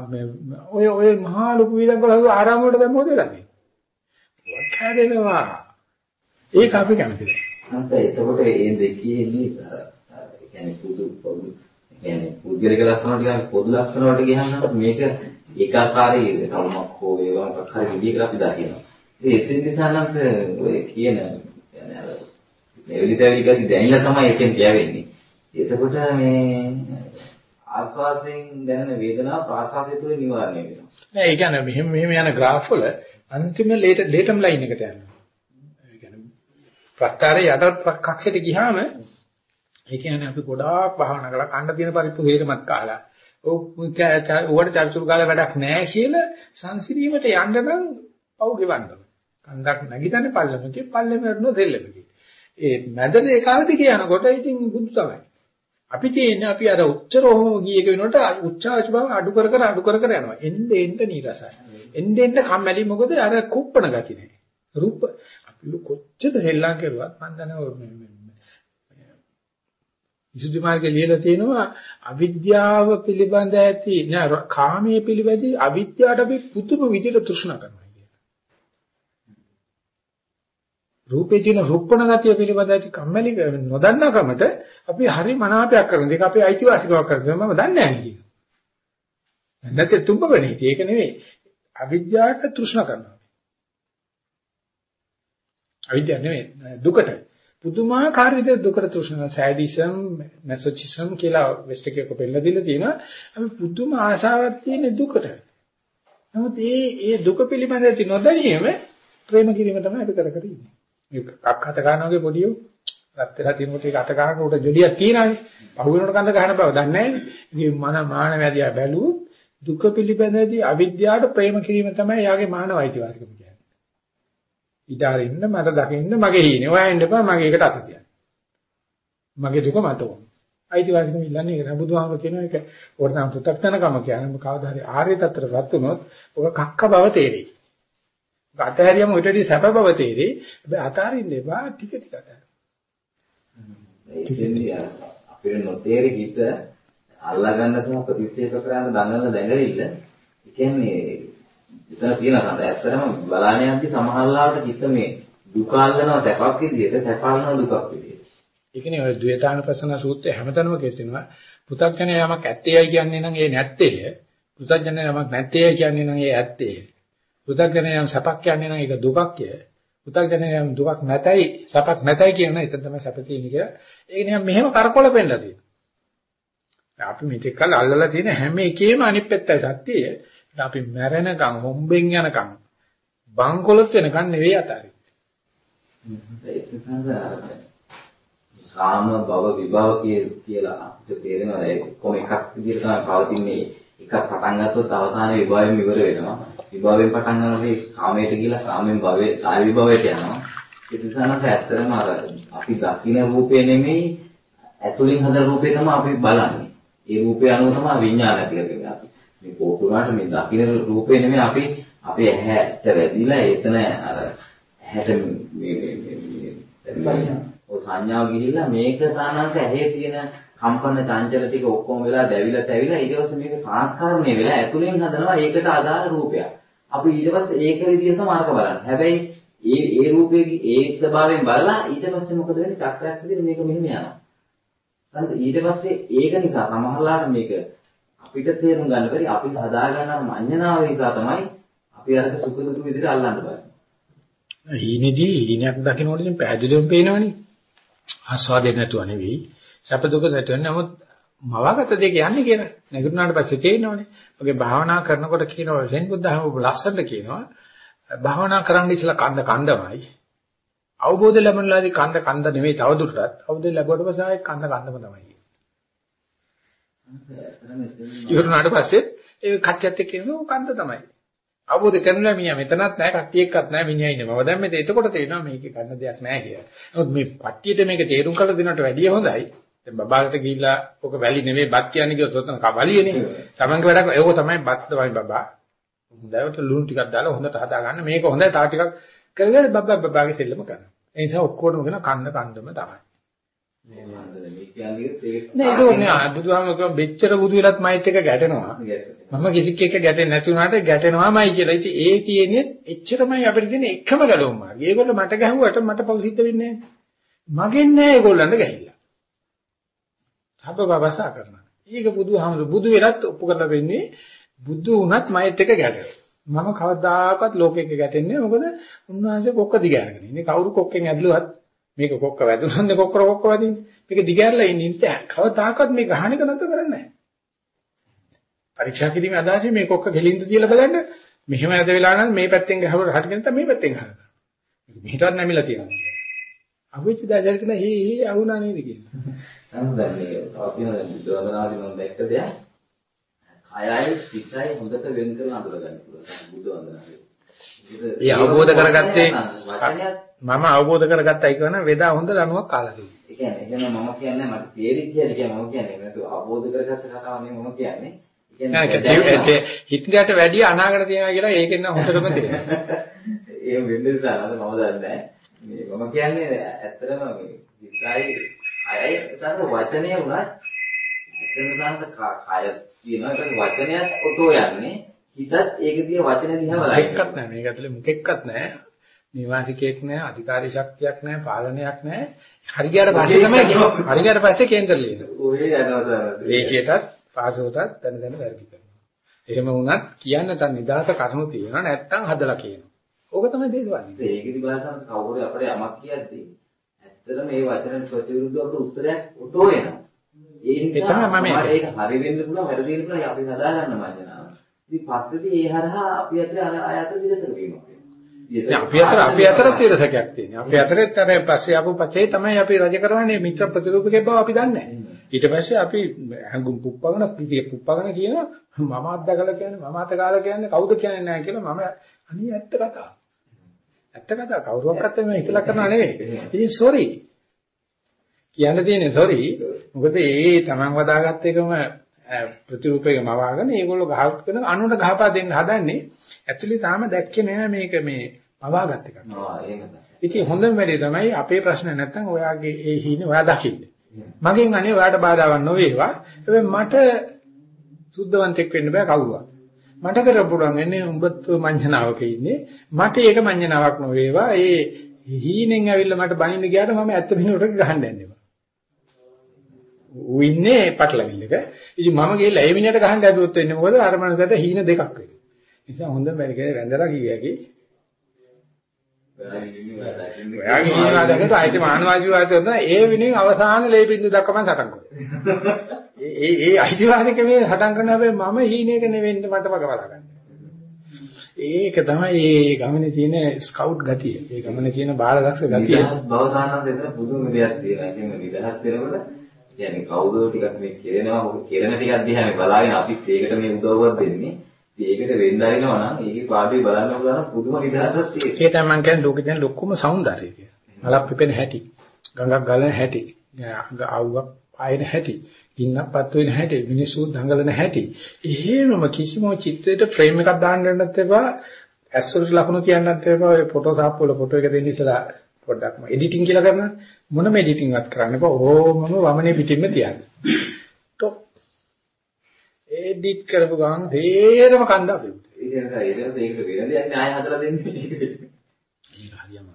මේ ඔය ඔය මහා ලොකු විලං කරලා ආරාම වලට දැන් මොකද වෙන්නේ? වත් හැදෙනවා. ඒක අපි කැමති නෑ. නැත්නම් එතකොට මේ දෙකේදී ඒ කියන්නේ පුදු පොදු කියන්නේ පුද්ගලික ලක්ෂණ ටික පොදු ලක්ෂණ වලට ගියහම මේක ඒකාකාරී කවමක් හෝ ඒවා මොකක් හරි විදිහකට අපි දකිනවා. ඒ එතින් නිසා නම් ඔය කියන يعني අර මෙවිලිතවිලි ගති දැනෙලා තමයි එකෙන් කියවෙන්නේ. එතකොට මේ ආස්වාසයෙන් දැනෙන වේදනාව ප්‍රාසාසය තුළ නිවාරණය වෙනවා. නෑ ඒ කියන්නේ මෙහෙම මෙහෙම යන graph වල අන්තිම ඩේටම් ලයින් එකට යනවා. ඒ කියන්නේ ප්‍රස්තාරේ යට කක්ෂයට ගියාම ඒ කියන්නේ අපි ගොඩාක් භාවනා කරලා කන්න තියෙන පරිප්පු හේරමත් කාලා ඕවට චර්චුරු කාලේ වැඩක් නැහැ කියලා සංසිරීමට යන්න නම් පව් ගෙවන්න ඕන. කන්දක් නැගිටන්නේ පල්ලමකේ පල්ලෙම වටනෝ දෙල්ලමකේ. ඒ මැද ඒකාවදි කියනකොට ඉතින් බුදු තමයි. අපි තියෙන්නේ අපි අර උච්චර හෝ ගියක වෙනකොට උච්චාවච බව අඩු කර කර අඩු කර කර යනවා. එන්න එන්න නීරසයි. එන්න එන්න කම්මැලි මොකද අර කුප්පණ ගති නැහැ. රූප අපි කොච්චර හෙල්ලම් කරුවත් මන් දන්නේ විසුද්ධි මාර්ගයේ ලියලා තියෙනවා අවිද්‍යාව පිළිබඳ ඇති නෑ කාමයේ පිළිබඳ අවිද්‍යාවට අපි පුදුම විදිහට තෘෂ්ණා කරනවා කියන. රූපේ තියෙන රුප්පණ ගතිය පිළිබඳ ඇති කම්මැලි නොදන්නා කමට අපි හරි මනාපයක් කරන දෙක අපේ අයිතිවාසිකමක් කරනවා මම දන්නේ නැහැ කියන. නැත්නම් තුඹවනේ ඒක නෙවෙයි අවිද්‍යාවට තෘෂ්ණා කරනවා. අවිද්‍යාව නෙවෙයි දුකට පුදුමාකාර විදිහට දුකට තෘෂ්ණා සෑඩිසම් මැසොචිසම් කියලා වෙස්ට් එකේ කොපෙල්ලා දීලා තියෙනවා. අපි පුදුම ආශාවක් තියෙන දුකට. නමුත් ඒ ඒ දුක පිළිබඳ ඇති නොදැනීම ප්‍රේම කිරීම තමයි අපි කර කර ඉන්නේ. මේ කක් හත ගන්නවා වගේ පොඩියෝ රත් වෙලා තියෙනකොට ඒක අත ගන්නකොට උඩ ජොලියක් තියනනේ පහු වෙනකොට කඳ ගන්න බව දන්නේ නැහැ ඉතින් මන මානවැදියා බැලුවොත් දුක පිළිබඳදී අවිද්‍යාවට ප්‍රේම කිරීම තමයි යාගේ මානව අයිතිවාසිකම කියන්නේ. ඉඩාරින්න මට දකින්න මගේ හීනේ. ඔයා එන්න එපා මගේ එකට අත තියන්න. මගේ දුක මට ඕන. අයිතිවාසිකම ඉල්ලන්නේ ඒක නෑ බුදුහාමුදුරු කියන එක ඕකට නම් පු탁තනකම කියන්නේ කවදා හරි ආර්ය தත්තරපත් වුණොත් ඔක කක්ක බව තේරෙයි. අතහැරියම උඩටදී සැප බව තේරෙයි. හැබැයි අතාරින්න එපා ටික ටික අතාරින්න. ඒකෙන්දී අපිට නොතේරි හිත අල්ලගන්න සහ ප්‍රතික්ෂේප කරන්න දඟලන දැඟලිල්ල. ඒ කියන්නේ එතන තියෙන හඳ ඇත්තටම බලාන යද්දි සමහරලාවට හිත මේ දුක අල්ලනවා සැපක් විදියට සැප අල්ලනවා දුකක් විදියට. ඒ කියන්නේ ඔය ද්වේතානුපස්සන සූත්‍රය හැමතැනම කියනවා පුතග්ජන යමක් ඇත්තේයි කියන්නේ නම් ඒ නැත්තේය. පුතග්ජන යමක් නැත්තේයි කියන්නේ නම් ඒ ඇත්තේය. පුතග්ජන යම් සැපක් කියන්නේ නම් ඒක දුකක්ය. පුතග්ජන යම් දුකක් නැතයි සැපක් නැතයි කියන එක තමයි සැප තියෙන්නේ කියලා. ඒක නිකන් මෙහෙම කරකොල පෙන්නලා තියෙනවා. අපි මෙතෙක් කල් අල්ලලා තියෙන හැම එකේම අනිත් පැත්තයි සත්‍යය. අපි මැරෙනකම් හොම්බෙන් යනකම් බංකොලොත් වෙනකම් නෙවෙයි අතාරින්නේ. ඒක කාම භව විභව කියලා අපිට තේරෙනවා ඒක කොහොම එකක් විදිහට තමයි පවතින්නේ. එකක් පටන් ගත්තොත් අවසානයේ විභවයෙන් ඉවර වෙනවා. විභවයෙන් පටන් ගන්නකොට කාමයට ගිහිලා කාමෙන් භවයේ ආය විභවයට යනවා. ඒ නිසා නම් ඇත්තටම අර අපි දකින්න රූපේ නෙමෙයි ඇතුලින් හදන රූපේ තමයි අපි බලන්නේ. ඒ රූපය අනුව තමයි විඥානය කියලා කියන්නේ අපි. මේ කෝපුනාට මේ දකින්න රූපේ නෙමෙයි අපි අපේ ඇහැට වැදිලා එතන අර ඇහැට මේ මේ මේ ඔය සංඥාව ගිහිල්ලා මේක සානන්ත ඇහි තියෙන කම්පන චංචල ටික ඔක්කොම වෙලා දැවිලා තැවිලා ඊට පස්සේ මේක සංස්කරණය වෙලා ඇතුලෙන් හදනවා ඒකට අදාළ රූපයක්. අපි ඊට පස්සේ ඒක විදිහට මාර්ග බලන්න. හැබැයි ඒ ඒ රූපයේ ඒ ස්වභාවයෙන් බලලා ඊට පස්සේ මොකද වෙන්නේ? චක්‍රයක් විදිහට මේක මෙහෙම යනවා. හරිද? ඊට පස්සේ ඒක නිසා සමහරලාට මේක අපිට තේරුම් ගන්න බැරි අපි හදාගන්න මඤ්ඤණාව නිසා තමයි අපි අරක සුඛ දුක විදිහට අල්ලන්න බෑ. හීනේදී හීනයක් දකින්නකොට ඉතින් පැහැදිලිවම පේනවනේ. ආස්වාදේ නැතුව නෙවෙයි. සැප දුක නැතුව නමුත් මවාගත දෙක යන්නේ කියන නැගුණාට පස්සේ තේිනවනේ. ඔගේ භාවනා කරනකොට කියනවා සෙන් බුද්ධහම ලස්සනට කියනවා. භාවනා කරන්න ඉස්සලා කන්ද කන්දමයි. අවබෝධ ලැබුණාදී කන්ද කන්ද නෙවෙයි තවදුරටත් අවබෝධ ලැබුවට පස්සේ ආයෙත් කන්ද කන්දම තමයි. ඉවරනාට පස්සේ ඒ කට්ටියත් එක්ක ඉන්නව කන්ද තමයි. අවබෝධ කරගන්න මිනිහා මෙතනත් නැහැ කට්ටිය එක්කත් නැහැ මිනිහා ඉන්නේ. මම දැන් මෙතන එතකොට තේරෙනවා මේකේ ගන්න දෙයක් නැහැ කියලා. නමුත් මේ පට්ටියට මේක තේරුම් කරලා දෙනවට වැඩිය හොඳයි. දැන් බබාලට ගිහිල්ලා ඔක වැලි නෙමෙයි බත් කියන්නේ කිව්වොත් ඔතන කවලියනේ. Tamange වැඩක් ඒක තමයි බත් තමයි බබා. හොඳට ලුණු ටිකක් දාලා හොඳට හදා ගන්න. මේක හොඳයි තා ටිකක් කරගෙන බබා බබාගේ සෙල්ලම කරනවා. ඒ නිසා ඔක්කොටම කියන කන්න කන්නම තමයි. නෑ ඒක නේ බුදුහාම බෙච්චර බුදු වෙලත් මයිත් එක ගැටෙනවා. මම කිසි කෙනෙක් ගැටෙන්නේ නැති වුණාට ගැටෙනවාමයි කියලා. ඉතින් ඒ තියෙන්නේ එච්චරමයි අපිට තියෙන එකම ගැලවුම් මාර්ගය. ඒගොල්ලෝ මට ගැහුවට මට පව් සිද්ධ වෙන්නේ නෑ. මගෙන් නෑ ඒගොල්ලන්ට ගැහිලා. සබ්බවසා කරනවා. ඒක බුදුහාමුදුරු බුදු වෙලත් ඔප්පු කරලා වෙන්නේ බුදු වුණත් මයිත් එක ගැටෙනවා. මම කවදාකවත් ලෝකෙක ගැටෙන්නේ මොකද උන්වහන්සේ කොක්ක දිගාරගෙන ඉන්නේ. කවුරු කොක්කෙන් ඇදලුවත් මේක කොක්ක වැදුනොත් කොක්කර කොක්ක වදින්නේ. මේක දිගාරලා ඉන්නේ ඉතින් කවදාකවත් මේ ගහන එක නැතර කරන්නේ නැහැ. පරීක්ෂා කිරීමේ අදහසින් මේ කොක්ක ගෙලින්ද කියලා බලන්න මෙහෙම ඇද වෙලා නම් මේ පැත්තෙන් ගහවල හරියට නැත්නම් මේ පැත්තෙන් ගහනවා. මෙහෙටවත් නැමිලා තියෙනවා. අවිච්ච දාජල් කියන හේ හේ අහුණා නේද කියලා. නමුත් දැන් මේ අපි දැන් බුද්ධවදනාදී මම දැක්ක දෙයක් කයයි සිතයි හොඳට වෙන් කරලා අඳුරගන්න පුළුවන් බුද්ධවදනාදී. ඒ අවබෝධ කරගත්තේ මම අවබෝධ කරගත්තයි කියන වේදා හොඳ ලණුවක් කාලා තියෙනවා. ඒ කියන්නේ මම කියන්නේ මට තේරිච්ච හැටි කියන්නේ මම කියන්නේ නේද අවබෝධ කරගත්ත කතාව නෙමෙයි මම කියන්නේ. ඒක හිතට වැඩිය අනාගත තියනවා කියලා ඒකෙන් නම් හොඳටම තේරෙනවා. ඒ වෙන්නේ නිසා මම දන්නේ මේ මම කියන්නේ ඇත්තටම මේ විතරයි අයයි සංක වචනය උනත් ඇත්තටම සංක කය කියනවා ඒක වචනයත් ඔටෝ යන්නේ හිතත් ඒක දිහා වචන දිහා බලයි. එක්කත් නැහැ මේක ඇතුලේ මුකෙක්වත් නැහැ. නිවාසිකයෙක් නැහැ, අධිකාරී ශක්තියක් නැහැ, පාලනයක් නැහැ. හරි ගියාට පස්සේ තමයි හරි ගියාට පස්සේ කේන්දර ලියන. ඔය යනවා. ලේඛියටත් පාසෝටත් දැන දැන වැරදි කරනවා. එහෙම වුණත් කියන්න තන් නිදාස කරුණු තියෙනවා නැත්තම් හදලා කියනවා. ඕක තමයි දේශවාදී. ඒකෙදි බලන්න කවුරු අපිට යමක් කියද්දී ඇත්තටම මේ වචන ප්‍රතිවිරුද්ධව අපිට උත්තරයක් ඔටෝ එනවා. ඒ නිසා මම ඒක හරි වෙන්න පුළුවන් වැරදි වෙන්න පුළුවන් අපි හදා ගන්න මන්දනාව. ඉතින් පස්සේදී ඒ හරහා අපි අතර ආයතන දිරසක වීමක් වෙනවා. අපි අතර අපි අතර තිරසකයක් තියෙනවා. අපි අතරෙත් අර පස්සේ ආපු පස්සේ තමයි අපි රජ කරන්නේ මිත්‍ර ප්‍රතිරූපකේ බව අපි දන්නේ නැහැ. ඊට පස්සේ අපි හැඟුම් පුප්පගෙන පිටිය පුප්පගෙන කියන මම අත්දකලා කියන්නේ මම අතකාලා කියන්නේ කවුද කියන්නේ නැහැ කියලා මම අනිත් ඇත්ත කතාව. ඇත්ත කතාව කවුරුවක්වත් මේ හිතලා කරනා නෙවෙයි. ඉතින් sorry. කියන්න තියෙන්නේ sorry. මොකද ඒ තමන් වදාගත්ත එකම ප්‍රතිරූපයකම වවාගෙන ඒගොල්ලෝ ගහක් කරන අනුන්ට ගහපා දෙන්න හදන්නේ ඇක්චුලි තාම දැක්කේ නෑ මේක මේ වවාගත් එකක්. ඉතින් හොඳම වැඩේ තමයි අපේ ප්‍රශ්න නැත්තම් ඔයාගේ ඒ හිනේ ඔයා දකින්න. මගෙන් අනේ ඔයාට බාධාවක් නොවේවා. හැබැයි මට සුද්ධවන්තෙක් වෙන්න බෑ කවුරුවත්. මට කරන්න පුළුවන් වෙන්නේ උඹත් මඤ්ඤණාවක ඉන්නේ. මට ඒක මඤ්ඤණාවක් නොවේවා. ඒ හීනෙන් ඇවිල්ලා මට බනින්න ගියාට මම ඇත්ත පිනුවට ගහන්න යන්නේ. ඌ ඉන්නේ පටලවිල්ලක. ඉතින් මම ගිහලා ඒ මිනිහට ගහන්න ඇදුවොත් වෙන්නේ මොකද? අර මනසට හීන දෙකක් වෙනවා. නිසා හොඳම වැඩ කියලා වැඳලා ගියකි. ඔයාගේ හීනවා දැකලා ආයිත් මානවාදී වාසිය හොඳ ඒ විනින් අවසාන ලේ බින්දු දක්වම සටන් කරනවා. ඒ ඒ අයිතිවාසික මේ සටන් කරන හැබැයි මම හීනයක නෙවෙන්න මට වග බලා ගන්න. ඒක තමයි මේ ගමනේ තියෙන ස්කවුට් ගතිය. ඒ ගමනේ තියෙන බාලදක්ෂ ගතිය. නිදහස් බව සානන්ද එතන පුදුම දෙයක් තියෙනවා. ඉතින් නිදහස් වෙනකොට කියන්නේ කවුද ටිකක් මේ කෙරෙනවා මොකද කෙරෙන ටිකක් දිහා මේ බලාගෙන අපිත් ඒකට මේ උදව්වක් දෙන්නේ. ඒකට වෙන්න ආරිනවා නම් ඒකේ පාඩේ බලන්න උදාන පුදුම නිදහසක් තියෙනවා. ඒ තමයි මම කියන්නේ ලෝකේ තියෙන ලොකුම సౌందර්යය කියලා. මලක් පිපෙන හැටි, ගඟක් ගලන හැටි, ආවුවක් පායන හැටි, ගින්නක් පත් වෙන හැටි, මිනිස්සු දඟලන හැටි. එහෙමම කිසිම චිත්‍රයකට ෆ්‍රේම් එකක් දාන්න නැත් එපා. ඇස්සොට ලකුණු කියන්නත් එපා. ඔය ෆොටෝෂොප් වල ෆොටෝ එක දෙන්න ඉස්සලා පොඩ්ඩක් එඩිටිං කියලා කරනවා. මොනම එඩිටිං වත් කරන්න එපා. ඕමම වමනේ පිටින්ම තියන්න. ටොප්. එඩිට් කරපු ගමන් තේරම කන්ද අපි. ඒක නිසා ඒක ඒකට වෙන දෙයක් න්යාය හදලා දෙන්නේ. ඒක හරියම.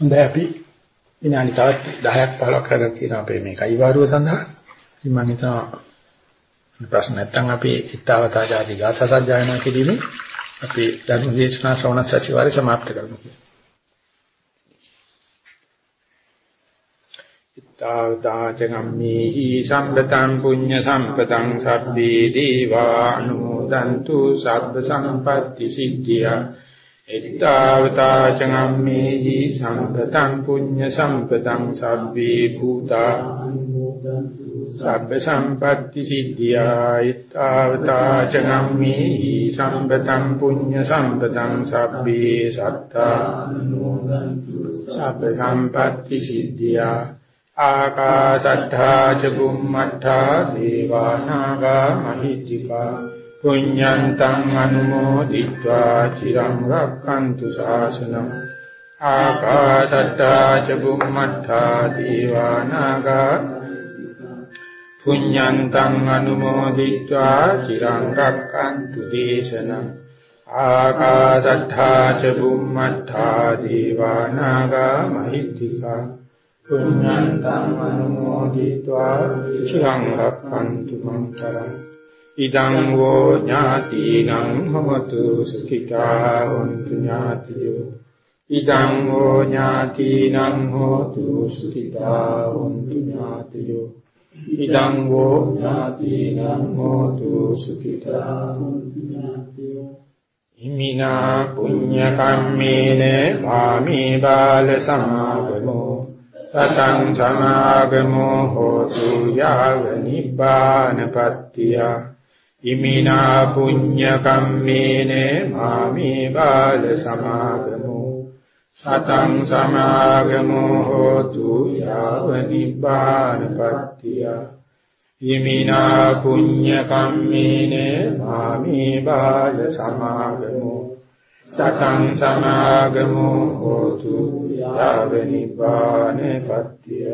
හොඳයි අපි විනාඩි තවත් 10ක් 15ක් කරගෙන තියෙනවා අපේ මේ කයිවාරුව සඳහා. ඉතින් මම හිතනවා ප්‍රශ්න නැත්නම් අපි ඊතාවතා ආදී ගාථා සජ්ජායනා කිරීමේ අපි ධර්ම දේශනා ශ්‍රවණ සතිವಾರය સમાપ્ત කරමු. තාදාචගම්මේහි සම්පතං පුඤ්ඤ සම්පතං සබ්බේ දීවා අනුමෝදන්තු සබ්බ සම්පatti සිද්ධියා එත්තාවතාචගම්මේහි සම්පතං පුඤ්ඤ සම්පතං සබ්බේ භූතා අනුමෝදන්තු සබ්බ සම්පatti සිද්ධියා එත්තාවතාචගම්මේහි සම්පතං පුඤ්ඤ සම්පතං සබ්බේ සත්තා. සබ්බ සම්පatti සිද්ධියා ආකාශට්ඨා ච බුම්මට්ඨා දේවානාගා මහිත්‍තිකා පුඤ්ඤන්තං අනුමෝදිत्वा චිරං රක්ඛන්තු ශාසනං. ආකාශට්ටා ච බුම්මට්ටා දීවානාගා පුඤ්ඤන්තං අනුමෝදිत्वा চিරං රක්칸තු දේශනං ආකාශට්ඨා ච බුම්මට්ඨා දීවානාගා මහිත්‍තිකා පුඤ්ඤන්තං අනුමෝදිत्वा চিරං රක්칸තු මං කරං ඉදං වෝ ඥාතිනං හමතු සුඛිතා වന്തു ඥාතියෝ ඉදං වෝ ඥාතිනං හෝතු සුඛිතා වന്തു ඥාතියෝ ඉදං හෝ ඥාතිනං හෝතු සුඛිතා හොන්තු ඥාතියෝ ඉමිනා පුඤ්ඤ කම්මේන භාමේ බාල සමාගමෝ සතං සමාගමෝ හෝතු යාව නිබ්බානපත්තිය ඉමිනා පුඤ්ඤ කම්මේන භාමේ බාල සමාගමෝ සතං සමාගමෝ හෝතු යාව නිබ්බානපත්තිය ඉමිනා පුඤ්ඤ කම්මේන මාමේ බාල සමාගමෝ. සතං සමාගමෝ හෝතු යාව නිබ්බානපත්තිය